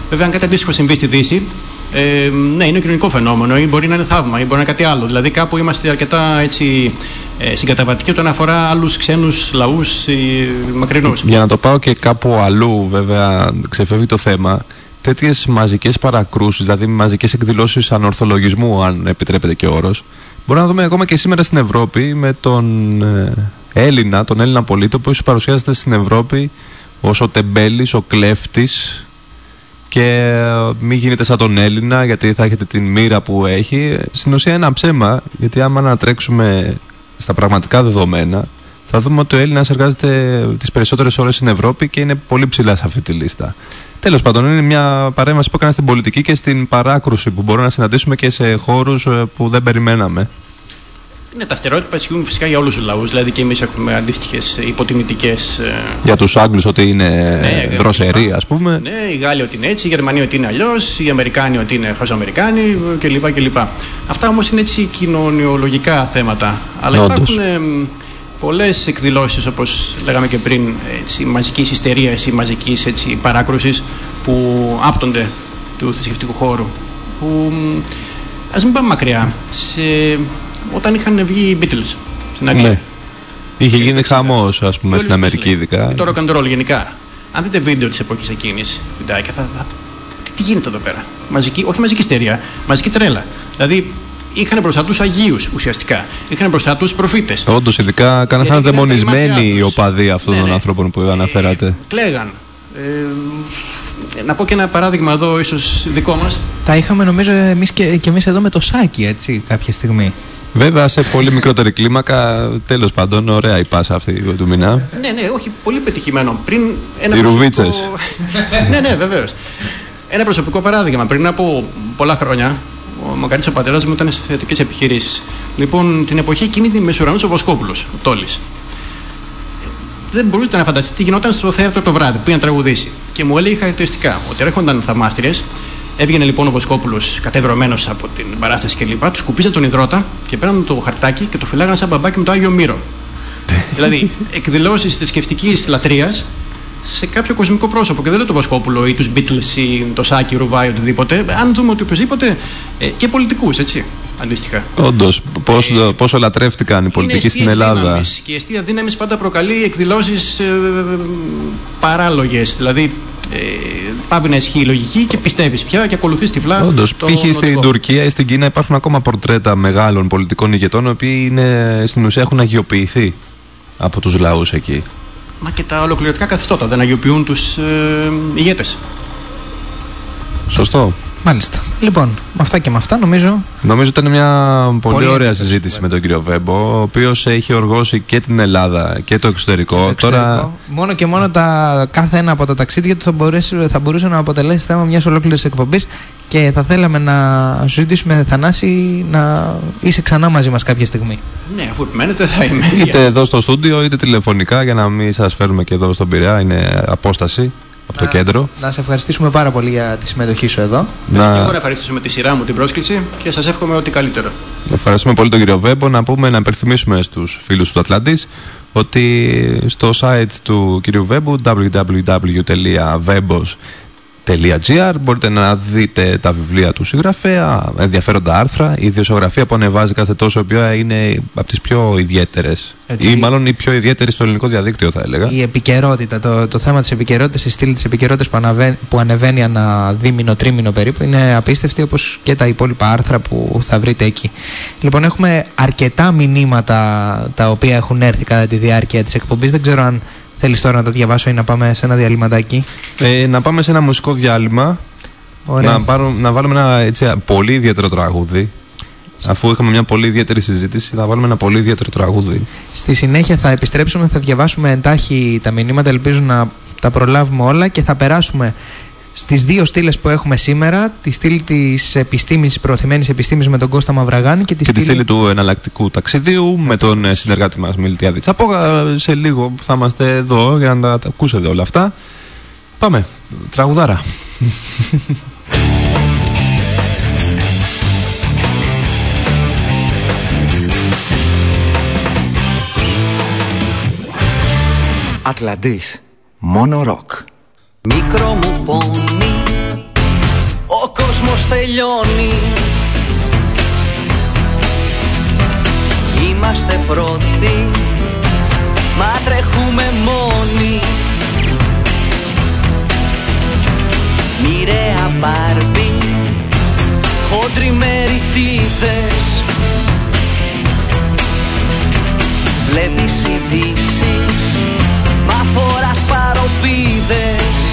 Βέβαια, αν κάτι αντίστοιχο συμβεί στη Δύση, ε, ναι, είναι κοινωνικό φαινόμενο ή μπορεί να είναι θαύμα ή μπορεί να είναι κάτι άλλο. Δηλαδή, κάπου είμαστε αρκετά έτσι, ε, συγκαταβατικοί όταν αφορά άλλους ξένους λαούς μακρινούς. Για να το πάω και κάπου αλλού, βέβαια, ξεφεύγει το θέμα. Τέτοιες μαζικές παρακρούσεις, δηλαδή μαζικές εκδηλώσεις ανορθολογισμού, αν επιτρέπεται και ο όρος, μπορούμε να δούμε ακόμα και σήμερα στην Ευρώπη με τον ε, Έλληνα, τον Έλληνα πολίτη, ο οποίος παρουσιάζεται στην Ευρώπη ως ο τεμπέλης, ο κλέφτης και ε, μην γίνετε σαν τον Έλληνα γιατί θα έχετε την μοίρα που έχει. Στην ουσία είναι ένα ψέμα, γιατί άμα ανατρέξουμε στα πραγματικά δεδομένα, θα δούμε ότι ο Έλληνας εργάζεται τις περισσότερες ώρες στην Ευρώπη και είναι πολύ ψηλά σε αυτή τη λίστα. Τέλος πάντων, είναι μια παρέμβαση που έκανα στην πολιτική και στην παράκρουση που μπορούμε να συναντήσουμε και σε χώρους που δεν περιμέναμε. Ναι, τα στερεότυπα ισχύουν φυσικά για όλους τους λαούς. Δηλαδή και εμείς έχουμε αντίστοιχες υποτιμητικές. Για τους Άγγλους ότι είναι Ναι, δροσεροί, κλπ. ας πούμε. Ναι, οι Γάλλοι ότι είναι έτσι, οι Γερμανοί ότι είναι αλλιώς, οι Αμερικάνοι ότι είναι χαζοαμερικάνοι κλπ. κλπ. Αυτά όμως είναι έτσι κοινωνιολογικά θέματα. Αλλά Όντως. υπάρχουν πολλές εκδηλώσεις, όπως λέγαμε και πριν, μαζικής ιστερίας ή μαζικής παράκρουσης που άπτονται του θρησκευτικού χώρου. Που ας μην πάμε μακριά. Σε, όταν είχαν βγει οι Beatles στην Αγγλία. Ναι. Είχε γίνει χαμός, ας πούμε, στην Αμερική ειδικά. Ή το rock and roll γενικά. Αν δείτε βίντεο της εποχής εκείνης, βιντεάκια, θα, θα. Τι, τι γίνεται εδώ πέρα; Μαζική, όχι μαζική ιστερία, μαζική τρέλα. Δηλαδή είχαν μπροστά τους Αγίους ουσιαστικά. Είχαν μπροστά τους προφήτες. Όντως, ειδικά κάναν σαν Γιατί γίνανε τα δαιμονισμένοι ίμματιά οι τους. οπαδοί αυτών Ναι, των ναι. ανθρώπων που αναφέρατε. Κλαίγαν. Ε, να πω και ένα παράδειγμα εδώ, ίσως δικό μας. Τα είχαμε νομίζω εμείς και, και εμείς εδώ με το Σάκη έτσι κάποια στιγμή. Βέβαια, σε πολύ μικρότερη κλίμακα, τέλος πάντων, ωραία η πάσα αυτή του μηνά. Ναι, ναι, όχι, πολύ πετυχημένο. Πριν ένα Οι προσωπικό- ρουβίτσες. ναι, ναι, βεβαίως. Ένα προσωπικό παράδειγμα. Πριν από πολλά χρόνια, ο Μακαρίτη ο πατέρας μου ήταν σε θετικέ επιχειρήσεις. Λοιπόν, την εποχή εκείνη τη μεσουρανούσε ο Βοσκόπουλος, ο Τόλης. Δεν μπορούσατε να φανταστείτε τι γινόταν στο θέατρο το βράδυ που πήγαν να τραγουδήσει. Και μου έλεγε χαρακτηριστικά ότι έρχονταν θαυμάστριες, έβγαινε λοιπόν ο Βοσκόπουλος κατευρωμένο από την παράσταση κλπ. Τους σκουπίζαν τον υδρότα και πέραν το χαρτάκι και το φυλάγαν σαν μπαμπάκι με το Άγιο Μύρο. δηλαδή, εκδηλώσεις θρησκευτικής λατρείας σε κάποιο κοσμικό πρόσωπο. Και δεν λέω το Βοσκόπουλο ή τους Beatles ή το Σάκη, Ρουβάη, οτιδήποτε. Αν δούμε ότι οπωσδήποτε ε, και πολιτικούς, έτσι. Αντίστοιχα. Όντως, πόσο, πόσο λατρεύτηκαν οι πολιτικοί στην αιστείες Ελλάδα. δύναμης. Και η αιστεία δύναμης πάντα προκαλεί εκδηλώσεις ε, παράλογες. Δηλαδή, Ε, πάβει να ισχύει η λογική και πιστεύεις πια και ακολουθείς τυφλά. Όντως, το π.χ. στην οδικό. Τουρκία ή στην Κίνα υπάρχουν ακόμα πορτρέτα μεγάλων πολιτικών ηγετών, οι οποίοι είναι, στην ουσία έχουν αγιοποιηθεί από τους λαούς εκεί. Μα και τα ολοκληρωτικά καθεστώτα δεν αγιοποιούν τους ε, ηγέτες. Σωστό. Μάλιστα. Λοιπόν, με αυτά και με αυτά νομίζω. Νομίζω ότι ήταν μια πολύ, Πολύ ωραία ενδιαφέρον. συζήτηση με τον κύριο Βέμπο, ο οποίος έχει οργώσει και την Ελλάδα και το εξωτερικό. το Τώρα, εξωτερικό. Μόνο και μόνο τα, κάθε ένα από τα ταξίδια του θα μπορούσε, θα μπορούσε να αποτελέσει θέμα μιας ολόκληρης εκπομπής και θα θέλαμε να σου ζητήσουμε, Θανάση, να είσαι ξανά μαζί μας κάποια στιγμή. Ναι, αφού επιμένετε θα είμαι. είτε εδώ στο στούντιο είτε τηλεφωνικά για να μην σας φέρουμε και εδώ στον Πειραιά. Είναι απόσταση από το Να- κέντρο. Να σε ευχαριστήσουμε πάρα πολύ για τη συμμετοχή σου εδώ. Και εγώ Να να ευχαριστήσω με τη σειρά μου την πρόσκληση και σας εύχομαι ό,τι καλύτερο. ευχαριστούμε πολύ τον κύριο Βέμπο. Να πούμε, να υπενθυμίσουμε στους φίλους του Ατλαντής ότι στο site του κύριου Βέμπου www.vebos.gr μπορείτε να δείτε τα βιβλία του συγγραφέα, ενδιαφέροντα άρθρα, η ιδιοσιογραφία που ανεβάζει κάθε τόσο, η οποία είναι από τις πιο ιδιαίτερες Έτσι. ή μάλλον η πιο ιδιαίτερη στο ελληνικό διαδίκτυο θα έλεγα. Η επικαιρότητα, το, το θέμα της επικαιρότητας, η στήλη της επικαιρότητας που, αναβαίνει- που ανεβαίνει ανά δίμηνο, τρίμηνο περίπου, είναι απίστευτη όπως και τα υπόλοιπα άρθρα που θα βρείτε εκεί. Λοιπόν, έχουμε αρκετά μηνύματα τα οποία έχουν έρθει κατά τη διάρκεια της εκπομπής. Δεν ξέρω αν θέλεις τώρα να τα διαβάσω ή να πάμε σε ένα διαλυματάκι; Ε, να πάμε σε ένα μουσικό διάλειμμα. Ωραία. Να, πάρουμε, να βάλουμε ένα έτσι, πολύ ιδιαίτερο τραγούδι. Αφού είχαμε μια πολύ ιδιαίτερη συζήτηση, θα βάλουμε ένα πολύ ιδιαίτερο τραγούδι. Στη συνέχεια θα επιστρέψουμε, θα διαβάσουμε εντάχει τα μηνύματα, ελπίζω να τα προλάβουμε όλα και θα περάσουμε στις δύο στήλες που έχουμε σήμερα, τη στήλη της επιστήμης, προωθημένης επιστήμης με τον Κώστα Μαυραγάνη και τη Και τη στήλη του εναλλακτικού ταξιδίου με τον ε, συνεργάτη μας Μιλτιάδη Τσαπόγα. Σε λίγο που θα είμαστε εδώ για να τα, τα ακούσετε όλα αυτά. Πάμε. Τραγουδάρα. Ατλαντής. Μόνο ροκ. Μικρό μου πόνι Ο κόσμος τελειώνει. Είμαστε πρώτοι Μα τρέχουμε μόνοι. Μοιραία μπάρμπι Χόντροι μεριτίδες. Βλέπεις ειδήσεις Μα φοράς παροπίδες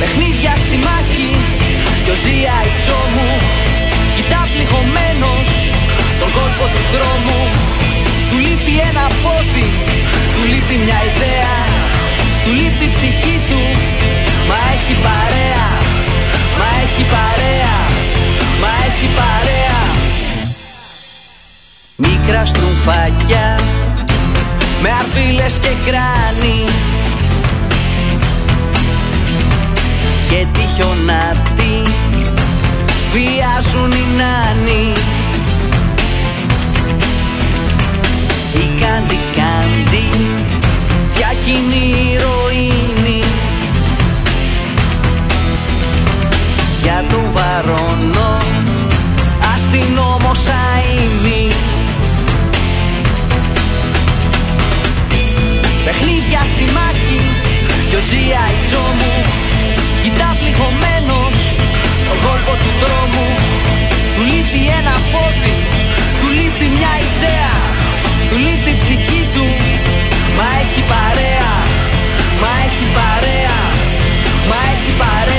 Παιχνίδια στη μάχη Κι ο G.I. Joe μου. Κοιτά πληγωμένος Τον κόλπο του δρόμου. Του λείπει ένα πόδι Του λείπει μια ιδέα. Του λείπει η ψυχή του Μα έχει παρέα. Μα έχει παρέα Μα έχει παρέα. Μικρά στρουφάκια Με αρβίλες και κράνη και τη χιονάτη βιάζουν οι νάνοι η κάντι κάντι. Διακινεί ηρωίνη. Για τον βαρόνο αστυνόμος αείμνη Παιχνίδια στη μάχη Κι ο G.I. Joe μου Κοιτά πληγωμένος Τον κόλπο του δρόμου Του λείπει ένα πόδι Του λείπει μια ιδέα Του λείπει η ψυχή του. Μα έχει παρέα Μα έχει παρέα Μα έχει παρέα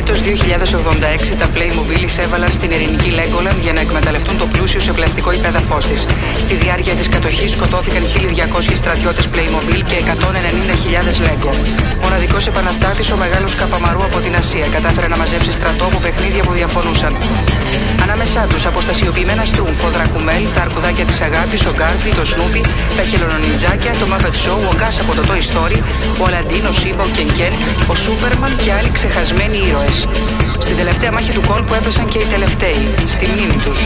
έτος 2086 τα Playmobil εισέβαλαν στην ειρηνική Λέγκολαν για να εκμεταλλευτούν το πλούσιο σε πλαστικό υπέδαφος της. Στη διάρκεια της κατοχής σκοτώθηκαν 1.200 στρατιώτες Playmobil και 190.000 Lego. Μοναδικός επαναστάτης ο μεγάλος Καπαμαρού από την Ασία κατάφερε να μαζέψει στρατό από παιχνίδια που διαφωνούσαν. Ανάμεσά τους αποστασιοποιημένα στρούμφο, δρακουμέλ, τα αρκουδάκια της αγάπης, ο Γκάρφι, το Σνούπι, τα χελονονιτζάκια, το Muppet Show, ο Γκάς από το Toy Story, ο Αλαντίν, ο Σίμπα, ο Κενκέν, ο Σούπερμαν και άλλοι ξεχασμένοι ήρωες. Στην τελευταία μάχη του κόλπου έπεσαν και οι τελευταίοι, στη μνήμη τους.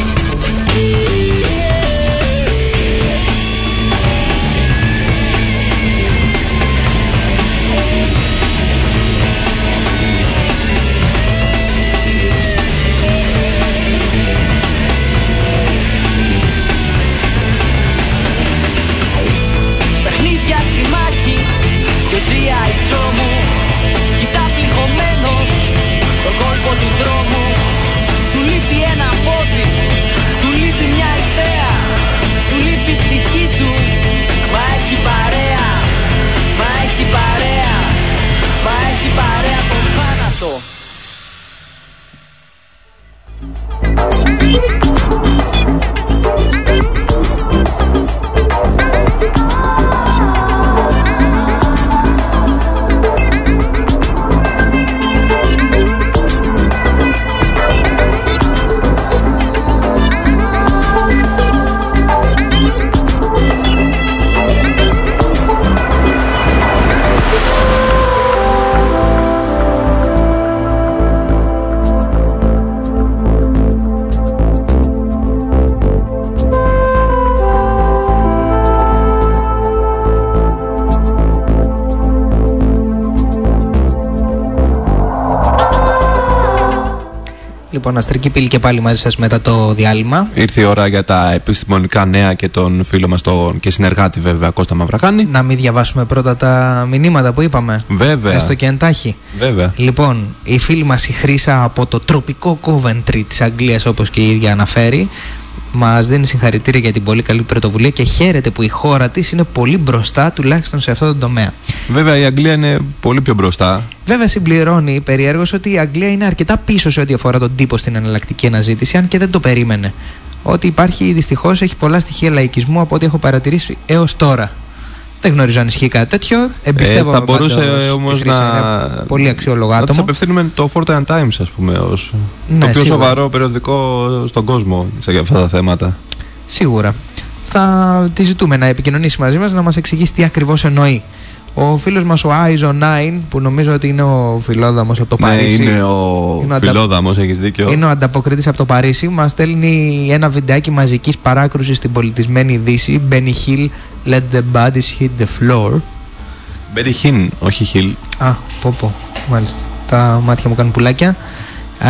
Λοιπόν, Αστρική Πύλη και πάλι μαζί σας μετά το διάλειμμα. Ήρθε η ώρα για τα επιστημονικά νέα και τον φίλο μας τον και συνεργάτη βέβαια Κώστα Μαυραχάνη. Να μην διαβάσουμε πρώτα τα μηνύματα που είπαμε. Βέβαια. Έστω και εντάχει. Βέβαια. Λοιπόν, η φίλη μας η Χρύσα από το τροπικό Coventry της Αγγλίας όπως και η ίδια αναφέρει μας δίνει συγχαρητήρια για την πολύ καλή πρωτοβουλία και χαίρεται που η χώρα της είναι πολύ μπροστά τουλάχιστον σε αυτό το τομέα. Βέβαια η Αγγλία είναι πολύ πιο μπροστά. Βέβαια συμπληρώνει περιέργως ότι η Αγγλία είναι αρκετά πίσω σε ό,τι αφορά τον τύπο στην εναλλακτική αναζήτηση αν και δεν το περίμενε. Ότι υπάρχει δυστυχώς έχει πολλά στοιχεία λαϊκισμού από ό,τι έχω παρατηρήσει έως τώρα. Δεν γνωρίζω αν ισχύει κάτι τέτοιο. Εμπιστεύομαι Ε, θα μπορούσε πάντως τη όμως Χρύσα, να... είναι Πολύ αξιόλογο Να της άτομο. απευθύνουμε το Fortnite Times ας πούμε ως Ναι, το πιο σίγουρα. σοβαρό περιοδικό στον κόσμο σε αυτά τα θέματα. Σίγουρα. Θα τη ζητούμε να επικοινωνήσει μαζί μας να μας εξηγήσει τι ακριβώς εννοεί. Ο φίλος μας ο Άιζο 9, που νομίζω ότι είναι ο φιλόδαμος από το Ναι, Παρίσι. είναι ο Είναι ο αντα- φιλόδαμος, έχεις δίκιο. Είναι ο ανταποκριτή από το Παρίσι. Μας στέλνει ένα βιντεάκι μαζικής παράκρουσης στην πολιτισμένη Δύση. Benny Hill, let the bodies hit the floor. Μπέρι Χιν, όχι Χιλ. Α, πω πω, μάλιστα. Τα μάτια μου κάνουν πουλάκια. Ε,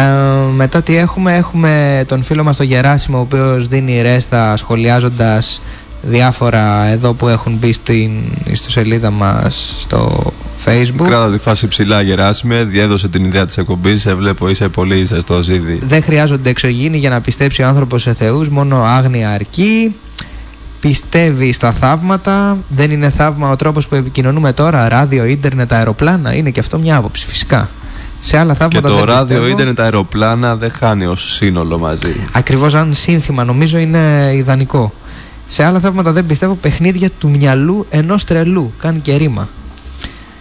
μετά τι έχουμε, έχουμε τον φίλο μας τον Γεράσιμο ο οποίος δίνει ρέστα σχολιάζοντας διάφορα εδώ που έχουν μπει στην ιστοσελίδα μας στο facebook. Κράτα τη φάση ψηλά Γεράσιμε, διέδωσε την ιδέα της εκπομπής, σε βλέπω είσαι πολύ ζεστό ζίδι. Δεν χρειάζονται εξωγήινοι για να πιστέψει ο άνθρωπος σε θεούς, μόνο άγνοια αρκεί. Πιστεύει στα θαύματα. Δεν είναι θαύμα ο τρόπος που επικοινωνούμε τώρα. Ράδιο, ίντερνετ, αεροπλάνα. Είναι και αυτό μια άποψη, φυσικά. Σε άλλα Και θαύματα το δεν ράδιο, πιστεύω. ίντερνετ, αεροπλάνα δεν χάνει ως σύνολο μαζί. Ακριβώς αν σύνθημα νομίζω είναι ιδανικό. Σε άλλα θαύματα δεν πιστεύω παιχνίδια του μυαλού ενός τρελού. Κάνει και ρήμα.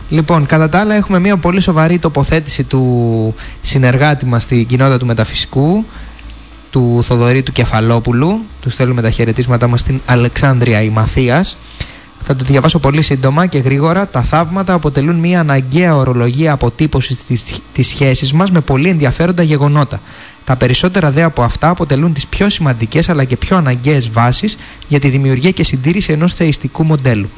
Λοιπόν, κατά τα άλλα έχουμε μια πολύ σοβαρή τοποθέτηση του συνεργάτη μας στην κοινότητα του μεταφυσικού, του Θοδωρή του Κεφαλόπουλου. Τους στέλνουμε τα χαιρετίσματά μας στην Αλεξάνδρεια η Μαθίας. Θα το διαβάσω πολύ σύντομα και γρήγορα. Τα θαύματα αποτελούν μια αναγκαία ορολογία αποτύπωσης της, της σχέσης μας με πολύ ενδιαφέροντα γεγονότα. Τα περισσότερα δε από αυτά αποτελούν τις πιο σημαντικές αλλά και πιο αναγκαίες βάσεις για τη δημιουργία και συντήρηση ενός θεϊστικού μοντέλου.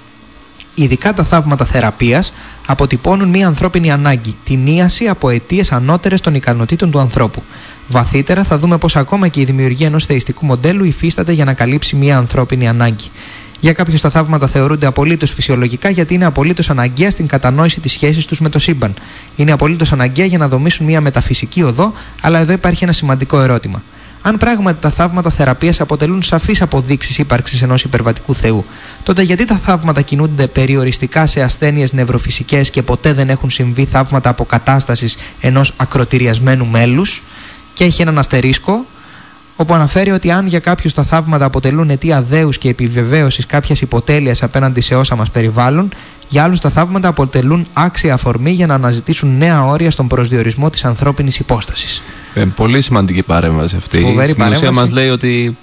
Ειδικά τα θαύματα θεραπείας αποτυπώνουν μια ανθρώπινη ανάγκη, την ίαση από αιτίες ανώτερες των ικανοτήτων του ανθρώπου. Βαθύτερα θα δούμε πως ακόμα και η δημιουργία ενός θεϊστικού μοντέλου υφίσταται για να καλύψει μια ανθρώπινη ανάγκη. Για κάποιους τα θαύματα θεωρούνται απολύτως φυσιολογικά γιατί είναι απολύτως αναγκαία στην κατανόηση της σχέσης τους με το σύμπαν. Είναι απολύτως αναγκαία για να δομήσουν μια μεταφυσική οδό, αλλά εδώ υπάρχει ένα σημαντικό ερώτημα. Αν πράγματι τα θαύματα θεραπείας αποτελούν σαφείς αποδείξεις ύπαρξης ενός υπερβατικού Θεού, τότε γιατί τα θαύματα κινούνται περιοριστικά σε ασθένειες νευροφυσικές και ποτέ δεν έχουν συμβεί θαύματα αποκατάστασης ενός ακροτηριασμένου μέλους, και έχει έναν αστερίσκο, όπου αναφέρει ότι αν για κάποιους τα θαύματα αποτελούν αιτία δέους και επιβεβαίωσης κάποιας υποτέλειας απέναντι σε όσα μας περιβάλλουν, για άλλους τα θαύματα αποτελούν άξια αφορμή για να αναζητήσουν νέα όρια στον προσδιορισμό της ανθρώπινης υπόστασης. Ε, πολύ σημαντική παρέμβαση αυτή. Φοβερή Στην ουσία παρέμβαση. μας λέει ότι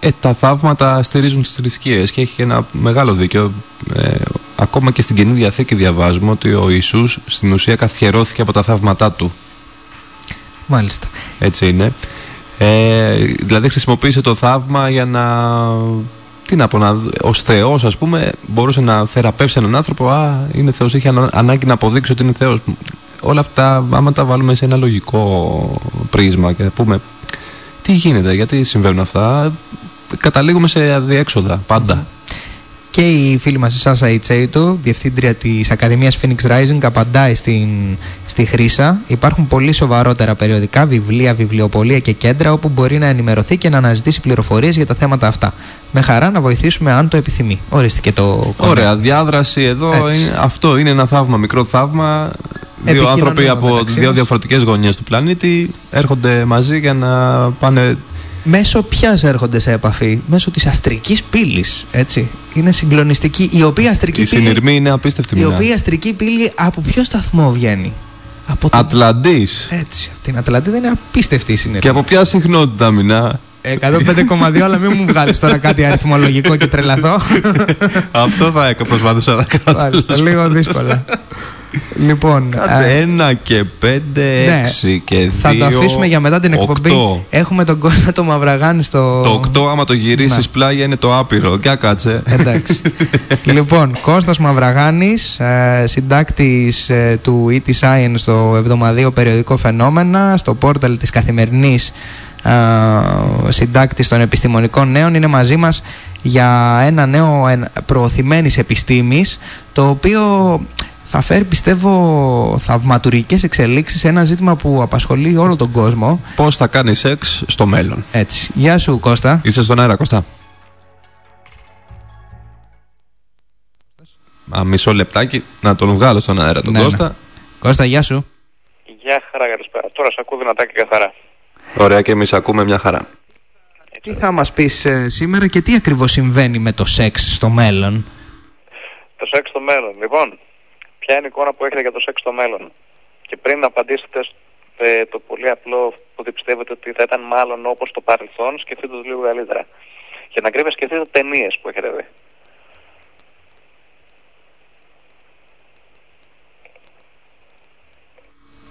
ε, τα θαύματα στηρίζουν τις θρησκείες και έχει ένα μεγάλο δίκιο. Ε, ακόμα και στην Καινή Διαθήκη διαβάζουμε ότι ο Ιησούς στην ουσία καθιερώθηκε από τα θαύματά του. Μάλιστα. Έτσι είναι. Ε, δηλαδή χρησιμοποίησε το θαύμα για να... Τι να πω, να, ως Θεός ας πούμε μπορούσε να θεραπεύσει έναν άνθρωπο Α, είναι Θεός, είχε ανα- ανάγκη να αποδείξει ότι είναι Θεός Όλα αυτά άμα τα βάλουμε σε ένα λογικό πρίσμα και πούμε τι γίνεται, γιατί συμβαίνουν αυτά Καταλήγουμε σε αδιέξοδα πάντα Και η φίλη μας η Σάσα Ιτσέιτο, διευθύντρια της Ακαδημίας Phoenix Rising, απαντάει στην, στη Χρύσα. Υπάρχουν πολύ σοβαρότερα περιοδικά, βιβλία, βιβλιοπολία και κέντρα όπου μπορεί να ενημερωθεί και να αναζητήσει πληροφορίες για τα θέματα αυτά. Με χαρά να βοηθήσουμε αν το επιθυμεί. Ορίστε το Ωραία, διάδραση εδώ, Έτσι. είναι, αυτό είναι ένα θαύμα, μικρό θαύμα. Δύο Επικοινωνούμε άνθρωποι από μεταξύ δύο μας. διαφορετικές γωνιές του πλανήτη έρχονται μαζί για να πάνε... Μέσω ποιας έρχονται σε επαφή, μέσω της αστρικής πύλης. Έτσι. Είναι συγκλονιστική. Η οποία αστρική Η πύλη. συνειρμή είναι απίστευτη Η μηνά. οποία αστρική πύλη από ποιο σταθμό βγαίνει; Από το... Ατλαντής. Έτσι. Από την Ατλαντίδα είναι απίστευτη η συνειρμή. Και από ποια συχνότητα μηνά. 105,2 αλλά μην μου βγάλεις τώρα κάτι αριθμολογικό και τρελαθώ. Αυτό θα έκα- προσπαθούσα να κάνω. Μάλιστα, λίγο δύσκολα. Λοιπόν, Κάτσε, ε, ένα και πέντε, ναι. έξι και δύο. θα το αφήσουμε για μετά την εκπομπή. οκτώ. Έχουμε τον Κώστα το Μαυραγάνη στο. Το 8 άμα το γυρίσεις Ναι. πλάγια είναι το άπειρο. Για κάτσε. Εντάξει. λοιπόν, Κώστας Μαυραγάνης, ε, συντάκτης ε, του ET Science στο εβδομαδίο περιοδικό Φαινόμενα, στο πόρταλ της καθημερινής ε, συντάκτης των επιστημονικών νέων, είναι μαζί μας για ένα νέο εν- προωθημένης επιστήμης, το οποίο θα φέρει πιστεύω θαυματουργικές εξελίξεις σε ένα ζήτημα που απασχολεί όλο τον κόσμο. Πώς θα κάνει σεξ στο μέλλον. Έτσι. Γεια σου Κώστα. Είσαι στον αέρα, Κωστά. Α, μισό λεπτάκι να τον βγάλω στον αέρα τον Ναι, ναι. Κώστα. Κώστα, γεια σου. Γεια χαρά, καλησπέρα. Τώρα σε ακούω δυνατά και καθαρά. Ωραία και εμείς ακούμε μια χαρά. Τι θα μας πεις ε, σήμερα και τι ακριβώς συμβαίνει με το σεξ στο μέλλον; Το σεξ στο μέλλον. Λοιπόν, ποια είναι η εικόνα που έχετε για το σεξ στο μέλλον. Και πριν να απαντήσετε ε, το πολύ απλό που πιστεύετε ότι θα ήταν μάλλον όπως το παρελθόν, σκεφτείτε το λίγο καλύτερα. Για να κρύβετε σκεφτείτε ταινίες που έχετε δει.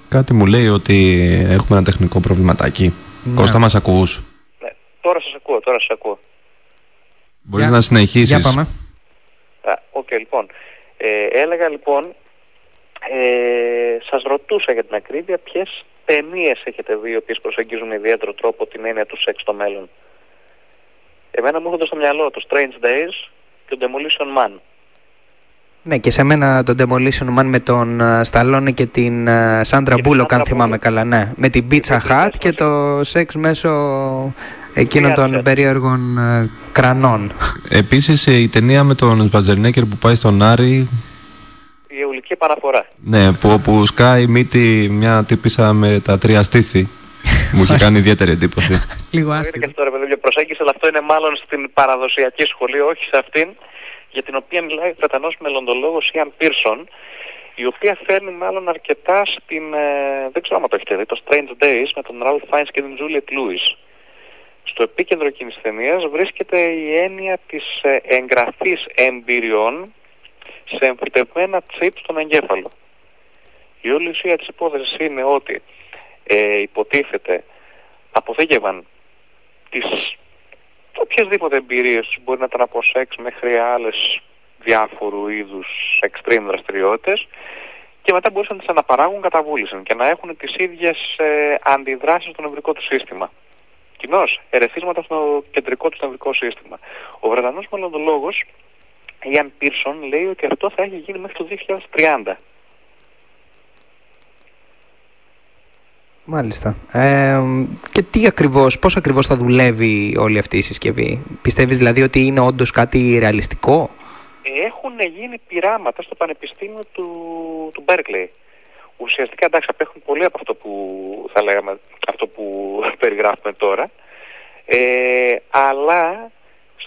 Κάτι μου λέει ότι έχουμε ένα τεχνικό προβληματάκι. Ναι. Κώστα, μας ακούς; Τώρα σας ακούω, τώρα σας ακούω. Μπορείς Για- να συνεχίσεις. Για πάμε. Α, Οκ, λοιπόν. Ε, έλεγα λοιπόν, ε, σας ρωτούσα για την ακρίβεια ποιες ταινίες έχετε δει οι οποίες προσεγγίζουν με ιδιαίτερο τρόπο την έννοια του σεξ στο μέλλον; Εμένα μου έρχονται στο μυαλό το Strange Days και το Demolition Man. Ναι, και σε μένα το Demolition Man με τον Σταλόνι και την Σάντρα Και τη Μπούλοκ, αν Sandra θυμάμαι Bullock. καλά, ναι. Με την Pizza Hut και το σεξ μέσω εκείνων των Διάρκεια. περίεργων ε, κρανών. Επίσης ε, η ταινία με τον Σβατζερνέκερ που πάει στον Άρη Η αιωλική επαναφορά. Ναι, που όπου σκάει μύτη μια τύπησα με τα τρία στήθη. Μου είχε κάνει ιδιαίτερη εντύπωση. Λίγο Είναι και αυτό ρε παιδί μια προσέγγιση, αλλά αυτό είναι μάλλον στην παραδοσιακή σχολή, όχι σε αυτήν, για την οποία μιλάει ο Βρετανός μελλοντολόγος Ιαν Πίρσον, η οποία φέρνει μάλλον αρκετά στην, ε, δεν ξέρω αν το έχετε δει, το Strange Days με τον Ralph Fiennes και την Juliette Lewis. Στο επίκεντρο εκείνης της ταινίας βρίσκεται η έννοια της ε, εγγραφής εμπειριών σε εμφυτευμένα τσίπς στον εγκέφαλο. Η όλη ουσία της υπόθεσης είναι ότι ε, υποτίθεται αποθήκευαν τις οποιασδήποτε εμπειρίες τους μπορεί να ήταν από σεξ μέχρι άλλες διάφορου είδους extreme δραστηριότητες και μετά μπορούσαν να τις αναπαράγουν κατά βούληση και να έχουν τις ίδιες ε, αντιδράσεις στο νευρικό του σύστημα. Κοινώς, ερεθίσματα στο κεντρικό του νευρικό σύστημα. Ο Βρετανός μελλοντολόγος Ιαν Πίρσον λέει ότι αυτό θα έχει γίνει μέχρι το 2030. Μάλιστα. Ε, και τι ακριβώς, πώς ακριβώς θα δουλεύει όλη αυτή η συσκευή; Πιστεύεις δηλαδή ότι είναι όντως κάτι ρεαλιστικό; έχουν γίνει πειράματα στο Πανεπιστήμιο του, του Berkeley. Ουσιαστικά εντάξει απέχουν πολύ από αυτό που θα λέγαμε, αυτό που περιγράφουμε τώρα. Ε, αλλά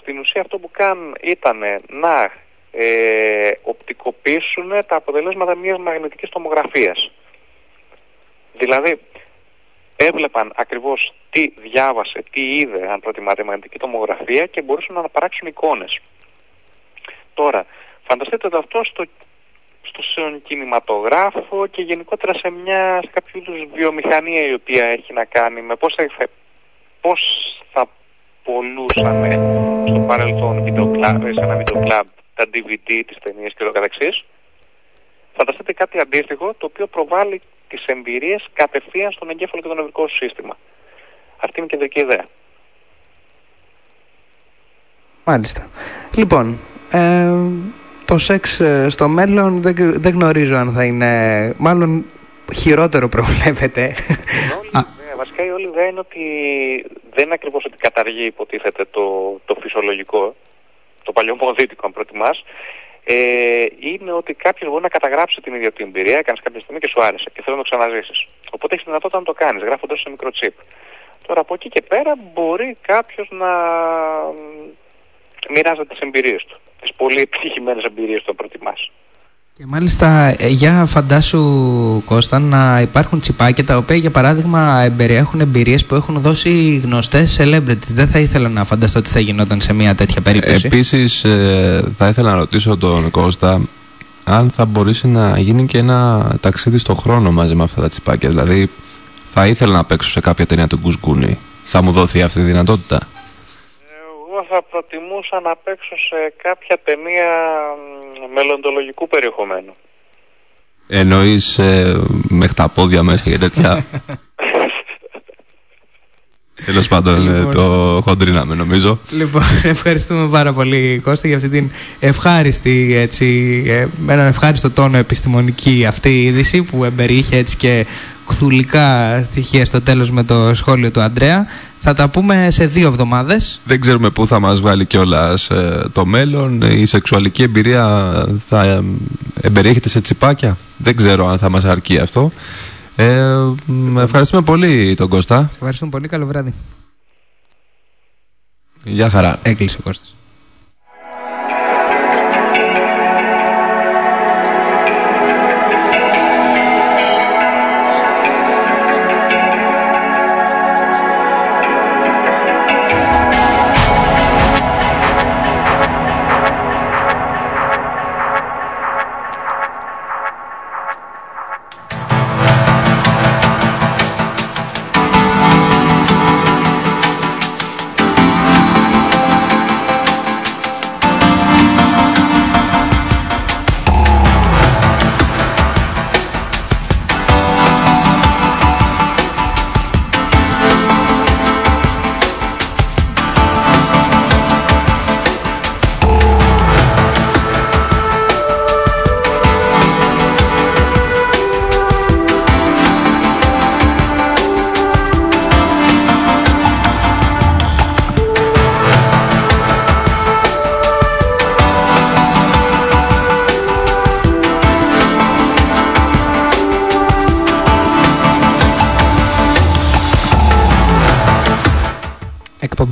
στην ουσία αυτό που κάνουν ήταν να ε, οπτικοποιήσουν τα αποτελέσματα μιας μαγνητικής τομογραφίας. Δηλαδή έβλεπαν ακριβώς τι διάβασε, τι είδε αν προτιμάτε μαγνητική τομογραφία και μπορούσαν να αναπαράξουν εικόνες. Τώρα, φανταστείτε ότι αυτό στο, στο στον κινηματογράφο και γενικότερα σε μια σε κάποιο είδους βιομηχανία η οποία έχει να κάνει με πώς θα, πώς θα πολλούσαμε στο παρελθόν βιντεοκλαμπ, σε ένα βιντεοκλαμπ τα DVD, τις ταινίες και το καθεξής. Φανταστείτε κάτι αντίστοιχο το οποίο προβάλλει τις εμπειρίες κατευθείαν στον εγκέφαλο και το νευρικό σου σύστημα. Αυτή είναι η κεντρική ιδέα. Μάλιστα. Λοιπόν, ε, το σεξ ε, στο μέλλον δεν, γ- δεν γνωρίζω αν θα είναι, μάλλον χειρότερο προβλέπεται. Ναι, βασικά η όλη ιδέα είναι ότι δεν είναι ακριβώς ότι καταργεί υποτίθεται το, το φυσιολογικό, το παλιωμοδίτικο αν προτιμάς, ε, είναι ότι κάποιος μπορεί να καταγράψει την ίδια την εμπειρία, έκανες κάποια στιγμή και σου άρεσε και θέλει να το ξαναζήσεις. Οπότε έχεις δυνατότητα να το κάνεις, γράφοντας σε μικρό τσίπ. Τώρα από εκεί και πέρα μπορεί κάποιος να μ, μοιράζεται τις εμπειρίες του. Τις πολύ επιτυχημένες εμπειρίες του, αν προτιμάς. Και μάλιστα ε, για φαντάσου Κώστα να υπάρχουν τσιπάκια τα οποία για παράδειγμα εμπεριέχουν εμπειρίες που έχουν δώσει γνωστές celebrities. Δεν θα ήθελα να φανταστώ τι θα γινόταν σε μια τέτοια περίπτωση. Επίσης ε, θα ήθελα να ρωτήσω τον Κώστα αν θα μπορέσει να γίνει και ένα ταξίδι στο χρόνο μαζί με αυτά τα τσιπάκια. Δηλαδή, θα ήθελα να παίξω σε κάποια ταινία του Γκουσγκούνη. Θα μου δοθεί αυτή η δυνατότητα. Εγώ θα προτιμούσα να παίξω σε κάποια ταινία μ, μελλοντολογικού περιεχομένου. Εννοείς ε, μέχρι τα πόδια μέσα και τέτοια; Τέλος πάντων, ε, Λοιπόν. το χοντρίναμε νομίζω. Λοιπόν, ευχαριστούμε πάρα πολύ Κώστα για αυτή την ευχάριστη, έτσι, ε, με έναν ευχάριστο τόνο επιστημονική αυτή η είδηση που εμπεριείχε έτσι και κθουλικά στοιχεία στο τέλος με το σχόλιο του Αντρέα. Θα τα πούμε σε δύο εβδομάδες. Δεν ξέρουμε πού θα μας βγάλει κιόλας το μέλλον. Η σεξουαλική εμπειρία θα ε, εμπεριέχεται σε τσιπάκια. Δεν ξέρω αν θα μας αρκεί αυτό. Ε, μ, ευχαριστούμε πολύ τον Κώστα. Ευχαριστούμε πολύ. Καλό βράδυ. Γεια χαρά. Έκλεισε ο Κώστας.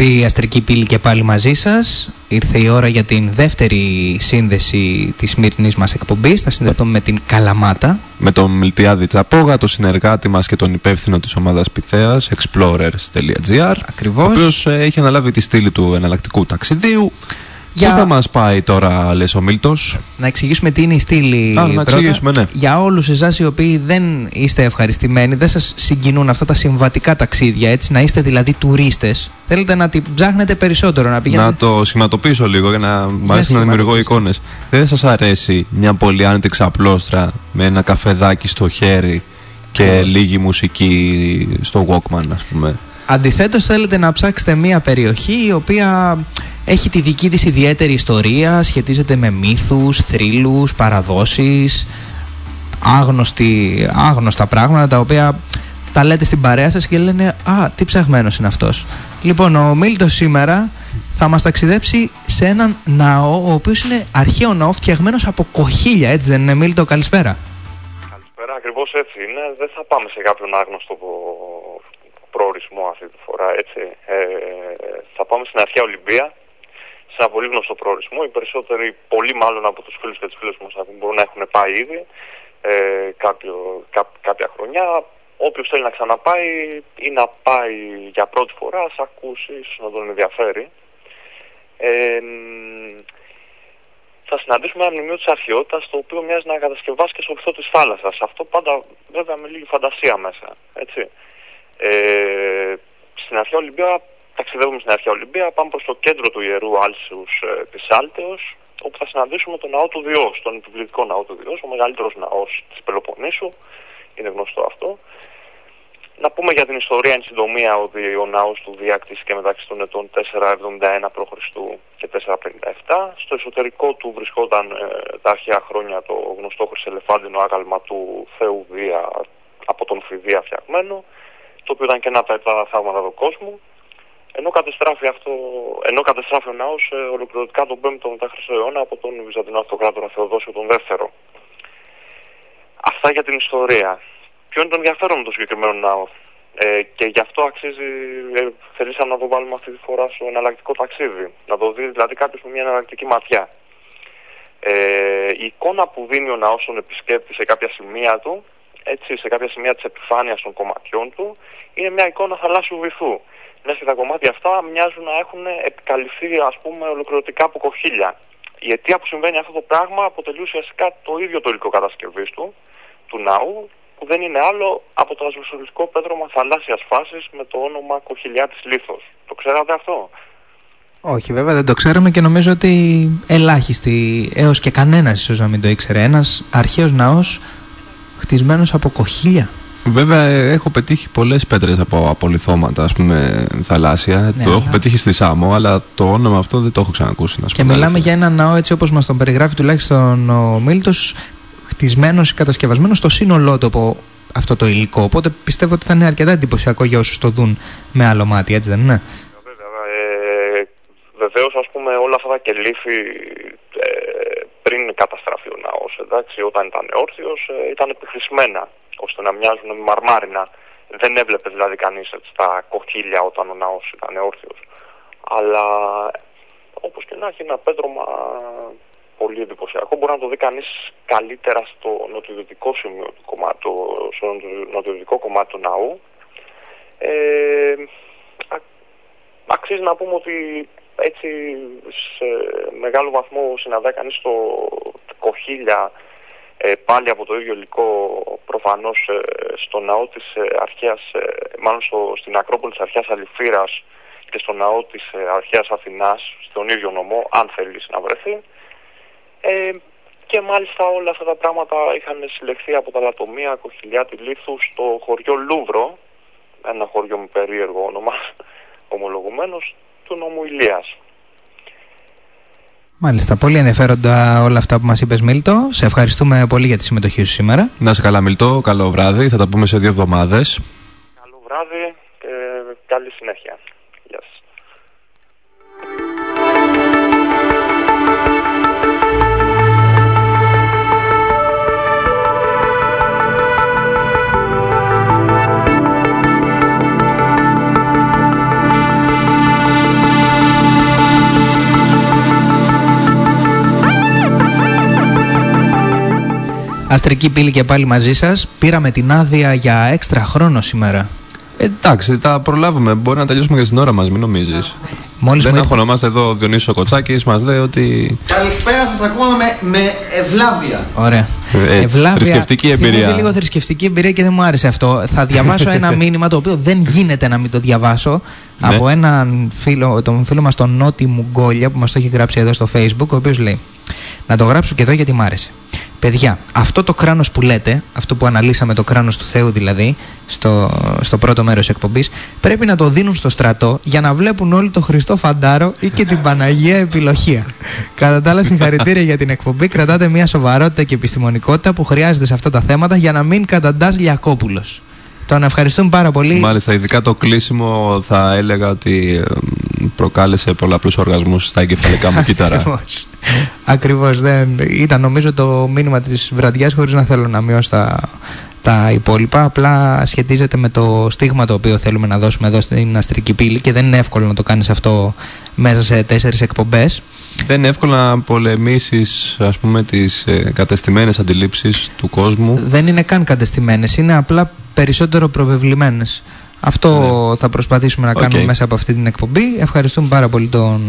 Εκπομπή Αστρική Πύλη και πάλι μαζί σας. Ήρθε η ώρα για την δεύτερη σύνδεση της σημερινής μας εκπομπής. Θα συνδεθούμε με την Καλαμάτα. Με τον Μιλτιάδη Τσαπόγα, το συνεργάτη μας και τον υπεύθυνο της ομάδας Πιθέας, explorers.gr Ακριβώς. Ο οποίος ε, έχει αναλάβει τη στήλη του εναλλακτικού ταξιδίου. Για- Πού θα μας πάει τώρα, λες ο Μίλτος; Να εξηγήσουμε τι είναι η στήλη. Α, να πρώτα. εξηγήσουμε, ναι. Για όλους εσάς οι οποίοι δεν είστε ευχαριστημένοι, δεν σας συγκινούν αυτά τα συμβατικά ταξίδια, έτσι, να είστε δηλαδή τουρίστες. Θέλετε να την ψάχνετε περισσότερο, να πηγαίνετε. Να το σχηματοποιήσω λίγο για να μ' αρέσει να δημιουργώ σχηματοποίησε. εικόνες. Δεν σας αρέσει μια πολύ άνετη ξαπλώστρα με ένα καφεδάκι στο χέρι και λίγη μουσική στο Walkman, ας πούμε; Αντιθέτως θέλετε να ψάξετε μια περιοχή η οποία έχει τη δική της ιδιαίτερη ιστορία, σχετίζεται με μύθους, θρύλους, παραδόσεις, άγνωστη, άγνωστα πράγματα τα οποία τα λέτε στην παρέα σας και λένε «Α, τι ψαχμένος είναι αυτός». Λοιπόν, ο Μίλτος σήμερα θα μας ταξιδέψει σε έναν ναό, ο οποίος είναι αρχαίο ναό φτιαγμένος από κοχύλια, έτσι δεν είναι Μίλτο, καλησπέρα. Καλησπέρα, ακριβώς έτσι είναι. Δεν θα πάμε σε κάποιον άγνωστο προ- προορισμό αυτή τη φορά, έτσι. Ε, θα πάμε στην αρχαία Ολυμπία, σε ένα πολύ γνωστό προορισμό. Οι περισσότεροι, πολύ μάλλον από τους φίλους και τις φίλες μας, μπορούν να έχουν πάει ήδη ε, κάποιο, κά, κάποια χρονιά. Όποιος θέλει να ξαναπάει ή να πάει για πρώτη φορά, ας ακούσει, ίσως να τον ενδιαφέρει. Ε, μ, θα συναντήσουμε ένα μνημείο της αρχαιότητας το οποίο μοιάζει να κατασκευάστηκε στο βυθό της θάλασσας. Αυτό πάντα βέβαια με λίγη φαντασία μέσα. Έτσι. Ε, στην αρχαία Ολυμπία, ταξιδεύουμε στην αρχαία Ολυμπία, πάμε προς το κέντρο του ιερού Άλσους ε, της Άλτεως, όπου θα συναντήσουμε τον ναό του Διός, τον επιβλητικό ναό του Διός, ο μεγαλύτερος ναός της Πελοποννήσου. Είναι γνωστό αυτό. Να πούμε για την ιστορία εν συντομία ότι ο ναός του διάκτησε μεταξύ των ετών 471 π.Χ. και 457. Στο εσωτερικό του βρισκόταν ε, τα αρχαία χρόνια το γνωστό χρυσελεφάντινο άγαλμα του Θεού Δία από τον Φιδία φτιαγμένο, το οποίο ήταν και ένα από τα επτά θαύματα του κόσμου. Ενώ κατεστράφει, αυτό, ενώ κατεστράφει ο ναός ε, ολοκληρωτικά τον 5ο μετά Χριστό αιώνα από τον Βυζαντινό Αυτοκράτορα Θεοδόσιο τον δεύτερο. Αυτά για την ιστορία. Ποιο είναι το ενδιαφέρον με το συγκεκριμένο ναό; Ε, και γι' αυτό αξίζει, ε, θελήσαμε να το βάλουμε αυτή τη φορά στο εναλλακτικό ταξίδι. Να το δει δηλαδή κάποιος με μια εναλλακτική ματιά. Ε, η εικόνα που δίνει ο ναός στον επισκέπτη σε κάποια σημεία του, έτσι, σε κάποια σημεία της επιφάνειας των κομματιών του, είναι μια εικόνα θαλάσσιου βυθού. Μια και τα κομμάτια αυτά μοιάζουν να έχουν επικαλυφθεί ας πούμε ολοκληρωτικά από κοχύλια. η αιτία που συμβαίνει αυτό το πράγμα αποτελεί ουσιαστικά το ίδιο το υλικό κατασκευής του, του ναού, που δεν είναι άλλο από το ασβεστολιστικό πέδρωμα θαλάσσιας φάσης με το όνομα Κοχυλιάτης Λίθος. Το ξέρατε αυτό; Όχι, βέβαια δεν το ξέραμε και νομίζω ότι ελάχιστοι, έως και κανένας ίσως να μην το ήξερε. Ένας αρχαίος ναός χτισμένος από κοχύλια. Βέβαια, ε, έχω πετύχει πολλές πέτρες από απολυθώματα, ας πούμε, θαλάσσια. Ναι, το αλλά- έχω πετύχει στη Σάμο, αλλά το όνομα αυτό δεν το έχω ξανακούσει. Να σου Και πω την μιλάμε αλήθεια. για ένα ναό έτσι όπως μας τον περιγράφει τουλάχιστον ο Μίλτος χτισμένος, κατασκευασμένος στο σύνολό του από αυτό το υλικό. Οπότε πιστεύω ότι θα είναι αρκετά εντυπωσιακό για όσους το δουν με άλλο μάτι, έτσι δεν είναι; Ε, βεβαίως ας πούμε όλα αυτά τα κελίφη ε, πριν καταστραφεί ο ναός, εντάξει, όταν ήταν όρθιος ε, ήταν επιχρησμένα ώστε να μοιάζουν με μαρμάρινα. Δεν έβλεπε δηλαδή κανείς έτσι, τα κοχύλια όταν ο ναός ήταν όρθιος. Αλλά όπως και να έχει ένα πέτρωμα πολύ εντυπωσιακό. Μπορεί να το δει κανείς καλύτερα στο νοτιοδυτικό σημείο του κομμάτι, το- στο νοτιοδυτικό κομμάτι του ναού. Ε, α- αξίζει να πούμε ότι έτσι σε μεγάλο βαθμό συναντά κανείς το κοχύλια ε, πάλι από το ίδιο υλικό προφανώς ε, στο ναό της ε, αρχαίας, ε, μάλλον στο, στην Ακρόπολη της αρχαίας Αλυφύρας και στο ναό της ε, αρχαίας Αθηνάς, στον ίδιο νομό, αν θέλεις να βρεθεί. Ε, και μάλιστα όλα αυτά τα πράγματα είχαν συλλεχθεί από τα λατομεία Κοχυλιάτη Λίθου στο χωριό Λούβρο, ένα χωριό με περίεργο όνομα, ομολογουμένως, του νομού Ηλίας. Μάλιστα, πολύ ενδιαφέροντα όλα αυτά που μας είπες Μίλτο. Σε ευχαριστούμε πολύ για τη συμμετοχή σου σήμερα. Να σε καλά, Μιλτό. Καλό βράδυ. Θα τα πούμε σε δύο εβδομάδες. Καλό βράδυ και καλή συνέχεια. Γεια σας. Αστρική πύλη και πάλι μαζί σας. Πήραμε την άδεια για έξτρα χρόνο σήμερα. Εντάξει, θα προλάβουμε. Μπορεί να τελειώσουμε και στην ώρα μας, μην νομίζεις. Μόλις Δεν μου ήρθε- αγχωνόμαστε εδώ ο Διονύσης ο Κοτσάκης μας λέει ότι Καλησπέρα σας ακούμε με, με ευλάβεια. Ωραία. Έτσι, θρησκευτική εμπειρία. Θυμίζει λίγο θρησκευτική εμπειρία και δεν μου άρεσε αυτό. Θα διαβάσω ένα μήνυμα το οποίο δεν γίνεται να μην το διαβάσω Ναι. από έναν φίλο, τον φίλο μας τον Νότι Μουγκόλια που μας το έχει γράψει εδώ στο facebook ο οποίος λέει να το γράψω και εδώ γιατί μ' άρεσε. Παιδιά, αυτό το κράνος που λέτε, αυτό που αναλύσαμε το κράνος του Θεού δηλαδή, στο, στο πρώτο μέρος εκπομπής, πρέπει να το δίνουν στο στρατό για να βλέπουν όλοι το Χριστό Φαντάρο ή και την Παναγία Επιλοχία. Κατά τα άλλα, συγχαρητήρια για την εκπομπή. Κρατάτε μια σοβαρότητα και επιστημονικότητα που χρειάζεται σε αυτά τα θέματα για να μην καταντάς Λιακόπουλος. Τον ευχαριστούμε πάρα πολύ. Μάλιστα, ειδικά το κλείσιμο θα έλεγα ότι ε, προκάλεσε πολλαπλούς οργασμούς στα εγκεφαλικά μου κύτταρα. Ακριβώς. Ακριβώς. Δεν... Ήταν νομίζω το μήνυμα της βραδιάς χωρίς να θέλω να μειώσω τα, τα υπόλοιπα. Απλά σχετίζεται με το στίγμα το οποίο θέλουμε να δώσουμε εδώ στην αστρική πύλη και δεν είναι εύκολο να το κάνεις αυτό μέσα σε τέσσερις εκπομπές. Δεν είναι εύκολο να πολεμήσεις ας πούμε τις ε, κατεστημένες αντιλήψεις του κόσμου. Δεν είναι καν κατεστημένες, είναι απλά περισσότερο προβεβλημένες. Αυτό θα προσπαθήσουμε να Οκ. κάνουμε μέσα από αυτή την εκπομπή. Ευχαριστούμε πάρα πολύ τον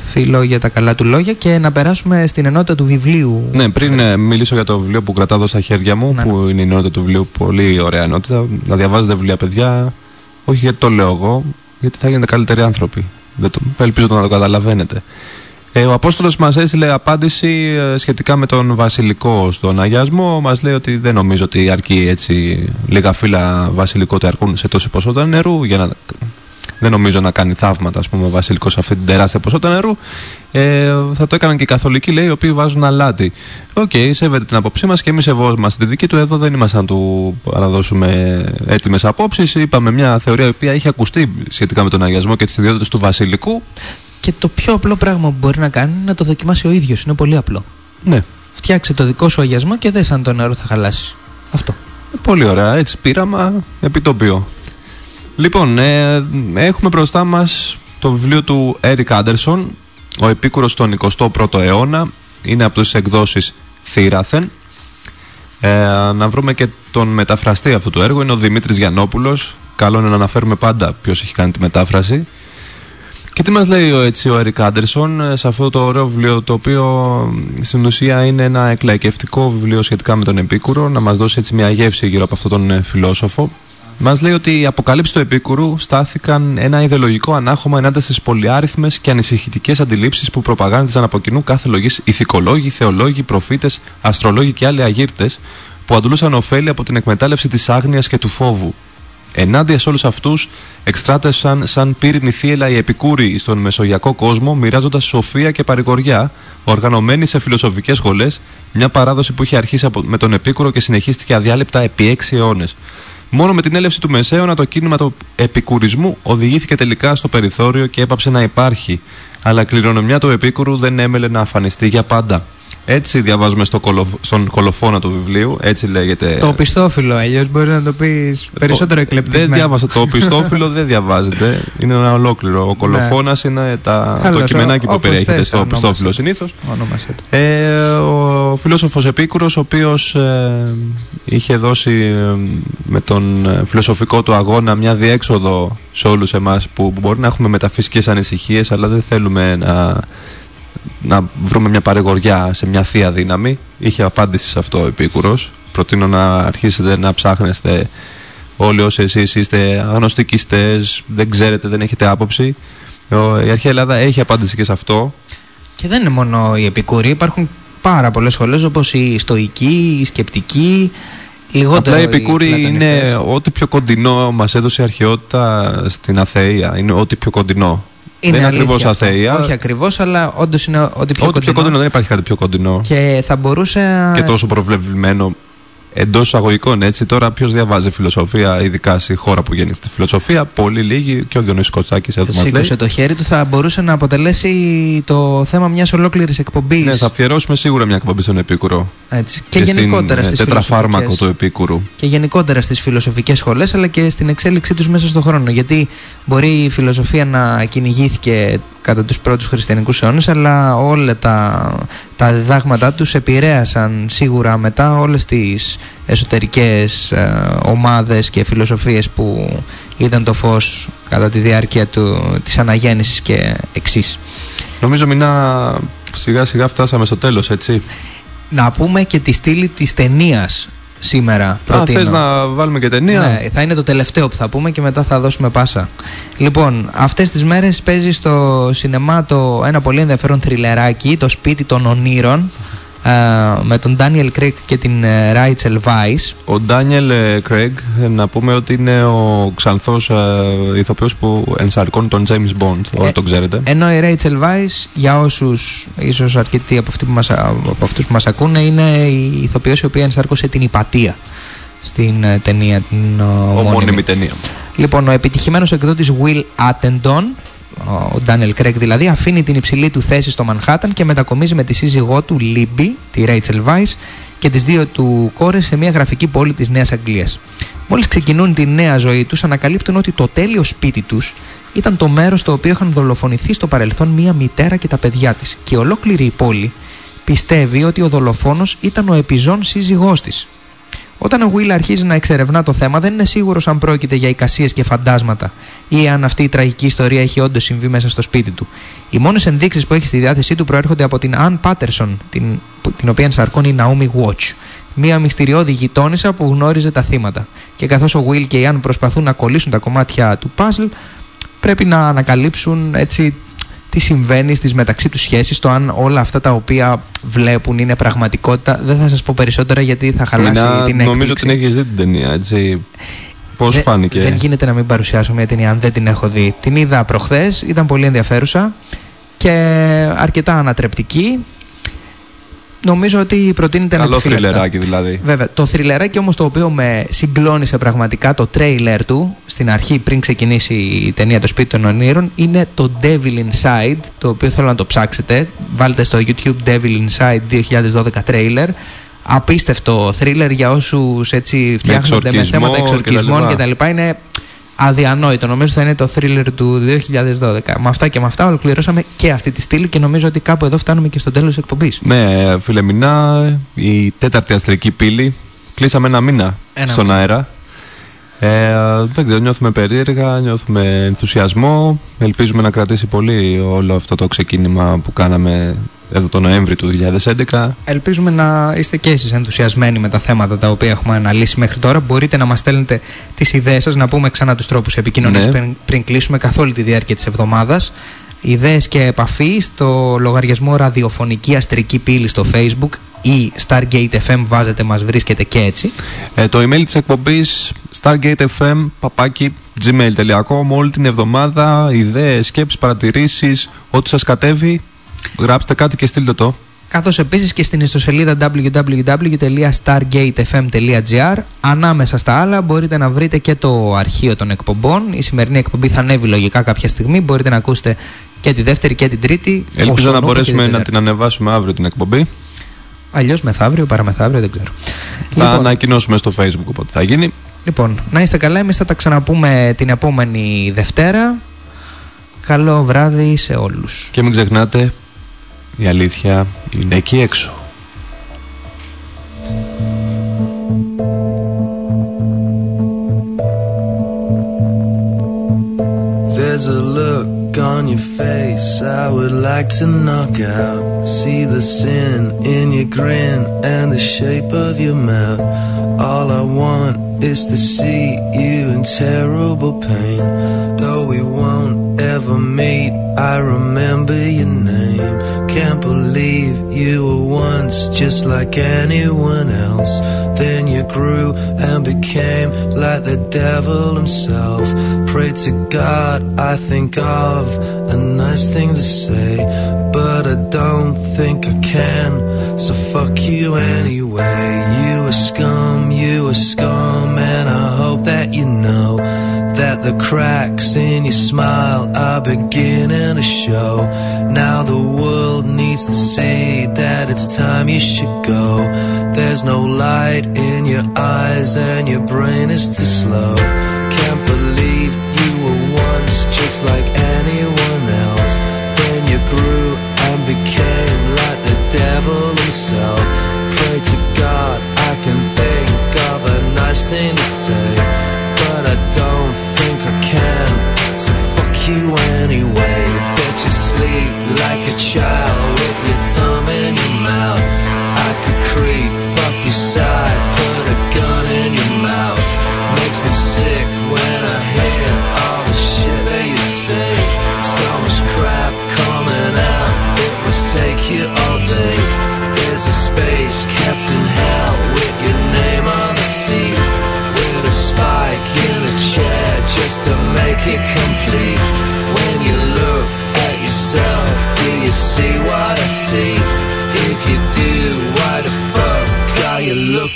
φίλο για τα καλά του λόγια και να περάσουμε στην ενότητα του βιβλίου. Ναι, πριν ε, μιλήσω για το βιβλίο που κρατάω εδώ στα χέρια μου, Ναι, που είναι η ενότητα του βιβλίου, πολύ ωραία ενότητα. Να διαβάζετε βιβλία, παιδιά. Όχι γιατί το λέω εγώ, γιατί θα γίνετε καλύτεροι άνθρωποι. Δεν το, ελπίζω να το καταλαβαίνετε. Ε, ο Απόστολος μας έστειλε απάντηση ε, σχετικά με τον Βασιλικό στον αγιασμό. Μας λέει ότι δεν νομίζω ότι αρκεί έτσι λίγα φύλλα Βασιλικό ότι αρκούν σε τόση ποσότητα νερού για να δεν νομίζω να κάνει θαύματα ας πούμε, ο Βασιλικός σε αυτή την τεράστια ποσότητα νερού. Ε, θα το έκαναν και οι Καθολικοί, λέει, οι οποίοι βάζουν αλάτι. Οκ, σέβεται την άποψή μας και εμείς σεβόμαστε τη δική του. Εδώ δεν ήμασταν να του παραδώσουμε έτοιμες απόψεις. Είπαμε μια θεωρία η οποία είχε ακουστεί σχετικά με τον αγιασμό και τις ιδιότητες του Βασιλικού. Και το πιο απλό πράγμα που μπορεί να κάνει είναι να το δοκιμάσει ο ίδιος. Είναι πολύ απλό. Ναι. Φτιάξε το δικό σου αγιασμό και δες αν το νερό θα χαλάσει. Αυτό. Πολύ ωραία, έτσι πείραμα επιτόπιο. Λοιπόν, ε, έχουμε μπροστά μας το βιβλίο του Eric Anderson, ο επίκουρος στον 21ο αιώνα. Είναι από τις εκδόσεις Θήραθεν. Ε, να βρούμε και τον μεταφραστή αυτού του έργου, είναι ο Δημήτρης Γιαννόπουλος. Καλό είναι να αναφέρουμε πάντα ποιος έχει κάνει τη μετάφραση. Και τι μας λέει ο, έτσι, ο Έρικ Άντερσον ε, σε αυτό το ωραίο βιβλίο το οποίο ε, στην ουσία είναι ένα εκλαϊκευτικό βιβλίο σχετικά με τον Επίκουρο να μας δώσει έτσι μια γεύση γύρω από αυτόν τον ε, φιλόσοφο. Μας λέει ότι οι αποκαλύψεις του Επίκουρου στάθηκαν ένα ιδεολογικό ανάχωμα ενάντια στις πολυάριθμες και ανησυχητικές αντιλήψεις που προπαγάνδιζαν από κοινού κάθε λογής ηθικολόγοι, θεολόγοι, προφήτες, αστρολόγοι και άλλοι αγύρτες που αντλούσαν ωφέλη από την εκμετάλλευση της άγνοιας και του φόβου. Ενάντια σε όλους αυτούς, εκστράτευσαν σαν πύρινη θύελα οι επικούροι στον μεσογειακό κόσμο, μοιράζοντας σοφία και παρηγοριά, οργανωμένοι σε φιλοσοφικές σχολές, μια παράδοση που είχε αρχίσει από- με τον Επίκουρο και συνεχίστηκε αδιάλειπτα επί έξι αιώνες. Μόνο με την έλευση του Μεσαίωνα το κίνημα του επικουρισμού οδηγήθηκε τελικά στο περιθώριο και έπαψε να υπάρχει. Αλλά η κληρονομιά του Επίκουρου δεν έμελε να αφανιστεί για πάντα. Έτσι διαβάζουμε στο κολο- στον κολοφόνα του βιβλίου, έτσι λέγεται. Το πιστόφυλλο, αλλιώς μπορεί να το πεις περισσότερο εκλεπτισμένο. Δεν διάβασα το πιστόφυλλο, δεν διαβάζεται. Είναι ένα ολόκληρο. Ο κολοφόνας είναι τα, το Καλώς, κειμενάκι που όπως περιέχεται θες, στο ονόμασε. πιστόφυλλο συνήθως. Ονόμασε το. Ε, ο φιλόσοφος Επίκουρος, ο οποίος ε, είχε δώσει ε, με τον ε, φιλοσοφικό του αγώνα μια διέξοδο σε όλους εμάς που μπορεί να έχουμε μεταφυσικές ανησυχίες αλλά δεν θέλουμε να, να βρούμε μια παρηγοριά σε μια θεία δύναμη. Είχε απάντηση σε αυτό ο Επίκουρος. Προτείνω να αρχίσετε να ψάχνεστε όλοι όσοι εσείς είστε αγνωστικιστές, δεν ξέρετε, δεν έχετε άποψη. Ο- Η Αρχαία Ελλάδα έχει απάντηση και σε αυτό. Και δεν είναι μόνο οι επικούροι, υπάρχουν πάρα πολλές σχολές όπως η στοική, η σκεπτική. Λιγότερο Απλά οι οι επικούροι πλατωνιστές. είναι ό,τι πιο κοντινό μας έδωσε η αρχαιότητα στην Αθεία. Είναι ό,τι πιο κοντινό. Είναι δεν είναι αλήθεια ακριβώς αυτό. Αθεία. Όχι ακριβώς, αλλά όντως είναι ό,τι πιο ό,τι κοντινό. πιο κοντινό, δεν υπάρχει κάτι πιο κοντινό. Και θα μπορούσε. Και τόσο προβλεβλημένο εντός εισαγωγικών έτσι. Τώρα, ποιος διαβάζει φιλοσοφία, ειδικά στη χώρα που γεννήθηκε στη φιλοσοφία, πολύ λίγοι και ο Διονύσης Κοτσάκης εδώ μας λέει. Σήκωσε το χέρι του, θα μπορούσε να αποτελέσει το θέμα μιας ολόκληρης εκπομπής. Ναι, θα αφιερώσουμε σίγουρα μια εκπομπή στον Επίκουρο. Έτσι. Και, στην, γενικότερα ε, στις τετραφάρμακο φιλοσοφικές- του Επίκουρου. και γενικότερα στις φιλοσοφικές σχολές αλλά και στην εξέλιξή τους μέσα στον χρόνο γιατί μπορεί η φιλοσοφία να κυνηγήθηκε κατά τους πρώτους χριστιανικούς αιώνες αλλά όλα τα, τα διδάγματά τους επηρέασαν σίγουρα μετά όλες τις εσωτερικές ε, ομάδες και φιλοσοφίες που είδαν το φως κατά τη διάρκεια του, της αναγέννησης και εξής. Νομίζω μηνά σιγά σιγά φτάσαμε στο τέλος, έτσι. Να πούμε και τη στήλη της ταινίας σήμερα. Α, προτείνω. θες να βάλουμε και ταινία; Ναι, θα είναι το τελευταίο που θα πούμε και μετά θα δώσουμε πάσα. Λοιπόν, αυτές τις μέρες παίζει στο σινεμά το ένα πολύ ενδιαφέρον θριλεράκι, το σπίτι των ονείρων, ε, με τον Daniel Craig και την ε, Rachel Weisz. Ο Ντάνιελ Κρέγκ, να πούμε ότι είναι ο ξανθός ε, ηθοποιός που ενσαρκώνει τον James Bond, όλοι Ε, τον ξέρετε. Ενώ η Rachel Weisz, για όσους, ίσως αρκετοί από, αυτοί που μας, από αυτούς που μας ακούνε, είναι η ηθοποιός η οποία ενσάρκωσε την υπατία στην ε, ταινία την ε, Ομώνυμη ταινία. Λοιπόν, ο επιτυχημένος εκδότης Will Attendon, ο Daniel Craig δηλαδή, αφήνει την υψηλή του θέση στο Manhattan και μετακομίζει με τη σύζυγό του Libby, τη Rachel Weisz, και τις δύο του κόρες σε μια γραφική πόλη της Νέας Αγγλίας. Μόλις ξεκινούν τη νέα ζωή τους, ανακαλύπτουν ότι το τέλειο σπίτι τους ήταν το μέρος στο οποίο είχαν δολοφονηθεί στο παρελθόν μία μητέρα και τα παιδιά της. Και ολόκληρη η πόλη πιστεύει ότι ο δολοφόνος ήταν ο επιζών σύζυγός της. Όταν ο Will αρχίζει να εξερευνά το θέμα, δεν είναι σίγουρος αν πρόκειται για εικασίες και φαντάσματα ή αν αυτή η τραγική ιστορία έχει όντως συμβεί μέσα στο σπίτι του. Οι μόνες ενδείξεις που έχει στη διάθεσή του προέρχονται από την Ann Patterson, την, που- την οποία ενσαρκώνει η Naomi Watch. Μία μυστηριώδη γειτόνισσα που γνώριζε τα θύματα. Και καθώς ο Will και η Ann προσπαθούν να κολλήσουν τα κομμάτια του puzzle, πρέπει να ανακαλύψουν έτσι τι συμβαίνει στις μεταξύ τους σχέσεις, το αν όλα αυτά τα οποία βλέπουν είναι πραγματικότητα. Δεν θα σας πω περισσότερα γιατί θα χαλάσει Μηνά, την νομίζω έκπληξη. την έχεις δει την ταινία, έτσι. Πώς Δεν- φάνηκε; Δεν γίνεται να μην παρουσιάσω μια ταινία αν δεν την έχω δει. Την είδα προχθές, ήταν πολύ ενδιαφέρουσα και αρκετά ανατρεπτική. Νομίζω ότι προτείνεται να Καλό επιφυλαχτά. θρυλεράκι δηλαδή. Βέβαια. Το θρυλεράκι όμως το οποίο με συγκλώνησε πραγματικά το τρέιλερ του στην αρχή πριν ξεκινήσει η ταινία Το σπίτι των ονείρων είναι το Devil Inside το οποίο θέλω να το ψάξετε. Βάλτε στο YouTube Devil Inside 2012 trailer. Απίστευτο thriller για όσους έτσι φτιάχνονται με, εξορκισμό θέματα εξορκισμών κτλ. και τα λοιπά. Είναι αδιανόητο. Νομίζω θα είναι το thriller του 2012. Με αυτά και με αυτά ολοκληρώσαμε και αυτή τη στήλη και νομίζω ότι κάπου εδώ φτάνουμε και στο τέλος της εκπομπής. Ναι, φίλε Μινά, η τέταρτη αστρική πύλη. Κλείσαμε ένα μήνα Ένα στον μήνα. αέρα. Ε, δεν ξέρω, νιώθουμε περίεργα, νιώθουμε ενθουσιασμό. Ελπίζουμε να κρατήσει πολύ όλο αυτό το ξεκίνημα που κάναμε εδώ το Νοέμβρη του 2011. Ελπίζουμε να είστε και εσείς ενθουσιασμένοι με τα θέματα τα οποία έχουμε αναλύσει μέχρι τώρα. Μπορείτε να μας στέλνετε τις ιδέες σας, να πούμε ξανά τους τρόπους επικοινωνίας Ναι. πριν, πριν κλείσουμε καθ' όλη τη διάρκεια της εβδομάδας. Ιδέες και επαφή στο λογαριασμό ραδιοφωνική αστρική πύλη στο facebook ή Stargate FM βάζετε μας βρίσκετε και έτσι. Ε, το email της εκπομπής stargatefm παπάκι gmail.com όλη την εβδομάδα ιδέες, σκέψεις, παρατηρήσεις ό,τι σας κατέβει γράψτε κάτι και στείλτε το. Καθώς επίσης και στην ιστοσελίδα www.stargatefm.gr ανάμεσα στα άλλα μπορείτε να βρείτε και το αρχείο των εκπομπών. Η σημερινή εκπομπή θα ανέβει λογικά κάποια στιγμή. Μπορείτε να ακούσετε και τη δεύτερη και την τρίτη. Ελπίζω όσο να νου και μπορέσουμε την να τέταρτη. την ανεβάσουμε αύριο την εκπομπή αλλιώς μεθαύριο, παραμεθαύριο δεν ξέρω. Θα Λοιπόν. ανακοινώσουμε στο facebook οπότε θα γίνει. Λοιπόν, να είστε καλά εμείς θα τα ξαναπούμε την επόμενη Δευτέρα. Καλό βράδυ σε όλους. Και μην ξεχνάτε η αλήθεια είναι εκεί έξω your face I would like to knock out. See the sin in your grin and the shape of your mouth. All I want is to see you in terrible pain. Though we won't ever meet, I remember your name. Can't believe you were once just like anyone else. Then you grew and became like the devil himself. Pray to God, I think of a nice thing to say, but I don't think I can. So fuck you anyway. You a scum, you a scum, and I hope that you know the cracks in your smile are beginning to show. Now the world needs to see that it's time you should go. There's no light in your eyes and your brain is too slow. Can't believe you were once just like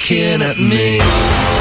looking at me.